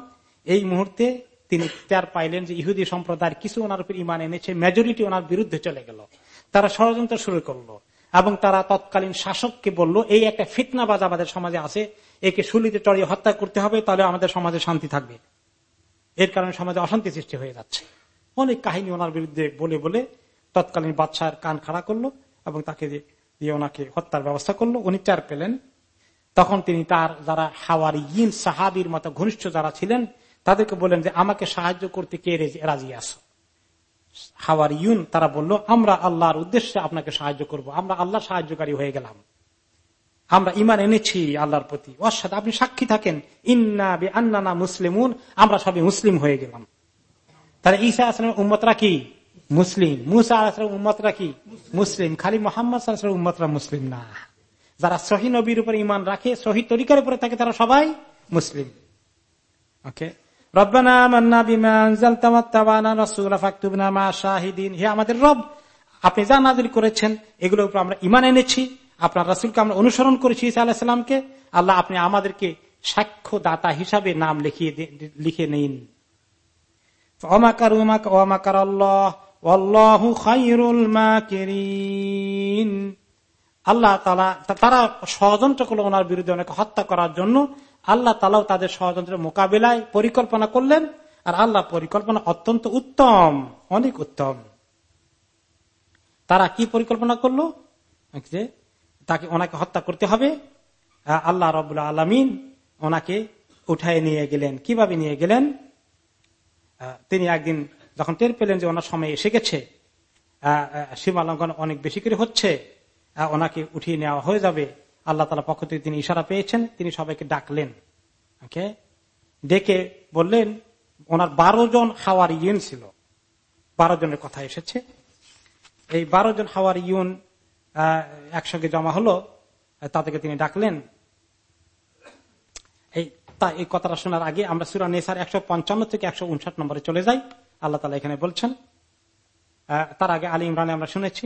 এই মুহূর্তে তিনি তার পাইলেন যে ইহুদি সম্প্রদায়ের কিছু ওনার উপর ইমান এনেছে মেজরিটি ওনার বিরুদ্ধে চলে গেল। তারা ষড়যন্ত্র শুরু করল এবং তারা তৎকালীন শাসককে বলল, এই একটা ফিতনাবাজ আমাদের সমাজে আছে, একে শুলিতে চড়িয়ে হত্যা করতে হবে, তাহলে আমাদের সমাজে শান্তি থাকবে। এর কারণে সমাজে অশান্তি সৃষ্টি হয়ে যাচ্ছে। অনেক কাহিনী ওনার বিরুদ্ধে বলে বলে তৎকালীন বাদশার কান খাড়া করল এবং তাকে দিয়ে ওনাকে হত্যার ব্যবস্থা করল। উনি চার পেলেন। তখন তিনি তার যারা হাওয়ার ইন সাহাবির মতো ঘনিষ্ঠ যারা ছিলেন, তাদেরকে বললেন যে, আমাকে সাহায্য করতে কে রাজি আসো হাওয়ার ইউন তারা বলল, আমরা আল্লাহর উদ্দেশ্যে আপনাকে সাহায্য করব। আমরা আল্লাহ সাহায্যকারী হয়ে গেলাম। আমরা ইমান এনেছি আল্লাহর প্রতি। অসাদ আপনি সাক্ষী থাকেন। ইন্না বে আন্নানা মুসলিমুন, আমরা সবই মুসলিম হয়ে গেলাম। তাহলে ঈসা আসলামের উম্মতরা কি? মুসলিম। মুসা আসলাম উম্মতরা কি? মুসলিম। খালি মোহাম্মদ উম্মতরা মুসলিম না। যারা সহি নবীর উপর ইমান রাখে, সহি তরিকার উপরে থাকে তারা সবাই মুসলিম। ওকে অনুসরণ আল্লাহ, আপনি আমাদেরকে সাক্ষ্য দাতা হিসাবে নাম লিখিয়ে লিখে নিন। অমাকার আল্লাহ তালা তারা ষড়যন্ত্র করল ওনার বিরুদ্ধে অনেক হত্যা করার জন্য। আল্লাহ তালাও তাদের ষড়যন্ত্রের মোকাবিলায় পরিকল্পনা করলেন আর আল্লাহ পরিকল্পনা অত্যন্ত উত্তম, অনেক উত্তম। তারা কি পরিকল্পনা করল? যে তাকে ওনাকে হত্যা করতে হবে। আল্লাহ রবুল্লা আলমিন ওনাকে উঠায় নিয়ে গেলেন। কীভাবে নিয়ে গেলেন? তিনি একদিন যখন টের পেলেন যে ওনার সময় এসে গেছে সীমা লঙ্ঘন অনেক বেশি করে হচ্ছে ওনাকে উঠিয়ে নেওয়া হয়ে যাবে। আল্লাহ তালা পক্ষ থেকে তিনি ইশারা পেয়েছেন, তিনি সবাইকে ডাকলেন। ওকে ডেকে বললেন, ওনার বারো জন হাওয়ার ইউন ছিল। বারো জনের কথা এসেছে। এই বারো জন হাওয়ার ইউন একসঙ্গে জমা হলো, তাদেরকে তিনি ডাকলেন। এই, তা, এই কথাটা শোনার আগে আমরা সুরা নেসার একশো পঞ্চান্ন থেকে একশো উনষাট নম্বরে চলে যাই। আল্লাহ তালা এখানে বলছেন তার আগে আলী ইমরানে আমরা শুনেছি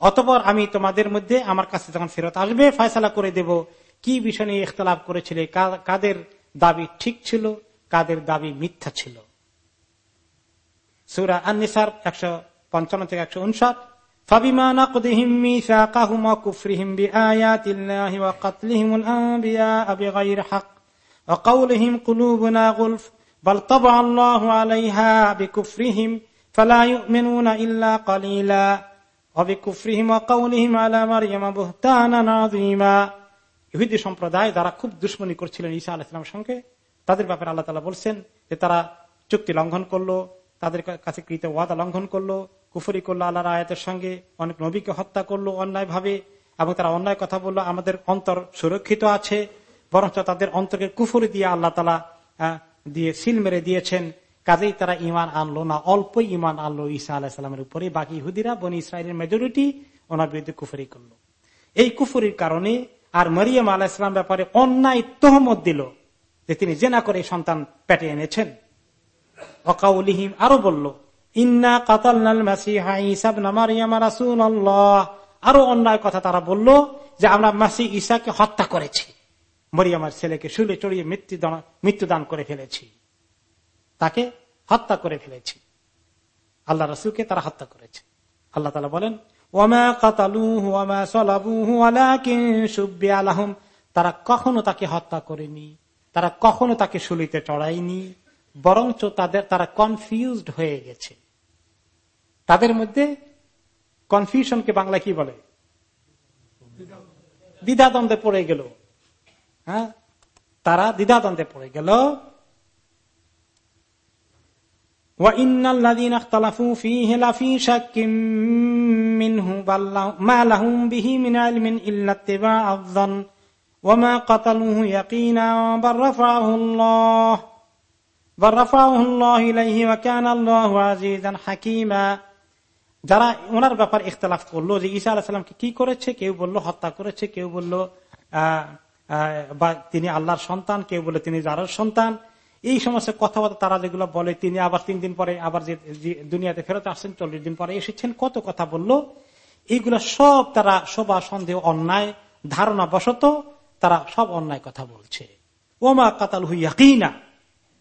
অতপর আমি তোমাদের মধ্যে আমার কাছে যখন ফেরত আসবে, ফয়সালা করে দেব। কি বিষয় নিয়ে ইখতলাফ করেছিল? কাদের দাবি ঠিক ছিল? কাদের দাবি মিথ্যা ছিল? সুরা একশো পঞ্চান্ন থেকে একশো উনষাট ফাবিমানা بل طبع الله عليها بكفرهم فلا يؤمنون إلا قليلا وبكفرهم وقولهم على مريم بهتانا عظيما ইহুদি সম্প্রদায় যারা খুব দুশ্মনী করছিলেন ঈসা আলাহিসামের সঙ্গে তাদের ব্যাপারে আল্লাহ তালা বলছেন যে তারা চুক্তি লঙ্ঘন করলো তাদের কাছে কৃত ওয়াদা লঙ্ঘন করলো কুফরি করলো আল্লাহর আয়াতের সঙ্গে অনেক নবীকে হত্যা করলো অন্যায় ভাবে এবং তারা অন্যায় কথা বললো আমাদের অন্তর সুরক্ষিত আছে বরঞ্চ তাদের অন্তরের কুফরি দিয়ে আল্লাহ তালা দিয়ে সিল মেরে দিয়েছেন, কাজেই তারা ইমান আনলো না অল্প ইমান আনলো ঈসা আলাহিসামের উপরে। বাকি হুদিরা বনি ইসরায়েলের মেজরিটি ওনার বিরুদ্ধে কুফরি করল। এই কুফরির কারণে আর মরিয়ম আলাহিসাম ব্যাপারে অন্যায় তহমত দিল যে তিনি জেনা করে সন্তান পেটে এনেছেন। অকাউলিহিম আরও বলল, ইন্না কাতাল আরও অন্যায় কথা তারা বলল যে, আমরা মাসি ঈশাকে হত্যা করেছি। মরিয়ামার ছেলেকে শুলে চড়িয়ে মৃত্যুদান করে ফেলেছি। তাকে হত্যা করে ফেলেছি। আল্লাহ রসুলকে তারা হত্যা করেছে। আল্লাহ তালা বলেন তারা কখনো তাকে হত্যা করেনি, তারা কখনো তাকে শুলিতে চড়ায়নি, বরঞ্চ তাদের, তারা কনফিউজড হয়ে গেছে। তাদের মধ্যে কনফিউশনকে বাংলা কি বলে? দ্বিধাদ্বন্দ্বে পড়ে গেল। হ্যাঁ? তারা দ্বিধাদ্বন্দ্বে পড়ে গেল। হাকিমা। যারা ওনার ব্যাপার ইখতলাফ করল যে ঈসা আলাহিসামকে কি করেছে? কেউ বলল হত্যা করেছে, কেউ বলল, আহ বা তিনি আল্লাহর সন্তান, কেউ বলল তিনি যারার সন্তান। এই সমস্ত কথাবার্তা তারা যেগুলো বলে, তিনি আবার তিন দিন পরে আবার যে দুনিয়াতে ফেরত আসছেন, চল্লিশ দিন পরে এসেছেন, কত কথা বলল। এইগুলো সব তারা শোভা, সন্দেহ, অন্যায় ধারণা বশত তারা সব অন্যায় কথা বলছে। ওমা কাতাল হুইয়াকিনা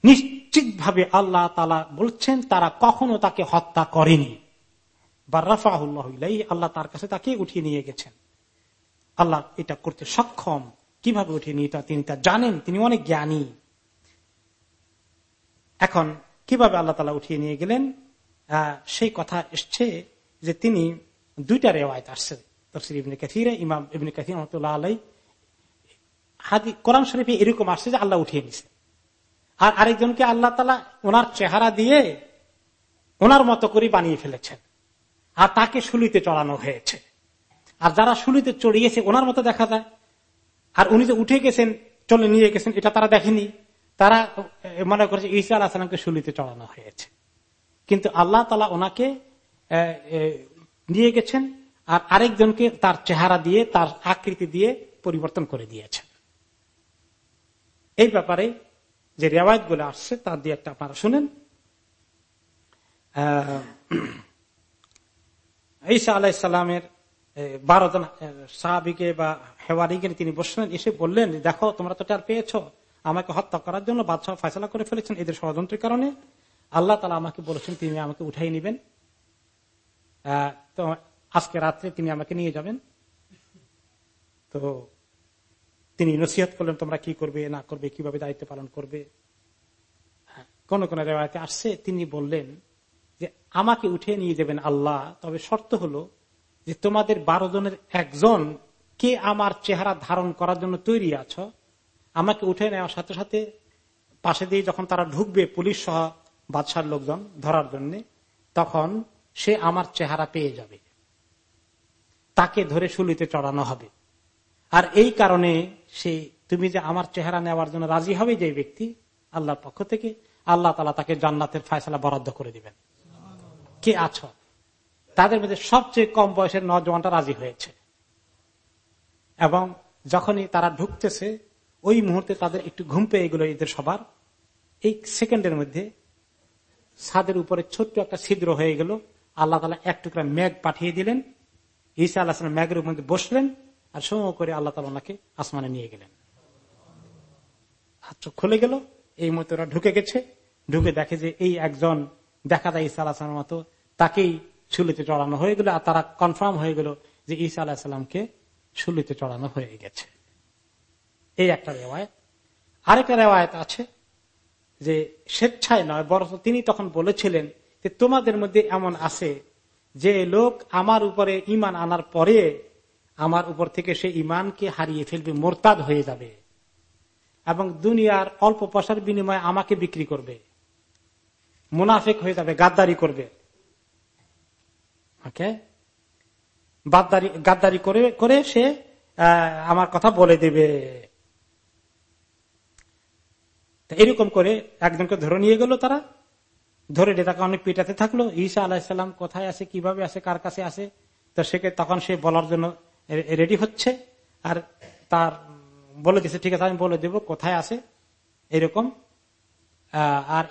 নিশ্চিত ভাবে আল্লাহ তালা বলছেন, তারা কখনো তাকে হত্যা করেনি। বা রাফাহুল্লাহ আল্লাহ তার কাছে তাকে উঠিয়ে নিয়ে গেছেন। আল্লাহ এটা করতে সক্ষম। কীভাবে উঠিয়ে নিয়ে তিনি তা জানেন? তিনি অনেক জ্ঞানী। এখন কীভাবে আল্লাহ তালা উঠিয়ে নিয়ে গেলেন? সেই কথা এসছে যে তিনি দুইটা রেওয়ায়ত আসছে। কোরআন শরীফে এরকম আসছে যে আল্লাহ উঠিয়ে নিছে। আর আরেকজনকে আল্লাহ তালা ওনার চেহারা দিয়ে ওনার মতো করে বানিয়ে ফেলেছেন। আর তাকে শুলিতে চড়ানো হয়েছে। আর যারা শুলিতে চড়িয়েছে, ওনার মতো দেখা যায়। আর উনি যে উঠে গেছেন, চলে নিয়ে গেছেন, এটা তারা দেখেনি। তারা মনে করছে ঈসা আল্লাহ সালামকে শুলিতে চড়ানো হয়েছে। কিন্তু আল্লাহ তালা ওনাকে নিয়ে গেছেন আর আরেকজনকে তার চেহারা দিয়ে, তার আকৃতি দিয়ে পরিবর্তন করে দিয়েছেন। এই ব্যাপারে যে রেওয়ায়তগুলো আসছে, তার দিয়ে একটা আপনারা শুনেন। *clears throat* ঈসা আলাহিসাল্লামের বারো জন সাহাবিকে বা হেওয়ারিকে তিনি বসলেন, এসে বললেন, দেখো, তোমরা তো টার পেয়েছ। আমাকে হত্যা করার জন্য বাদশাহ ফয়সলা করে ফেলেছেন এদের ষড়যন্ত্রের কারণে। আল্লাহ তালা আমাকে বলেছেন, তিনি আমাকে উঠাই নিবেন। তো আজকে রাত্রে তিনি আমাকে নিয়ে যাবেন। তো তিনি নসিহত করলেন, তোমরা কি করবে, না করবে, কীভাবে দায়িত্ব পালন করবে? কোন কোন রেওয়ায়তে আসছে, তিনি বললেন যে, আমাকে উঠে নিয়ে যাবেন আল্লাহ, তবে শর্ত হলো যে তোমাদের বারো জনের একজন কে আমার চেহারা ধারণ করার জন্য তৈরি আছো? আমাকে উঠে নেওয়ার সাথে সাথে পাশে দিয়ে যখন তারা ঢুকবে পুলিশ সহ বাদশার লোকজন ধরার জন্য, তখন সে আমার চেহারা পেয়ে যাবে। তাকে ধরে শুলিতে চড়ানো হবে। আর এই কারণে সে, তুমি যে আমার চেহারা নেওয়ার জন্য রাজি হবে যে ব্যক্তি, আল্লাহর পক্ষ থেকে আল্লাহ তালা তাকে জান্নাতের ফায়সলা বরাদ্দ করে দিবেন। কে আছো? তাদের মধ্যে সবচেয়ে কম বয়সের নজওয়ানটা রাজি হয়েছে। এবং যখনই তারা ঢুকতেছে, ওই মুহূর্তে তাদের একটু ঘুম পেয়ে গেল এদের সবার। এই সেকেন্ডের মধ্যে ছাদের উপরে ছোট্ট একটা ছিদ্র হয়ে গেল। আল্লাহ তালা এক টুকরা মেঘ পাঠিয়ে দিলেন। ঈসা আল্লাহ মেঘের মধ্যে বসলেন আর সময় করে আল্লাহ তালা ওনাকে আসমানে নিয়ে গেলেন। হাত খুলে গেল। এই মতো ওরা ঢুকে গেছে। ঢুকে দেখে যে এই একজন দেখা যায় ঈসা আল্লাহ মতো, তাকেই শুলিতে চড়ানো হয়ে গেল আর তারা কনফার্ম হয়ে গেল যে ঈসা আল্লাহ সাল্লামকে শুলিতে চড়ানো হয়ে গেছে। এই একটা রেওয়ায়ত। আরেকটা রেওয়ায়ত আছে যে স্বেচ্ছায় নয় বরং তিনি তখন বলেছিলেন যে তোমাদের মধ্যে এমন আছে যে লোক আমার উপরে ইমান আনার পরে আমার উপর থেকে সে ইমানকে হারিয়ে ফেলবে, মোরতাদ হয়ে যাবে এবং দুনিয়ার অল্প পয়সার বিনিময়ে আমাকে বিক্রি করবে, মুনাফেক হয়ে যাবে, গাদ্দারি করবে। ওকে? বাদদারি গাদ্দারি করে করে সে আমার কথা বলে দেবে। এরকম করে একজনকে ধরে নিয়ে গেল তারা। ধরে তাকে অনেক পিটাতে থাকল। ঈসা আলাহিসাল্লাম কোথায় আছে, কীভাবে আছে, কার কাছে আছে? তো সে তখন সে বলার জন্য রেডি হচ্ছে। আর তার বলে দিচ্ছে ঠিক আছে, আমি বলে দেব, কোথায় আছে? এরকম। আর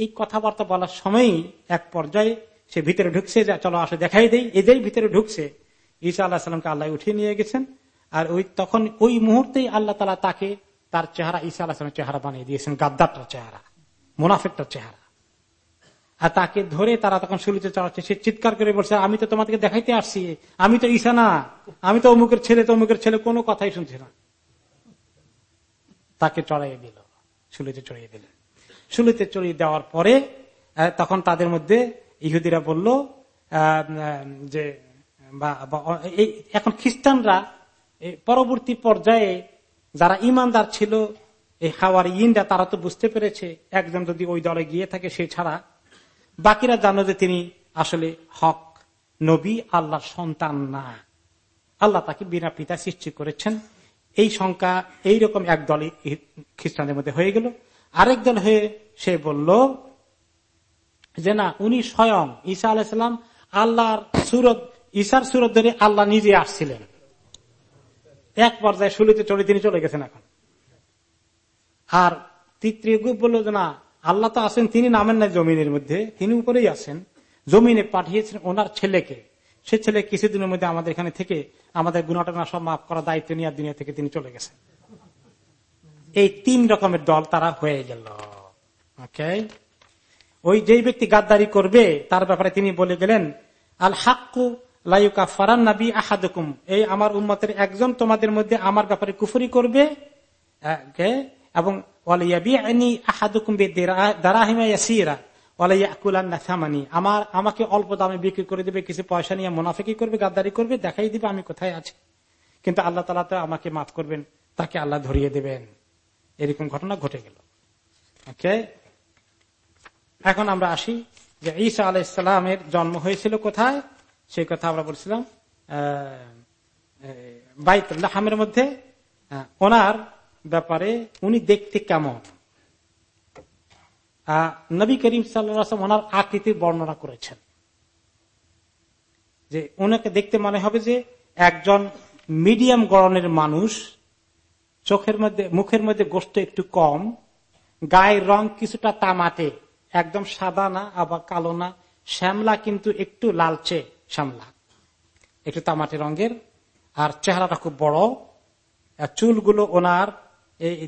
এই কথাবার্তা বলার সময়ই এক পর্যায়ে সে ভিতরে ঢুকছে চলো আসে দেখাই দেই। এদের ভিতরে ঢুকছে। ঈসা আল্লাহ সাল্লামকে আল্লাহ উঠিয়ে নিয়ে গেছেন। আর ওই তখন ওই মুহূর্তেই আল্লাহ তালা তাকে তার চেহারা, ঈসা আল্লাহ সালামের চেহারা বানিয়ে দিয়েছেন, গাদ্দারটার চেহারা, মুনাফেকটার চেহারা। আর তাকে ধরে তারা তখন শুলিতে চড়াচ্ছে সে চিৎকার করে বলছে, আমি তো তোমাকে দেখাইতে আসছি, আমি তো ঈশা না, আমি তো অমুকের ছেলে, তো অমুকের ছেলে, কোনো কথাই শুনছি না। তাকে চড়াইয়ে দিল শুলিতে চড়িয়ে দিল। শুলিতে চড়িয়ে দেওয়ার পরে তখন তাদের মধ্যে ইহুদিরা বলল যে এখন খ্রিস্টানরা পরবর্তী পর্যায়ে যারা ইমানদার ছিল, এই হাওয়ার ইনরা তারা তো বুঝতে পেরেছে, একজন যদি ওই দলে গিয়ে থাকে সে ছাড়া। বাকিরা জানো যে তিনি আসলে হক, নবী, আল্লাহর সন্তান না। আল্লাহ তাকে বিনা পিতা সৃষ্টি করেছেন। এই সংখ্যা এইরকম এক দল খ্রিস্টানদের মধ্যে হয়ে গেল। আরেক দল হয়ে সে বলল যে না, উনি স্বয়ং ঈসা আলাইসাল্লাম আল্লাহর সুরত, ঈশার সুরত ধরে আল্লাহ নিজে আসছিলেন। এক পর্যায়ে শুলিতে চলে তিনি চলে গেছেন এখন। আর তৃতীয় গ্রুপ বলল যে না, আল্লাহ তো আছেন, তিনি নামেন না জমিনের মধ্যে, তিনি উপরেই আছেন। জমিনে পাঠিয়েছেন ওনার ছেলেকে। সে ছেলে কিছুদিনের মধ্যে আমাদের এখানে থেকে আমাদের গুণাটনা সব মাফ করা দায়িত্ব নিয়ে দুনিয়া থেকে তিনি চলে গেছেন। এই তিন রকমের দল তারা হয়ে গেল। ওকে ওই যেই ব্যক্তি গাদ্দারি করবে, তার ব্যাপারে তিনি বলে গেলেন, আল হাক্কু লাইকা ফারান নাবি আহাদুকুম। এই আমার উম্মতের একজন তোমাদের মধ্যে আমার ব্যাপারে কুফরি করবে এবং আমার, আমাকে অল্প দামে বিক্রি করে দেবে, কিছু পয়সা নিয়ে মুনাফিকি করবে, গাদ্দারি করবে, দেখাই দিবে আমি কোথায় আছি। কিন্তু আল্লাহ তালা তো আমাকে মাফ করবেন, তাকে আল্লাহ ধরিয়ে দেবেন। এরকম ঘটনা ঘটে গেল। ওকে? এখন আমরা আসি যে ঈসা আলাহ ইসলামের জন্ম হয়েছিল কোথায়? সেই কথা আমরা বলছিলাম বাইতুল্লাহামের মধ্যে। ওনার ব্যাপারে উনি দেখতে কেমন? নবী করিম সাল্লাম ওনার আকৃতির বর্ণনা করেছেন। যে ওনাকে দেখতে মনে হবে যে একজন মিডিয়াম গরনের মানুষ, চোখের মধ্যে, মুখের মধ্যে গোষ্ঠ একটু কম, গায়ের রং কিছুটা তামাটে। একদম সাদা না, আবার কালো না, শ্যামলা কিন্তু একটু লালচে শ্যামলা। একটু তামাটে রঙের, আর চেহারাটা খুব বড়। চুলগুলো ওনার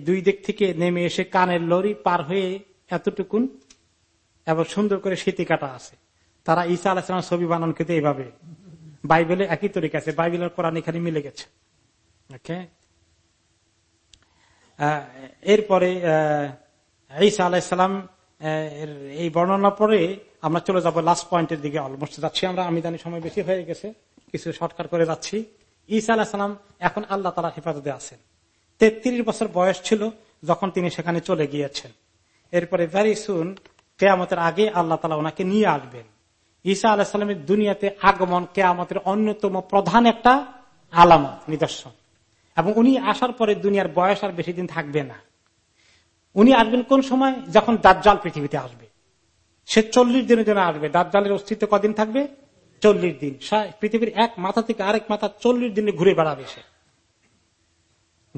দুই দিক থেকে নেমে এসে কানের লরি পার হয়ে এতটুকুন এবং সুন্দর করে স্মৃতি কাটা আছে। তারা ঈসা আলাহাম ছবি বানান খেতে এইভাবে। বাইবেলে একই তরিকা আছে, বাইবেলের কোরআন এখানে মিলে গেছে। এরপরে ঈসা আলাহিসাল্লাম এই বর্ণনা পরে আমরা চলে যাব লাস্ট পয়েন্টের দিকে অলমোস্ট যাচ্ছি আমরা। আমি জানি সময় বেশি হয়ে গেছে, কিছু শর্টকাট করে যাচ্ছি। ঈসা আলাহিসাল্লাম এখন আল্লাহ তালা হেফাজতে আছেন। তেত্রিশ বছর বয়স ছিল যখন তিনি সেখানে চলে গিয়েছেন। এরপরে ভেরি সুন কেয়ামতের আগে আল্লাহ তালা ওনাকে নিয়ে আসবেন। ঈসা আলাহিসাল্লামের দুনিয়াতে আগমন কেয়ামতের অন্যতম প্রধান একটা আলামত, নিদর্শন। এবং উনি আসার পরে দুনিয়ার বয়স আর বেশি দিন থাকবে না। উনি আসবেন কোন সময়? যখন দাজ্জাল পৃথিবীতে আসবে। সে চল্লিশ দিনের জন্য আসবে। দাজ্জালের অস্তিত্ব কদিন থাকবে? চল্লিশ দিন। পৃথিবীর এক মাথা থেকে আরেক মাথা চল্লিশ দিনে ঘুরে বেড়াবে সে।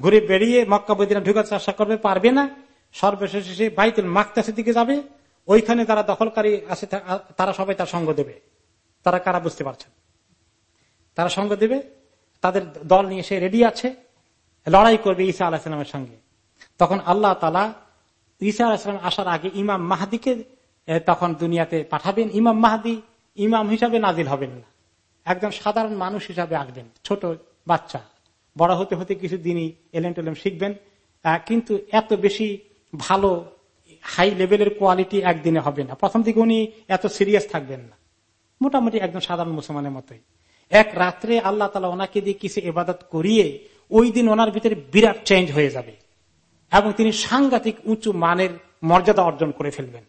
ঘুরে বেরিয়ে মক্কা বদিনা ঢুকার চেষ্টা করবে, পারবে না। সর্বশেষে সে বাইতুল মাকতাসের দিকে যাবে। ওইখানে তারা দখলকারী আছে তারা সবাই তার সঙ্গ দেবে। তারা কারা বুঝতে পারছেন? তারা সঙ্গ দেবে। তাদের দল নিয়ে সে রেডি আছে। লড়াই করবে ঈসা আলাহিসামের সঙ্গে। তখন আল্লাহ তালা ঈসা আলাহিসাম আসার আগে ইমাম মাহাদিকে তখন দুনিয়াতে পাঠাবেন। ইমাম মাহাদি ইমাম হিসাবে নাজিল হবেন না। একদম সাধারণ মানুষ হিসাবে আসবেন ছোট বাচ্চা। বড় হতে হতে কিছু দিনই এলেন টেলেম শিখবেন। কিন্তু এত বেশি ভালো, হাই লেভেলের কোয়ালিটি একদিনে হবে না। প্রথম দিকে উনি এত সিরিয়াস থাকবেন না। মোটামুটি একদম সাধারণ মুসলমানের মতোই। এক রাত্রে আল্লাহ তালা ওনাকে দিয়ে কিছু এবাদত করিয়ে ওই দিন ওনার ভিতরে বিরাট চেঞ্জ হয়ে যাবে। এবং তিনি সাংঘাতিক উঁচু মানের মর্যাদা অর্জন করে ফেলবেন।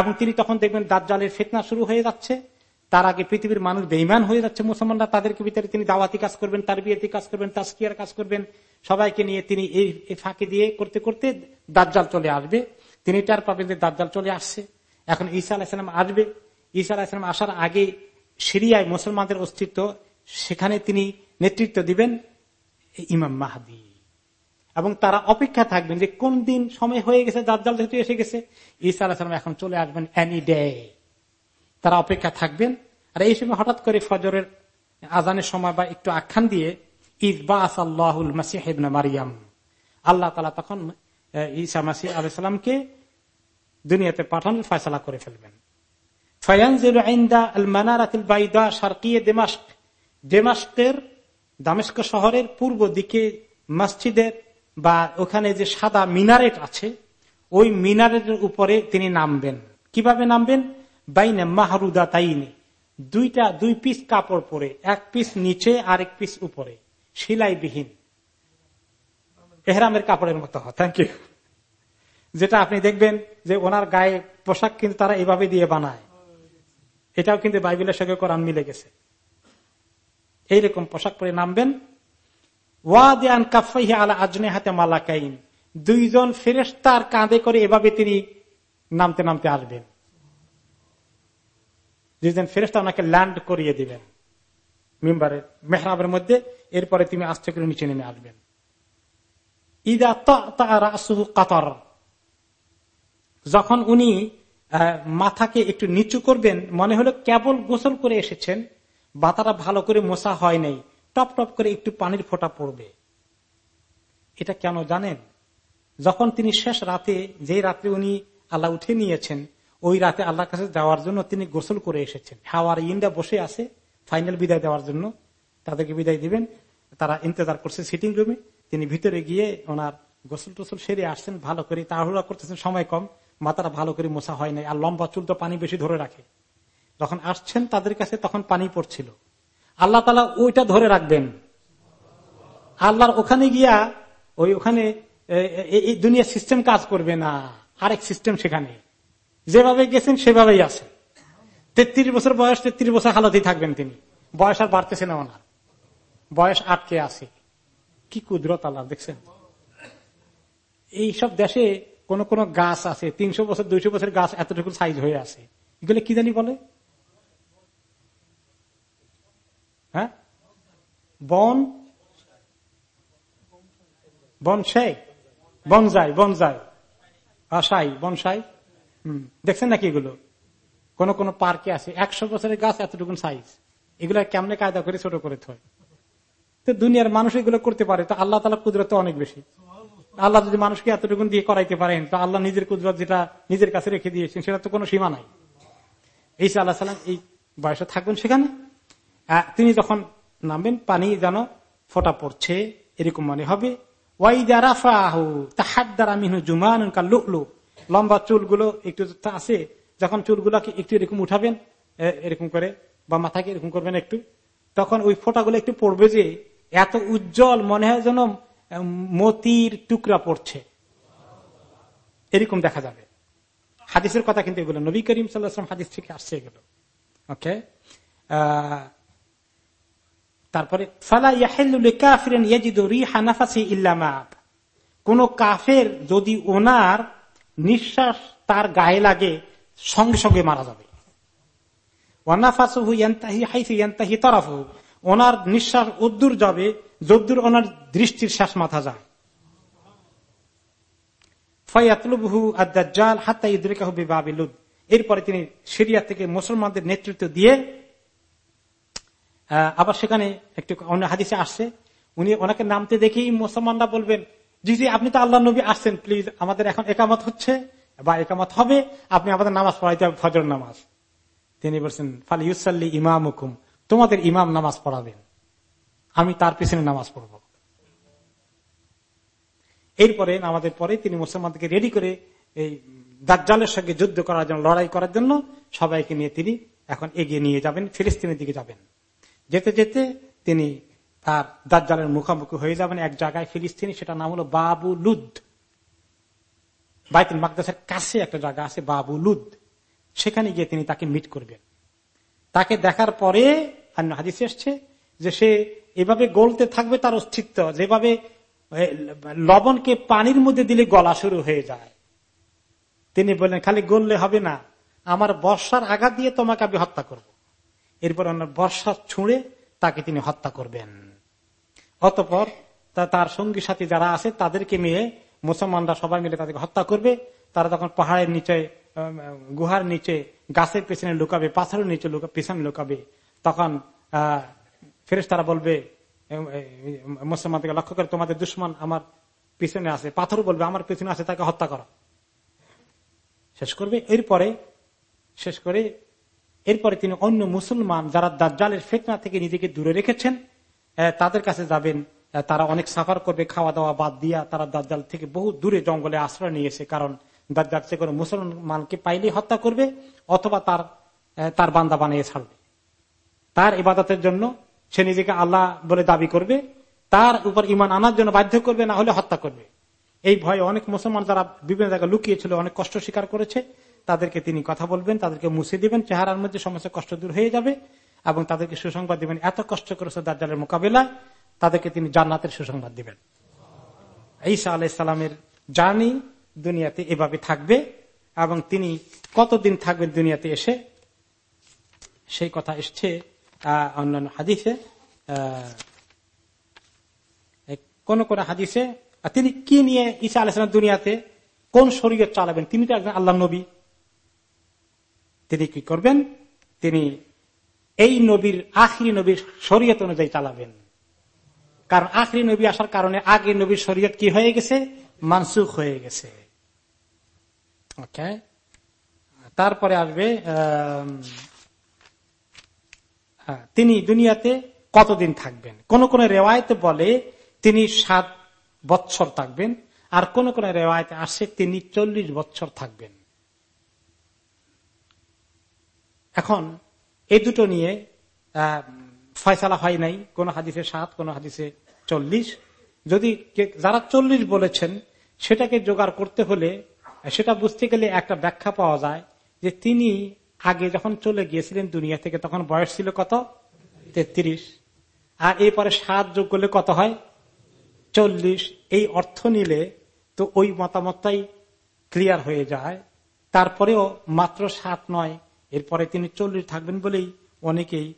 এবং তিনি তখন দেখবেন দাজ্জালের ফেতনা শুরু হয়ে যাচ্ছে। তার আগে পৃথিবীর মানুষ বেইমান হয়ে যাচ্ছে। মুসলমানরা তাদেরকে ভিতরে তিনি দাওয়াতি কাজ করবেন তার বিয়েতে কাজ করবেন তাস্কিয়ার কাজ করবেন। সবাইকে নিয়ে তিনি এই ফাঁকি দিয়ে করতে করতে দাজ্জাল চলে আসবে। তিনি টার পাবেন যে দাজ্জাল চলে আসছে। এখন ঈসা আলাহিসাম আসবে। ঈসা আলাহিসাম আসার আগে সিরিয়ায় মুসলমানদের অস্তিত্ব, সেখানে তিনি নেতৃত্ব দিবেন ইমাম মাহাদি। এবং তারা অপেক্ষা থাকবেন যে কোন দিন সময় হয়ে গেছে, দাজ্জাল যেহেতু এসে গেছে, ঈসা আলাহিসাম এখন চলে আসবেন এনি ডে তারা অপেক্ষা থাকবেন। আর এই সময় হঠাৎ করে ফজরের আজানের সময় বা একটু আখ্যান দিয়ে ইসবাস আল্লাহুল মাসিহেবনা মারিয়াম। আল্লাহ তালা তখন ঈসা মাসি আলাইসালামকে দুনিয়াতে পাঠানোর ফয়সলা করে ফেলবেন। ডেমাস্কের দামেস্ক শহরের পূর্ব দিকে মসজিদের বা ওখানে যে সাদা মিনারেট আছে, ওই মিনারেটের উপরে তিনি নামবেন। কীভাবে নামবেন? বাইনে মাহরুদা তাইনি দুইটা, দুই পিস কাপড় পরে, এক পিস নিচে আরেক পিস উপরে। বিহীন এহরামের কাপড়ের মতো থ্যাংক ইউ যেটা আপনি দেখবেন যে ওনার গায়ে পোশাক কিন্তু তারা এভাবে দিয়ে বানায়। এটাও কিন্তু বাইবেলের সঙ্গে কোরআন মিলে গেছে। এইরকম পোশাক পরে নামবেন। ওয়াদিয়ান কাফাইহা আলা আজনে হাতে মালাকাইন। দুইজন ফেরেস্তার কাঁধে করে এভাবে তিনি নামতে নামতে আসবেন। দুইজন ফেরেস্তা ওনাকে ল্যান্ড করিয়ে দিবেন। মেম্বারের, মেহরাবের মধ্যে, এরপরে তিনি আস্তে করে নিচে নেমে আসবেন। ইদা তারা কাতার। যখন উনি মাথাকে একটু নিচু করবেন, মনে হলো কেবল গোসল করে এসেছেন বাতাটা ভালো করে মশা হয় নাই। টপ টপ করে একটু পানির ফোঁটা পড়বে। এটা কেন জানেন? যখন তিনি শেষ রাতে, যে রাতে উনি আল্লাহ উঠে নিয়েছেন, ওই রাতে আল্লাহর কাছে যাওয়ার জন্য তিনি গোসল করে এসেছেন। হাওয়ার ইন্ডা বসে আছে ফাইনাল বিদায় দেওয়ার জন্য। তাদেরকে বিদায় দিবেন। তারা ইন্তজার করছে সিটিং রুমে তিনি ভিতরে গিয়ে ওনার গোসল টোসল সেরে আসছেন, ভালো করে তাড়াহুড়া করতেছেন, সময় কম। মাথাটা ভালো করে মোছা হয় নাই। আর লম্বা চুল তো পানি বেশি ধরে রাখে। যখন আসছেন তাদের কাছে তখন পানি পড়ছিল। আল্লাহ তালা ওইটা ধরে রাখবেন। আল্লাহর ওখানে গিয়া ওই ওখানে এই দুনিয়ার সিস্টেম কাজ করবে না। আরেক সিস্টেম সেখানে। যেভাবে গেছেন সেভাবেই আছে তেত্রিশ বছর বয়স, তেত্রিশ বছর হালতেই থাকবেন তিনি। বয়স আর বাড়তেছে না ওনার। বয়স আটকে আছে। কি কুদরত আল্লাহ, দেখছেন? এইসব দেশে কোন কোন গাছ আছে, তিনশো বছর, দুইশো বছর গাছ এতটুকু সাইজ হয়ে আছে। এগুলো কি জানি বলে? হ্যাঁ? বন? বনসাই? Banzai banzai. আশাই বনসাই? হম। দেখছেন নাকি এগুলো? কোন কোন পার্কে আছে। একশো বছরের গাছ এতটুকু সাইজ এগুলো কেমনে কায়দা করে ছোট করে থয়? তো দুনিয়ার মানুষ এগুলো করতে পারে, তো আল্লাহ তালা কুদরত অনেক বেশি। আল্লাহ যদি মানুষকে এতটুকু দিয়ে করাইতে পারেন, তো আল্লাহ নিজের কুদরত যেটা নিজের কাছে রেখে দিয়েছেন, সেটা তো কোনো সীমা নাই। এই আল্লাহ সাল্লাম এই বয়সে থাকবেন সেখানে? তিনি যখন নামবেন পানি যেন ফোটা পড়ছে, এরকম মনে হবে। লম্বা চুলগুলো একটু আছে, যখন চুলগুলোকে একটু এরকম উঠাবেন এরকম করে, বা মাথাকে এরকম করবেন একটু, তখন ওই ফোটাগুলো একটু পড়বে যে, এত উজ্জ্বল মনে হয় যেন মতির টুকরা পড়ছে। এরকম দেখা যাবে। হাদিসের কথা কিন্তু এগুলো। নবী করিম সাল্লাম হাদিস থেকে আসছে এগুলো। ওকে? তারপরে কোন কাফের যদি ওনার নিঃশ্বাস তার গায়ে লাগে, সঙ্গে সঙ্গে মারা যাবে। ওনার নিঃশ্বাস উদ্দুর যাবে, যদ্দুর ওনার দৃষ্টির শ্বাস মাথা যায়। এরপরে তিনি সিরিয়া থেকে মুসলমানদের নেতৃত্ব দিয়ে আবার সেখানে একটু অন্য হাদিসে আসছে, উনি ওনাকে নামতে দেখেই মুসলমানরা বলবেন, জি জি, আপনি তো আল্লাহ নবী আসছেন প্লিজ আমাদের এখন একামত হচ্ছে বা একামত হবে, আপনি আমাদের নামাজ পড়াইতে হবে ফজর নামাজ। তিনি বলছেন, ফাল ইউসাল্লি ইমাম হুকুম তোমাদের ইমাম নামাজ পড়াবেন, আমি তার পিছনে নামাজ পড়ব। এরপরে আমাদের পরে তিনি মুসলমানদেরকে রেডি করে এই দাজ্জালের সঙ্গে যুদ্ধ করার জন্য, লড়াই করার জন্য সবাইকে নিয়ে তিনি এখন এগিয়ে নিয়ে যাবেন, ফিলিস্তিনের দিকে যাবেন। যেতে যেতে তিনি তার দাজ্জালের মুখোমুখি হয়ে যাবেন এক জায়গায় ফিলিস্তিনি সেটা নাম হলো বাবু লুদ। বাইতুল মাকদাসের কাছে একটা জায়গা আছে, বাবু লুদ। সেখানে গিয়ে তিনি তাকে মিট করবেন। তাকে দেখার পরে হাদিস এসছে যে সে এভাবে গলতে থাকবে তার অস্তিত্ব, যেভাবে লবণকে পানির মধ্যে দিলে গলা শুরু হয়ে যায়। তিনি বললেন, খালি গললে হবে না। আমার বর্ষার আঘাত দিয়ে তোমাকে আমি হত্যা করব। এরপর ওনার বর্ষা ছুঁড়ে তাকে তিনি হত্যা করবেন। অতপর তার সঙ্গী সাথী যারা আছে, তাদেরকে নিয়ে মুসলমানরা সবাই মিলে তাদেরকে হত্যা করবে। তারা তখন পাহাড়ের নিচে গুহার নিচে, গাছের পেছনে লুকাবে, পাথরের নিচে পেছনে লুকাবে। তখন ফেরেস তারা বলবে মুসলমানকে লক্ষ্য করে, তোমাদের দুশ্মন আমার পিছনে আছে পাথর বলবে, আমার পিছনে আছে, তাকে হত্যা করা। শেষ করবে। এরপরে, শেষ করে এরপরে তিনি অন্য মুসলমান যারা দাজ্জালের ফেতনা থেকে নিজেকে দূরে রেখেছেন তাদের কাছে যাবেন তারা অনেক সাফার করবে খাওয়া দাওয়া বাদ দিয়া তারা দাজ্জাল থেকে বহু দূরে জঙ্গলে আশ্রয় নিয়েছে কারণ দাজ্জাল সে কোনো মুসলমানকে পাইলে হত্যা করবে, অথবা তার তার বান্দা বানিয়ে ছাড়বে। তার ইবাদতের জন্য সে নিজেকে আল্লাহ বলে দাবি করবে, তার উপর ইমান আনার জন্য বাধ্য করবে, না হলে হত্যা করবে। এই ভয়ে অনেক মুসলমান যারা বিভিন্ন জায়গায় লুকিয়েছিল অনেক কষ্ট স্বীকার করেছে তাদেরকে তিনি কথা বলবেন, তাদেরকে মুছে দিবেন, চেহারার মধ্যে সমস্ত কষ্ট দূর হয়ে যাবে এবং তাদেরকে সুসংবাদ দিবেন। এত কষ্ট করেছে দার্জালের মোকাবেলা তাদেরকে তিনি জান্নাতের সুসংবাদ দিবেন। ঈসা আলাইসালামের জার্নি দুনিয়াতে এভাবে থাকবে এবং তিনি কতদিন থাকবেন দুনিয়াতে এসে? সেই কথা এসছে অন্যান্য হাদিসে কোন কোন হাদিসে, তিনি কি নিয়ে ঈসা আলাইসালাম দুনিয়াতে কোন শরীয়ত চালাবেন? তিনি তো একজন আল্লাহ নবী। তিনি কি করবেন? তিনি এই নবীর, আখরি নবীর শরীয়ত অনুযায়ী চালাবেন। কারণ আখরি নবী আসার কারণে আগে নবীর শরীয়ত কি হয়ে গেছে? মানসুখ হয়ে গেছে। তারপরে আসবে তিনি দুনিয়াতে কতদিন থাকবেন? কোন কোন রেওয়ায়তে বলে তিনি সাত বৎসর থাকবেন, আর কোন কোন রেওয়ায়তে আসে তিনি চল্লিশ বৎসর থাকবেন। এখন, এই দুটো নিয়ে ফয়সালা হয় নাই। কোন হাদিসে সাত, কোন হাদিসে চল্লিশ। যদি যারা চল্লিশ বলেছেন, সেটাকে জোগাড় করতে হলে, সেটা বুঝতে গেলে একটা ব্যাখ্যা পাওয়া যায় যে তিনি আগে যখন চলে গিয়েছিলেন দুনিয়া থেকে, তখন বয়স ছিল কত? তেত্রিশ। আর এরপরে সাত যোগ করলে কত হয়? চল্লিশ। এই অর্থ নিলে তো ওই মতামতটাই ক্লিয়ার হয়ে যায়। তারপরেও মাত্র সাত নয় এরপরে তিনি চল্লিশ থাকবেন বলেই অনেকেই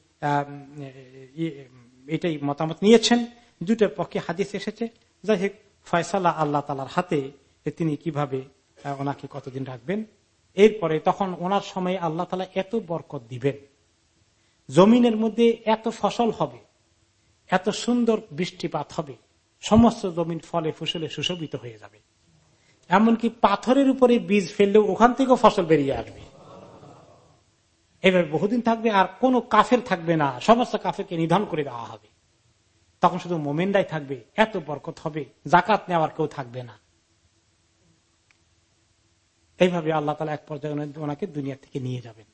এটাই মতামত নিয়েছেন। দুটোর পক্ষে হাদিস এসেছে। যাই হোক, ফয়সালা আল্লাহ তালার হাতে তিনি কীভাবে ওনাকে কতদিন রাখবেন? এরপরে তখন ওনার সময় আল্লাহ তালা এত বরকত দিবেন। জমিনের মধ্যে এত ফসল হবে, এত সুন্দর বৃষ্টিপাত হবে, সমস্ত জমিন ফলে ফসলে সুশোভিত হয়ে যাবে। এমনকি পাথরের উপরে বীজ ফেললেও ওখান থেকেও ফসল বেরিয়ে আসবে। এভাবে বহুদিন থাকবে আর কোনো কাফের থাকবে না। সমস্ত কাফেরকে নিধন করে দেওয়া হবে। তখন শুধু মোমেন্ডাই থাকবে, এত বরকত হবে জাকাত নেওয়ার কেউ থাকবে না। এইভাবে আল্লাহ তালা এক পর্যায়ে ওনাকে দুনিয়া থেকে নিয়ে যাবেন।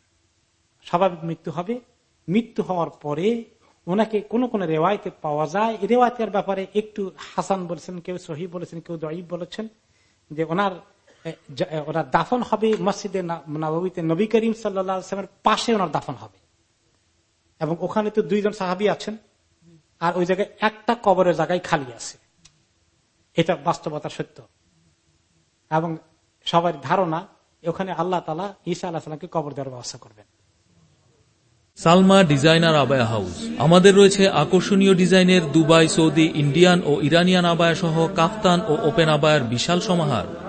স্বাভাবিক মৃত্যু হবে। মৃত্যু হওয়ার পরে ওনাকে কোন কোন রেওয়ায়তে পাওয়া যায়। রেওয়ায়তের ব্যাপারে একটু হাসান বলেছেন, কেউ সহি বলেছেন, কেউ দঈব বলেছেন যে ওনার ওনার দাফন হবে মসজিদে নবীতে নবী করিম সাল্লামের পাশে ওনার দাফন হবে। এবং ওখানে তো দুইজন সাহাবি আছেন, আর ওই জায়গায় একটা কবরের জায়গায় খালি আছে। এটা বাস্তবতা সত্য। এবং সবার ধারণা ওখানে আল্লাহ তালা ঈসা আল্লাহ সাল্লামকে কবর দেওয়ার ব্যবস্থা করবেন। Salma designer abaya house. আমাদের রয়েছে আকর্ষণীয় ডিজাইনের দুবাই, সৌদি, ইন্ডিয়ান ও ইরানিয়ান আবায়া সহ কাফতান ও ওপেন আবায়ার বিশাল সমাহার।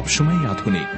সবসময় আধুনিক।